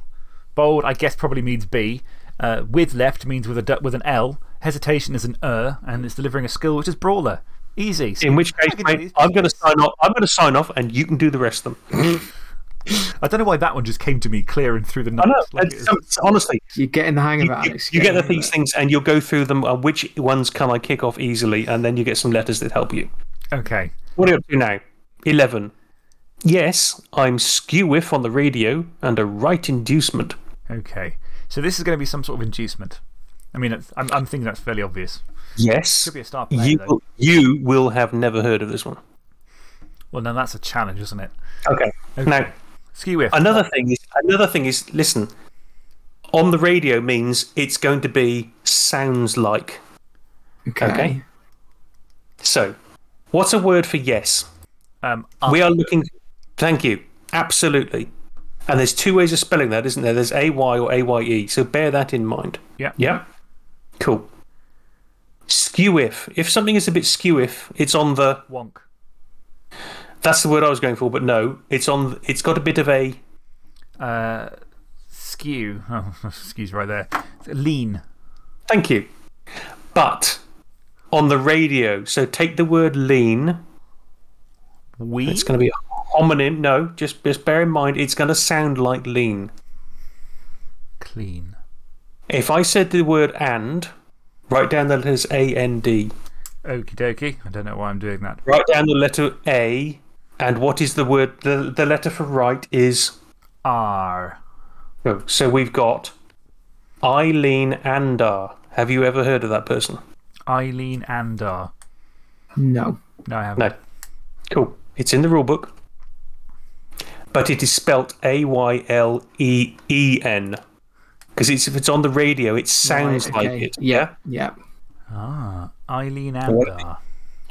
Bold, I guess, probably means B. Uh, with left means with, a, with an L. Hesitation is an er, and it's delivering a skill, which is brawler. Easy. In which case, mate, I'm going to sign off. I'm going to sign off, and you can do the rest of them. [LAUGHS] I don't know why that one just came to me clear and through the I know. like it it's- it's- honestly, You're getting the hang of it, you- Alex. you You're get the these things, and you'll go through them. Uh, which ones can I kick off easily? And then you get some letters that help you. okay. What are you up to now? 11. Yes, I'm skew-whiff on the radio and a right inducement. Okay. So this is going to be some sort of inducement. I mean, I'm, I'm thinking that's fairly obvious. Yes. Could be a star player, You, though. will- you will have never heard of this one. Well, now that's a challenge, isn't it? Okay. Now, Ski whiff. another thing is another thing is listen. On the radio means it's going to be sounds like. Okay. Okay. So, what's a word for yes? Um, We are looking. Thank you. Absolutely. And there's two ways of spelling that, isn't there? There's A Y or A Y E. So bear that in mind. yeah. Yeah. Cool. Skew if. If something is a bit skew if, it's on the. Wonk. That's the word I was going for, but no. It's, on, it's got a bit of a. Uh, skew. [LAUGHS] Oh, skew's right there. Lean. Thank you. But on the radio, so take the word lean. We. It's going to be a homonym. No, just, just bear in mind it's going to sound like lean. Clean. If I said the word and, write down the letters A N D. Okie dokie. I don't know why I'm doing that. Write down the letter A, and what is the word? The, the letter for right is. R. Oh, so we've got Ayleen Andar. Have you ever heard of that person? Ayleen Andar. No. No, I haven't. No. Cool. It's in the rule book. But it is spelt A Y L E E N. Because if it's on the radio, it sounds Right, like it. Yeah. Yeah. Ah, Ayleen Andar.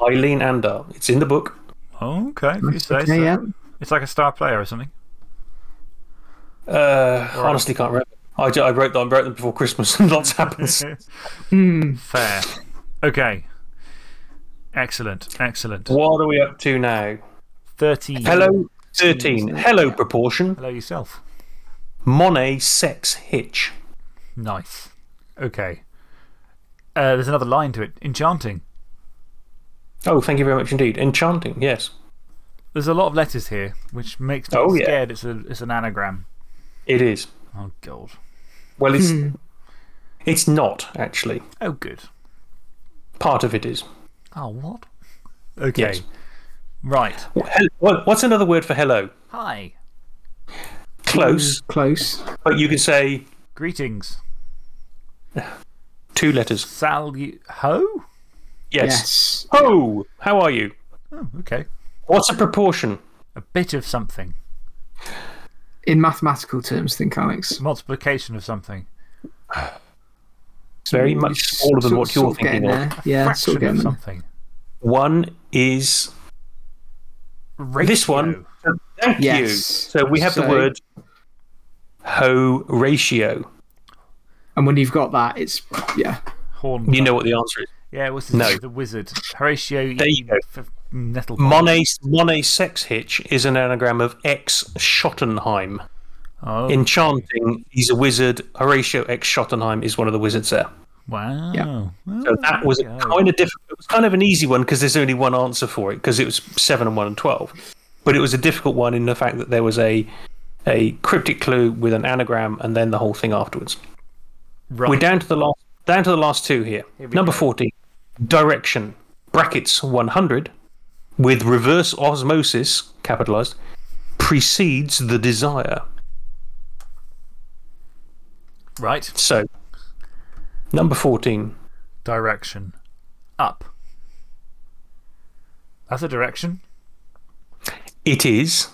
Ayleen Andar. It's in the book. Oh, okay. If you say Okay, so. yeah. It's like a star player or something. Uh, Honestly, can't remember. I, I wrote them, I wrote them before Christmas and [LAUGHS] lots happens. [LAUGHS] Hmm. Fair. Okay. Excellent. Excellent. what are we up to now? 13. Hello, 13. isn't it? Hello, proportion. Hello yourself. Monet sex hitch. Nice. Okay. Uh, there's another line to it. Enchanting. Oh, thank you very much indeed. Enchanting, yes. There's a lot of letters here, which makes me Oh, yeah. scared it's, a, it's an anagram. It is. Oh, God. Well, it's, it's not, actually. Oh, good. Part of it is. Oh, what? Okay. Yes. Right. Wh- hel- what- What's another word for hello? Hi. Close, Close. but you can say Greetings. two letters. Salu. Ho? Yes. Yes. Ho! How are you? Oh, okay. What's a proportion? A bit of something. In mathematical terms, think, Alex. Multiplication of something. Very much smaller than what you're sort of getting thinking of. Yeah, Fraction sort of getting something. One is this one. Thank you. So we have the word ho ratio. And when you've got that, it's, yeah. Horn. You know what the answer is. Yeah, what's the, No. the wizard? Horatio There you go. F- Nettle. Monet, Monet sex hitch is an anagram of X. Schottenheim. Oh, Enchanting, he's a wizard. Horatio X. Schottenheim is one of the wizards there. wow. Yeah. So that was a there you go. kind of difficult. It was kind of an easy one because there's only one answer for it because it was seven and one and twelve. But it was a difficult one in the fact that there was a a cryptic clue with an anagram and then the whole thing afterwards. Right. We're down to the last down to the last two here. Here Number go. fourteen, direction brackets one hundred with reverse osmosis capitalized precedes the desire. Right. So, number fourteen. Direction. Up. That's a direction. It is.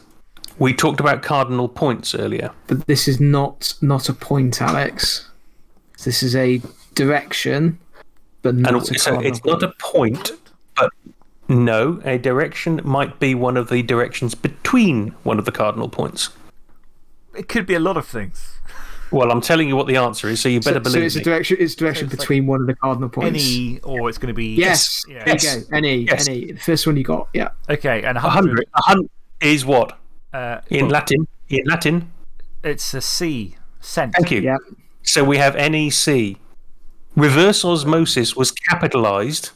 We talked about cardinal points earlier. But this is not not a point, Alex. This is a direction, but not And a so cardinal it's not a point, but no, a direction might be one of the directions between one of the cardinal points. It could be a lot of things. Well, I'm telling you what the answer is, so you better so, so believe it's a direction. It's direction it's like between one of the cardinal points. Any, or it's going to be. Yes. Yeah. There Yes. you go. Any. Yes. Any. The first one you got. Yeah. Okay, and a A hundred. hundred. A hundred is what Uh, in well, Latin. In Latin. it's a C. Cent. Thank you. Yeah. So we have NEC. Reverse osmosis was capitalized,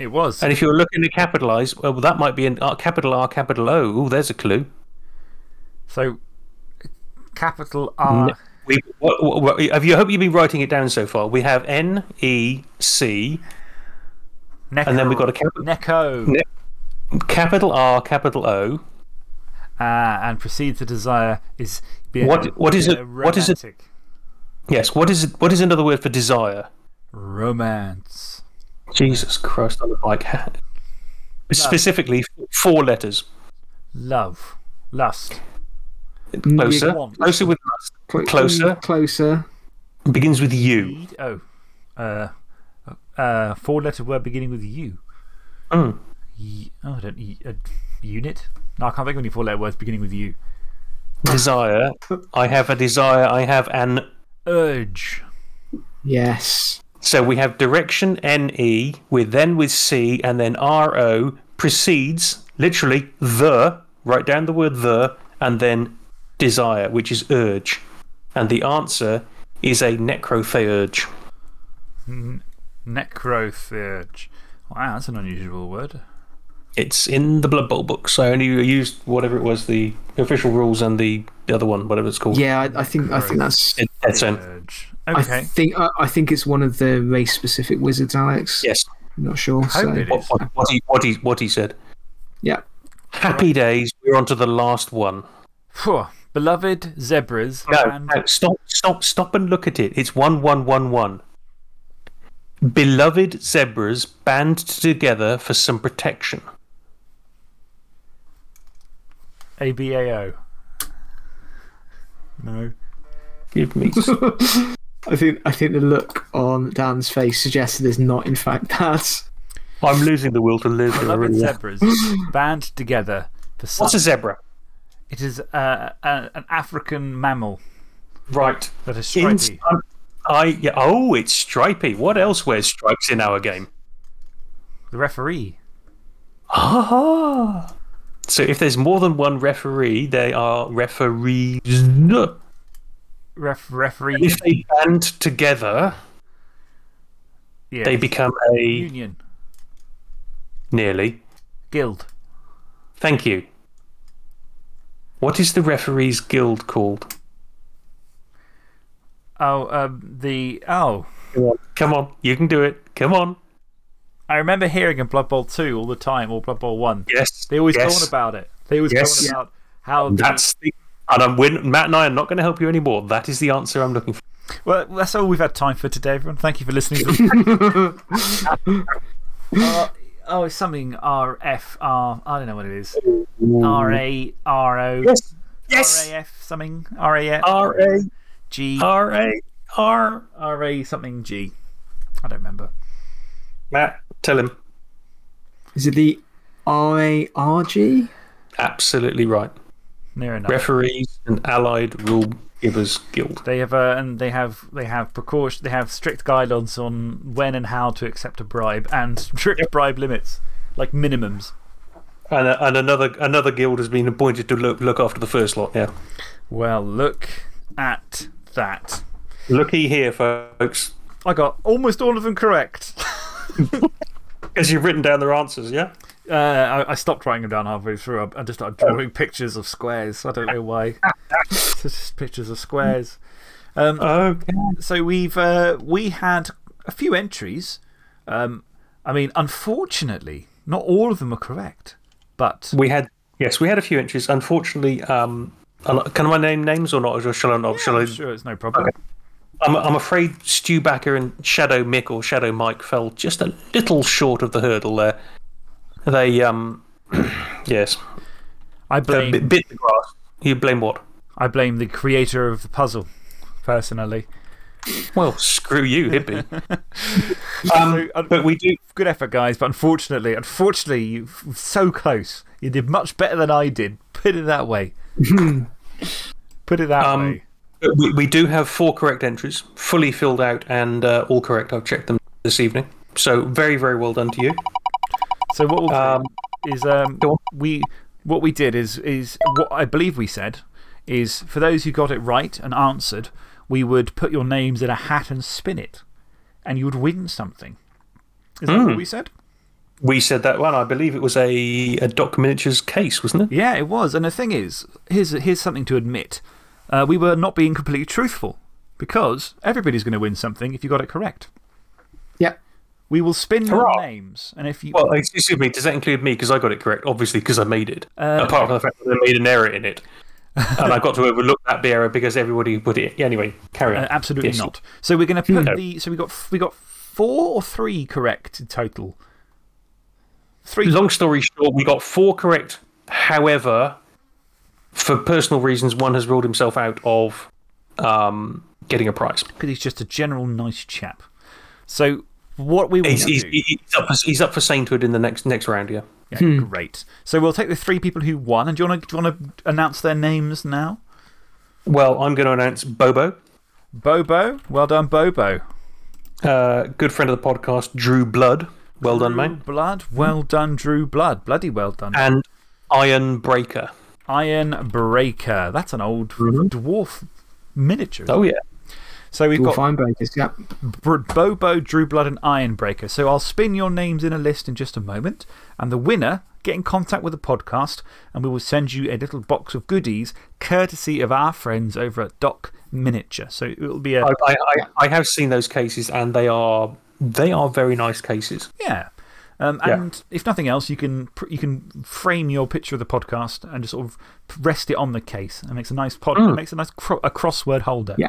It was. and if you're looking to capitalize, well, that might be an uh, capital R, capital O. Ooh, there's a clue. So, capital R. We, what, what, what, have you? I hope you've been writing it down so far. We have N E C, Neco, and then we've got a capital, Neco. Ne- capital R, capital O. Ah, and precedes the desire is. Being What- what is it- what is it- Yes. What is it? What is another word for desire? Romance. Jesus Christ on the bike. Specifically, four letters. Love. Lust. Closer. Closer with lust. Clo- Closer. Closer. Begins with U. Need. Oh. Uh, uh, four letter word beginning with U. Mm. Y- oh, I don't. y- uh, unit? No, I can't think of any four letter words beginning with U. Desire. I have a desire. I have an. Urge. Yes. So we have direction N E with then with C and then R O precedes literally the, write down the word the, and then desire, which is urge. And the answer is a necrotheurge. Necrotheurge. Wow, that's an unusual word. It's in the Blood Bowl books. I only used whatever it was, the official rules and the, the other one, whatever it's called. Yeah, I, I think I think that's. It- Death Zone. Theurge. I think I, I think it's one of the race specific wizards, Alex. Yes. I'm not sure. So. it What, is. what, what, he, what, he, what he said. Yeah. Happy days. We're on to the last one. Phew. Beloved zebras No, and no, stop, stop, stop and look at it. It's 1111. Beloved zebras band together for some protection. ABAO. No. Give me. [LAUGHS] I think I think the look on Dan's face suggests it is not, in fact, that. I'm losing the will to live. I Beloved zebras band together for some. What's a zebra? It is uh, a, an African mammal Right. that is In, stripy. um, I, yeah, oh, it's stripy. What else wears stripes in our game? The referee. Ah. So if there's more than one referee, they are referees. Ref, referee. If they band together, they become a. Union. Nearly. Guild. Thank you. What is the referees guild called? Oh, um, the. Oh. Come on. Come on. You can do it. Come on. I remember hearing in Blood Bowl 2 all the time, or Blood Bowl 1. Yes. They always yes. about it. They always Yes. about how. That's the. And I'm Matt and I are not going to help you anymore. That is the answer I'm looking for. Well, that's all we've had time for today, everyone. Thank you for listening. [LAUGHS] uh, oh, it's something RF. R, I don't know what it is. R A R O. Yes. Yes. RAF something. RAF. R A G. R A R. RA something G. I don't remember. Matt, tell him. Is it the RARG? Absolutely right. Near enough. Referees and Allied Rule Givers Guild. They have, uh, and they have, they have precaution, they have strict guidelines on when and how to accept a bribe and strict bribe limits, like minimums. And, uh, and another, another guild has been appointed to look, look after the first lot, yeah. Well, look at that. Looky here, folks. I got almost all of them correct. [LAUGHS] Because you've written down their answers, yeah? Uh, I, I stopped writing them down halfway through. I, I just started drawing pictures of squares. I don't know why. [LAUGHS] Just pictures of squares. Um, Okay. so we've uh, we had a few entries. Um, I mean, unfortunately, not all of them are correct. But We had, yes, we had a few entries. Unfortunately, um, can I name names or not? Or shall I not? Shall I? Sure it's no problem. I'm, I'm afraid Stu Backer and Shadow Mick or Shadow Mike fell just a little short of the hurdle there. They, um, [CLEARS THROAT] yes, I blame bit, bit the grass. You blame what? I blame the creator of the puzzle, personally. Well, screw you, [LAUGHS] hippie. um, So, uh, but we do. Good effort, guys. But unfortunately, unfortunately, you so close. You did much better than I did. Put it that way. [LAUGHS] Put it that Um, way. We, we do have four correct entries, fully filled out and uh, all correct. I've checked them this evening. So very, very well done to you. So what we'll Um, is um, we what we did is is what I believe we said is for those who got it right and answered, we would put your names in a hat and spin it, and you would win something. Is that Hmm. what we said? We said that one. I believe it was a, a Doc Miniatures case, wasn't it? Yeah, it was. And the thing is, here's, here's something to admit. Uh, we were not being completely truthful because everybody's going to win something if you got it correct. Yeah. We will spin your names. And if you. Well, excuse me, does that include me? Because I got it correct, obviously, because I made it. Uh, Apart from the fact that I made an error in it. [LAUGHS] and I got to overlook that error because everybody put it. Anyway, carry on. Uh, absolutely Yes. not. So we're going to put No. the. So we got, we got four or three correct in total? Three. Long story short, we got four correct. However, for personal reasons, one has ruled himself out of um, getting a prize. Because he's just a general nice chap. So what we will He's, do. he's, he's, up for, he's up for sainthood in the next, next round, yeah. Yeah, Great. So we'll take the three people who won. And do you want to, do you want to announce their names now? Well, I'm going to announce Bobo, Bobo. Well done, Bobo. uh, good friend of the podcast, Drew Blood. Well done, Drew mate. Blood. Well done, Drew Blood. Bloody well done. And Iron Breaker. Iron Breaker. That's an old Mhm. dwarf miniature. Oh, yeah. So we've Dwarf got Ironbreakers, yeah. Bobo, Drew Blood, and Iron Breaker. So I'll spin your names in a list in just a moment. And the winner, get in contact with the podcast, and we will send you a little box of goodies courtesy of our friends over at Doc Miniature. So it will be a. I, I, I, I have seen those cases, and they are, they are very nice cases. Yeah. Um, Yeah. and if nothing else, you can, you can frame your picture of the podcast and just sort of rest it on the case. And makes a nice, pod, it makes a nice cro a crossword holder. Yeah.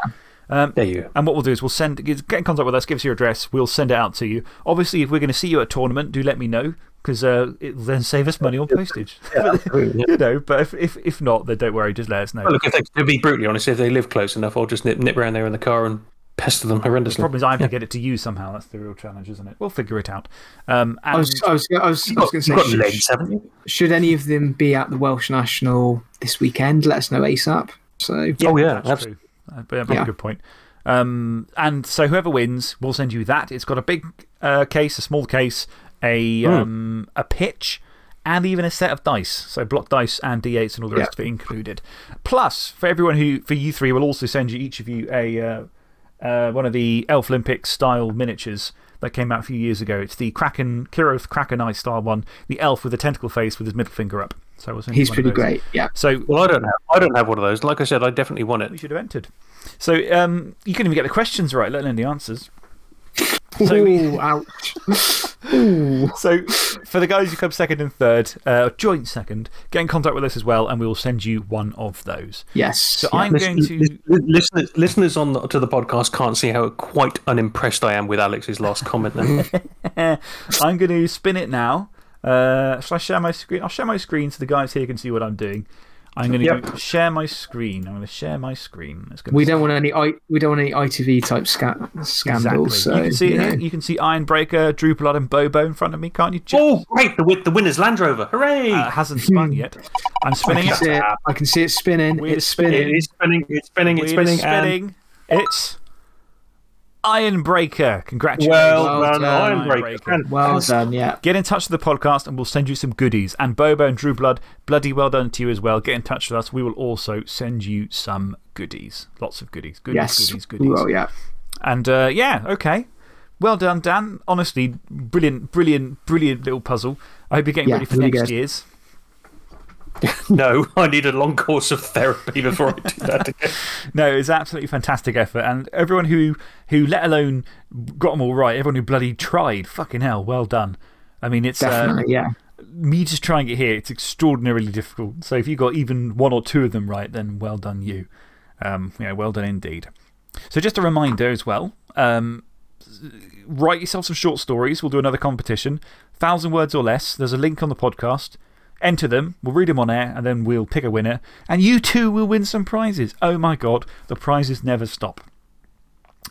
Um, There you go. And what we'll do is we'll send, get in contact with us, give us your address, we'll send it out to you. Obviously, if we're going to see you at a tournament, do let me know because uh, it'll then save us money on postage. [LAUGHS] [LAUGHS] you know, but if, if, if not, then don't worry, just let us know. Well, look, if they, to be brutally honest, if they live close enough, I'll just nip, nip around there in the car and pester them horrendously. the problem is, I have to get it to you somehow. That's the real challenge, isn't it? We'll figure it out. Um, and I was, I was, I was, was going to You've got say, legs, should, haven't you? should any of them be at the Welsh National this weekend? Let us know ASAP. So, Oh, yeah, that's absolutely. true. Uh, but that's a Yeah. good point. Um, and so whoever wins, we'll send you that. It's got a big uh, case, a small case, a, Hmm. um, a pitch, and even a set of dice. So block dice and d8s and all the Yeah. rest of it included. Plus, for everyone who, for you three, we'll also send you each of you a, uh, uh, one of the Elf Olympic style miniatures that came out a few years ago. It's the Kraken, Kiroth Krakeneye style one, the elf with the tentacle face with his middle finger up. So we'll send you he's pretty great. Yeah. So Well, I don't have, I don't have one of those. Like I said, I definitely want it. we it. should have entered. So um, you couldn't even get the questions right, let alone the answers. So Ooh, ouch. Ooh. So, for the guys who come second and third, uh, joint second, get in contact with us as well, and we will send you one of those. Yes. So, yeah. I'm going to. Listen- Listeners, listeners on the, to the podcast can't see how quite unimpressed I am with Alex's last comment there. [LAUGHS] I'm going to spin it now. Uh, shall I share my screen? I'll share my screen so the guys here can see what I'm doing. I'm going to Yep. share my screen. I'm going to share my screen. It's We don't want any I, we don't want any ITV type sca scandals. Exactly. So, you can see you know. it. You can see Ironbreaker, Drew Blood, and Bobo in front of me, can't you? Jeff? oh, great. The, the winner's Land Rover. Hooray! Uh, it hasn't spun yet. I'm I spinning can, it. see it, I can see it spinning. We're It's spinning. spinning. it is spinning. It's spinning. It's Wheel is spinning. spinning. It's Ironbreaker. Congratulations. Well, Well done, done, Ironbreaker. Ironbreaker. Well done, yeah. Get in touch with the podcast and we'll send you some goodies. And Bobo and Drew Blood, bloody well done to you as well. Get in touch with us. We will also send you some goodies. Lots of goodies. Goodies, Yes. goodies, goodies. Well, yeah. And uh, yeah, okay. Well done, Dan. Honestly, brilliant, brilliant, brilliant little puzzle. I hope you're getting Yeah, ready for really next good. year's. [LAUGHS] No, I need a long course of therapy before I do that again. [LAUGHS] No, it's absolutely fantastic effort. And everyone who, who, let alone got them all right, everyone who bloody tried, fucking hell, well done. I mean, it's uh, Definitely, yeah. me just trying it here, it's extraordinarily difficult. So if you got even one or two of them right, then well done, you. Um, yeah, well done indeed. So just a reminder as well um, write yourself some short stories. We'll do another competition. Thousand words or less. There's a link on the podcast. Enter them, we'll read them on air, and then we'll pick a winner. And you too will win some prizes. Oh my God, the prizes never stop.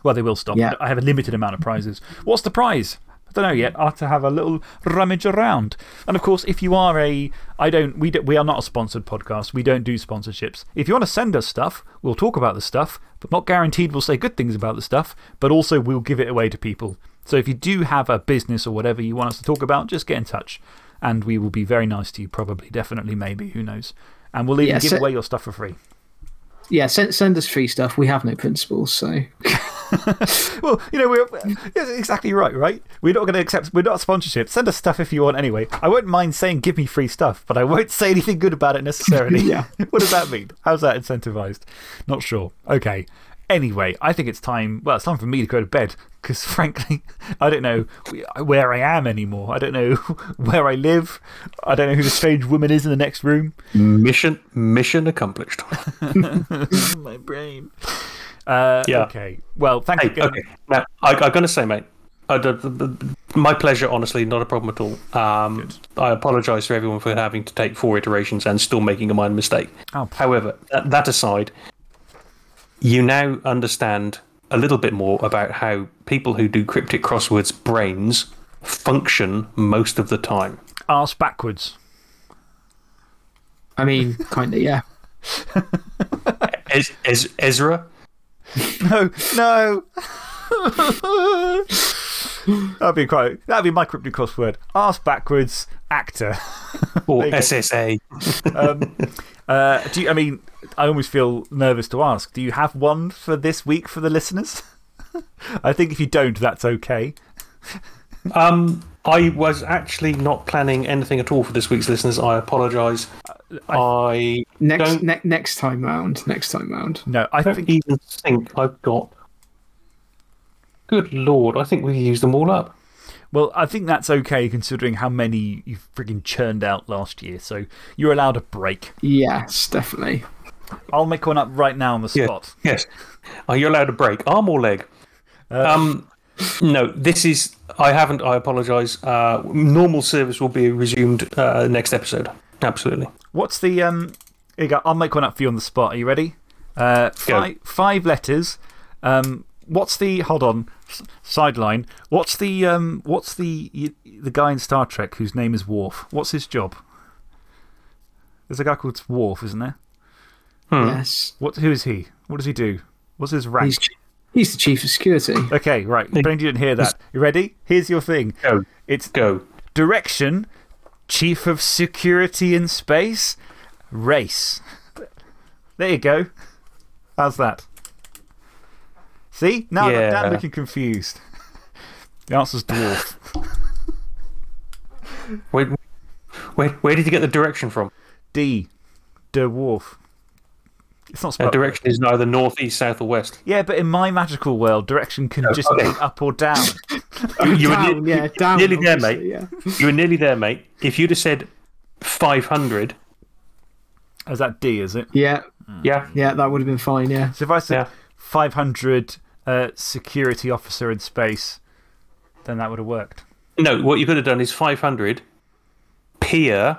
Well, they will stop. Yeah. I have a limited amount of prizes. What's the prize? I don't know yet. I'll have to have a little rummage around. And of course, if you are a. I don't, we, don't, we are not a sponsored podcast. We don't do sponsorships. If you want to send us stuff, we'll talk about the stuff, but not guaranteed we'll say good things about the stuff, but also we'll give it away to people. So if you do have a business or whatever you want us to talk about, just get in touch. And we will be very nice to you, probably, definitely, maybe, who knows. And we'll even Yeah, give away your stuff for free. Yeah, send, send us free stuff. We have no principles, so. [LAUGHS] Well, you know, we're, that's exactly right, right? We're not going to accept, we're not sponsorship. Send us stuff if you want anyway. I won't mind saying give me free stuff, but I won't say anything good about it [LAUGHS] necessarily. Yeah. [LAUGHS] what does that mean? How's that incentivized? Not sure. Okay. Anyway, I think it's time, well, it's time for me to go to bed because [LAUGHS] frankly, I don't know where I am anymore. I don't know [LAUGHS] where I live. I don't know who the strange woman is in the next room. Mission, mission accomplished. [LAUGHS] My brain. Uh, Yeah. Okay. Well, thank Hey, you. okay. Now, I, I'm going to say, mate, uh, the, the, the, my pleasure, honestly, not a problem at all. Um, I apologise for everyone for having to take four iterations and still making a minor mistake. Oh, However, that, that aside, you now understand a little bit more about how people who do cryptic crosswords brains function most of the time. Arse backwards. I mean, kind of, yeah. [LAUGHS] Ez, Ez, Ezra, No, no. That'd be quite, that'd be my cryptic crossword. Ask backwards, actor. Or There you go. SSA. um, [LAUGHS] uh, do you, I mean, I almost feel nervous to ask. Do you have one for this week for the listeners? [LAUGHS] I think if you don't, that's okay. Um, I was actually not planning anything at all for this week's listeners. I apologise. I Next, ne next time round. Next time round. No, I don't think. even think I've got. Good lord, I think we've used them all up. Well, I think that's okay considering how many you've frigging churned out last year. So you're allowed a break. Yes, definitely. I'll make one up right now on the Yeah. spot. Yes. Are you allowed a break? Arm or leg? um, no, this is. I haven't. I apologise. Uh, normal service will be resumed uh, next episode. Absolutely. What's the. Um, here you go. I'll make one up for you on the spot. Are you ready? Uh, Go. five, five letters. Um, what's the. Hold on. Sideline. What's the. Um, what's the, the guy in Star Trek whose name is Worf? What's his job? There's a guy called Worf, isn't there? Yes. What, who is he? What does he do? What's his rank? He's, he's the chief of security. Okay, right. Pretend you didn't hear that. You ready? Here's your thing. Go. It's Go. direction, chief of security in space, race. There you go. How's that? See? Now Yeah. I'm looking confused. [LAUGHS] The answer's dwarf. [LAUGHS] Wait, where, where did you get the direction from? D. Dwarf. It's not spelled. direction is neither north, east, south, or west. yeah, but in my magical world, direction can just okay. be up or down. [LAUGHS] You, you were down, ne- yeah, down. nearly there, obviously, mate. Yeah. You were nearly there, mate. If you'd have said 500, Is that D, is it? yeah, yeah, yeah, that would have been fine, yeah. So if I said Yeah. 500 uh, security officer in space, then that would have worked. No, what you could have done is 500 pier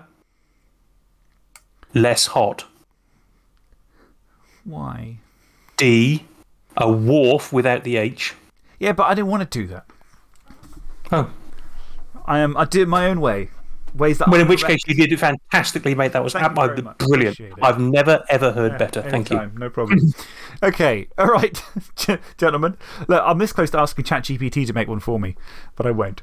less hot. Why? D a wharf without the H. Yeah, but I didn't want to do that. Oh. I, am, I do it my own way. Ways that Well, in which correct. case you did fantastically, mate. That was Thank brilliant. I've never, ever heard better. Thank you. No problem. [LAUGHS] okay, all right, [LAUGHS] gentlemen. Look, I'm this close to asking ChatGPT to make one for me, but I won't.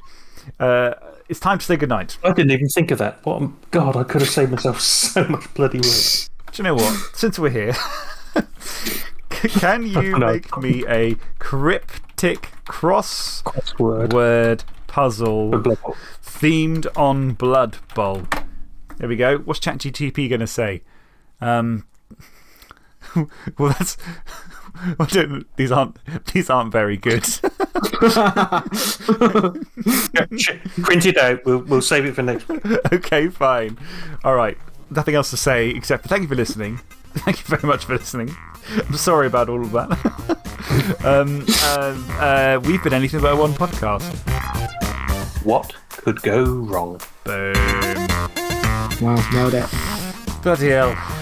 Uh, it's time to say goodnight. I didn't even think of that. What, God, I could have saved myself [LAUGHS] so much bloody work. Do you know what? Since we're here, can you No. make me a cryptic cross Crossword. word puzzle For Blood Bowl. themed on Blood Bowl. There we go. What's ChatGTP going to say? Um, [LAUGHS] well, that's. [LAUGHS] I don't, these, aren't, these aren't very good. [LAUGHS] Print it out. We'll, we'll save it for next week. okay, fine. All right. Nothing else to say except thank you for listening. Thank you very much for listening. I'm sorry about all of that. um, um, uh, we've been Anything But a One podcast. What could go wrong? Boom. Wow, nailed it. Bloody hell.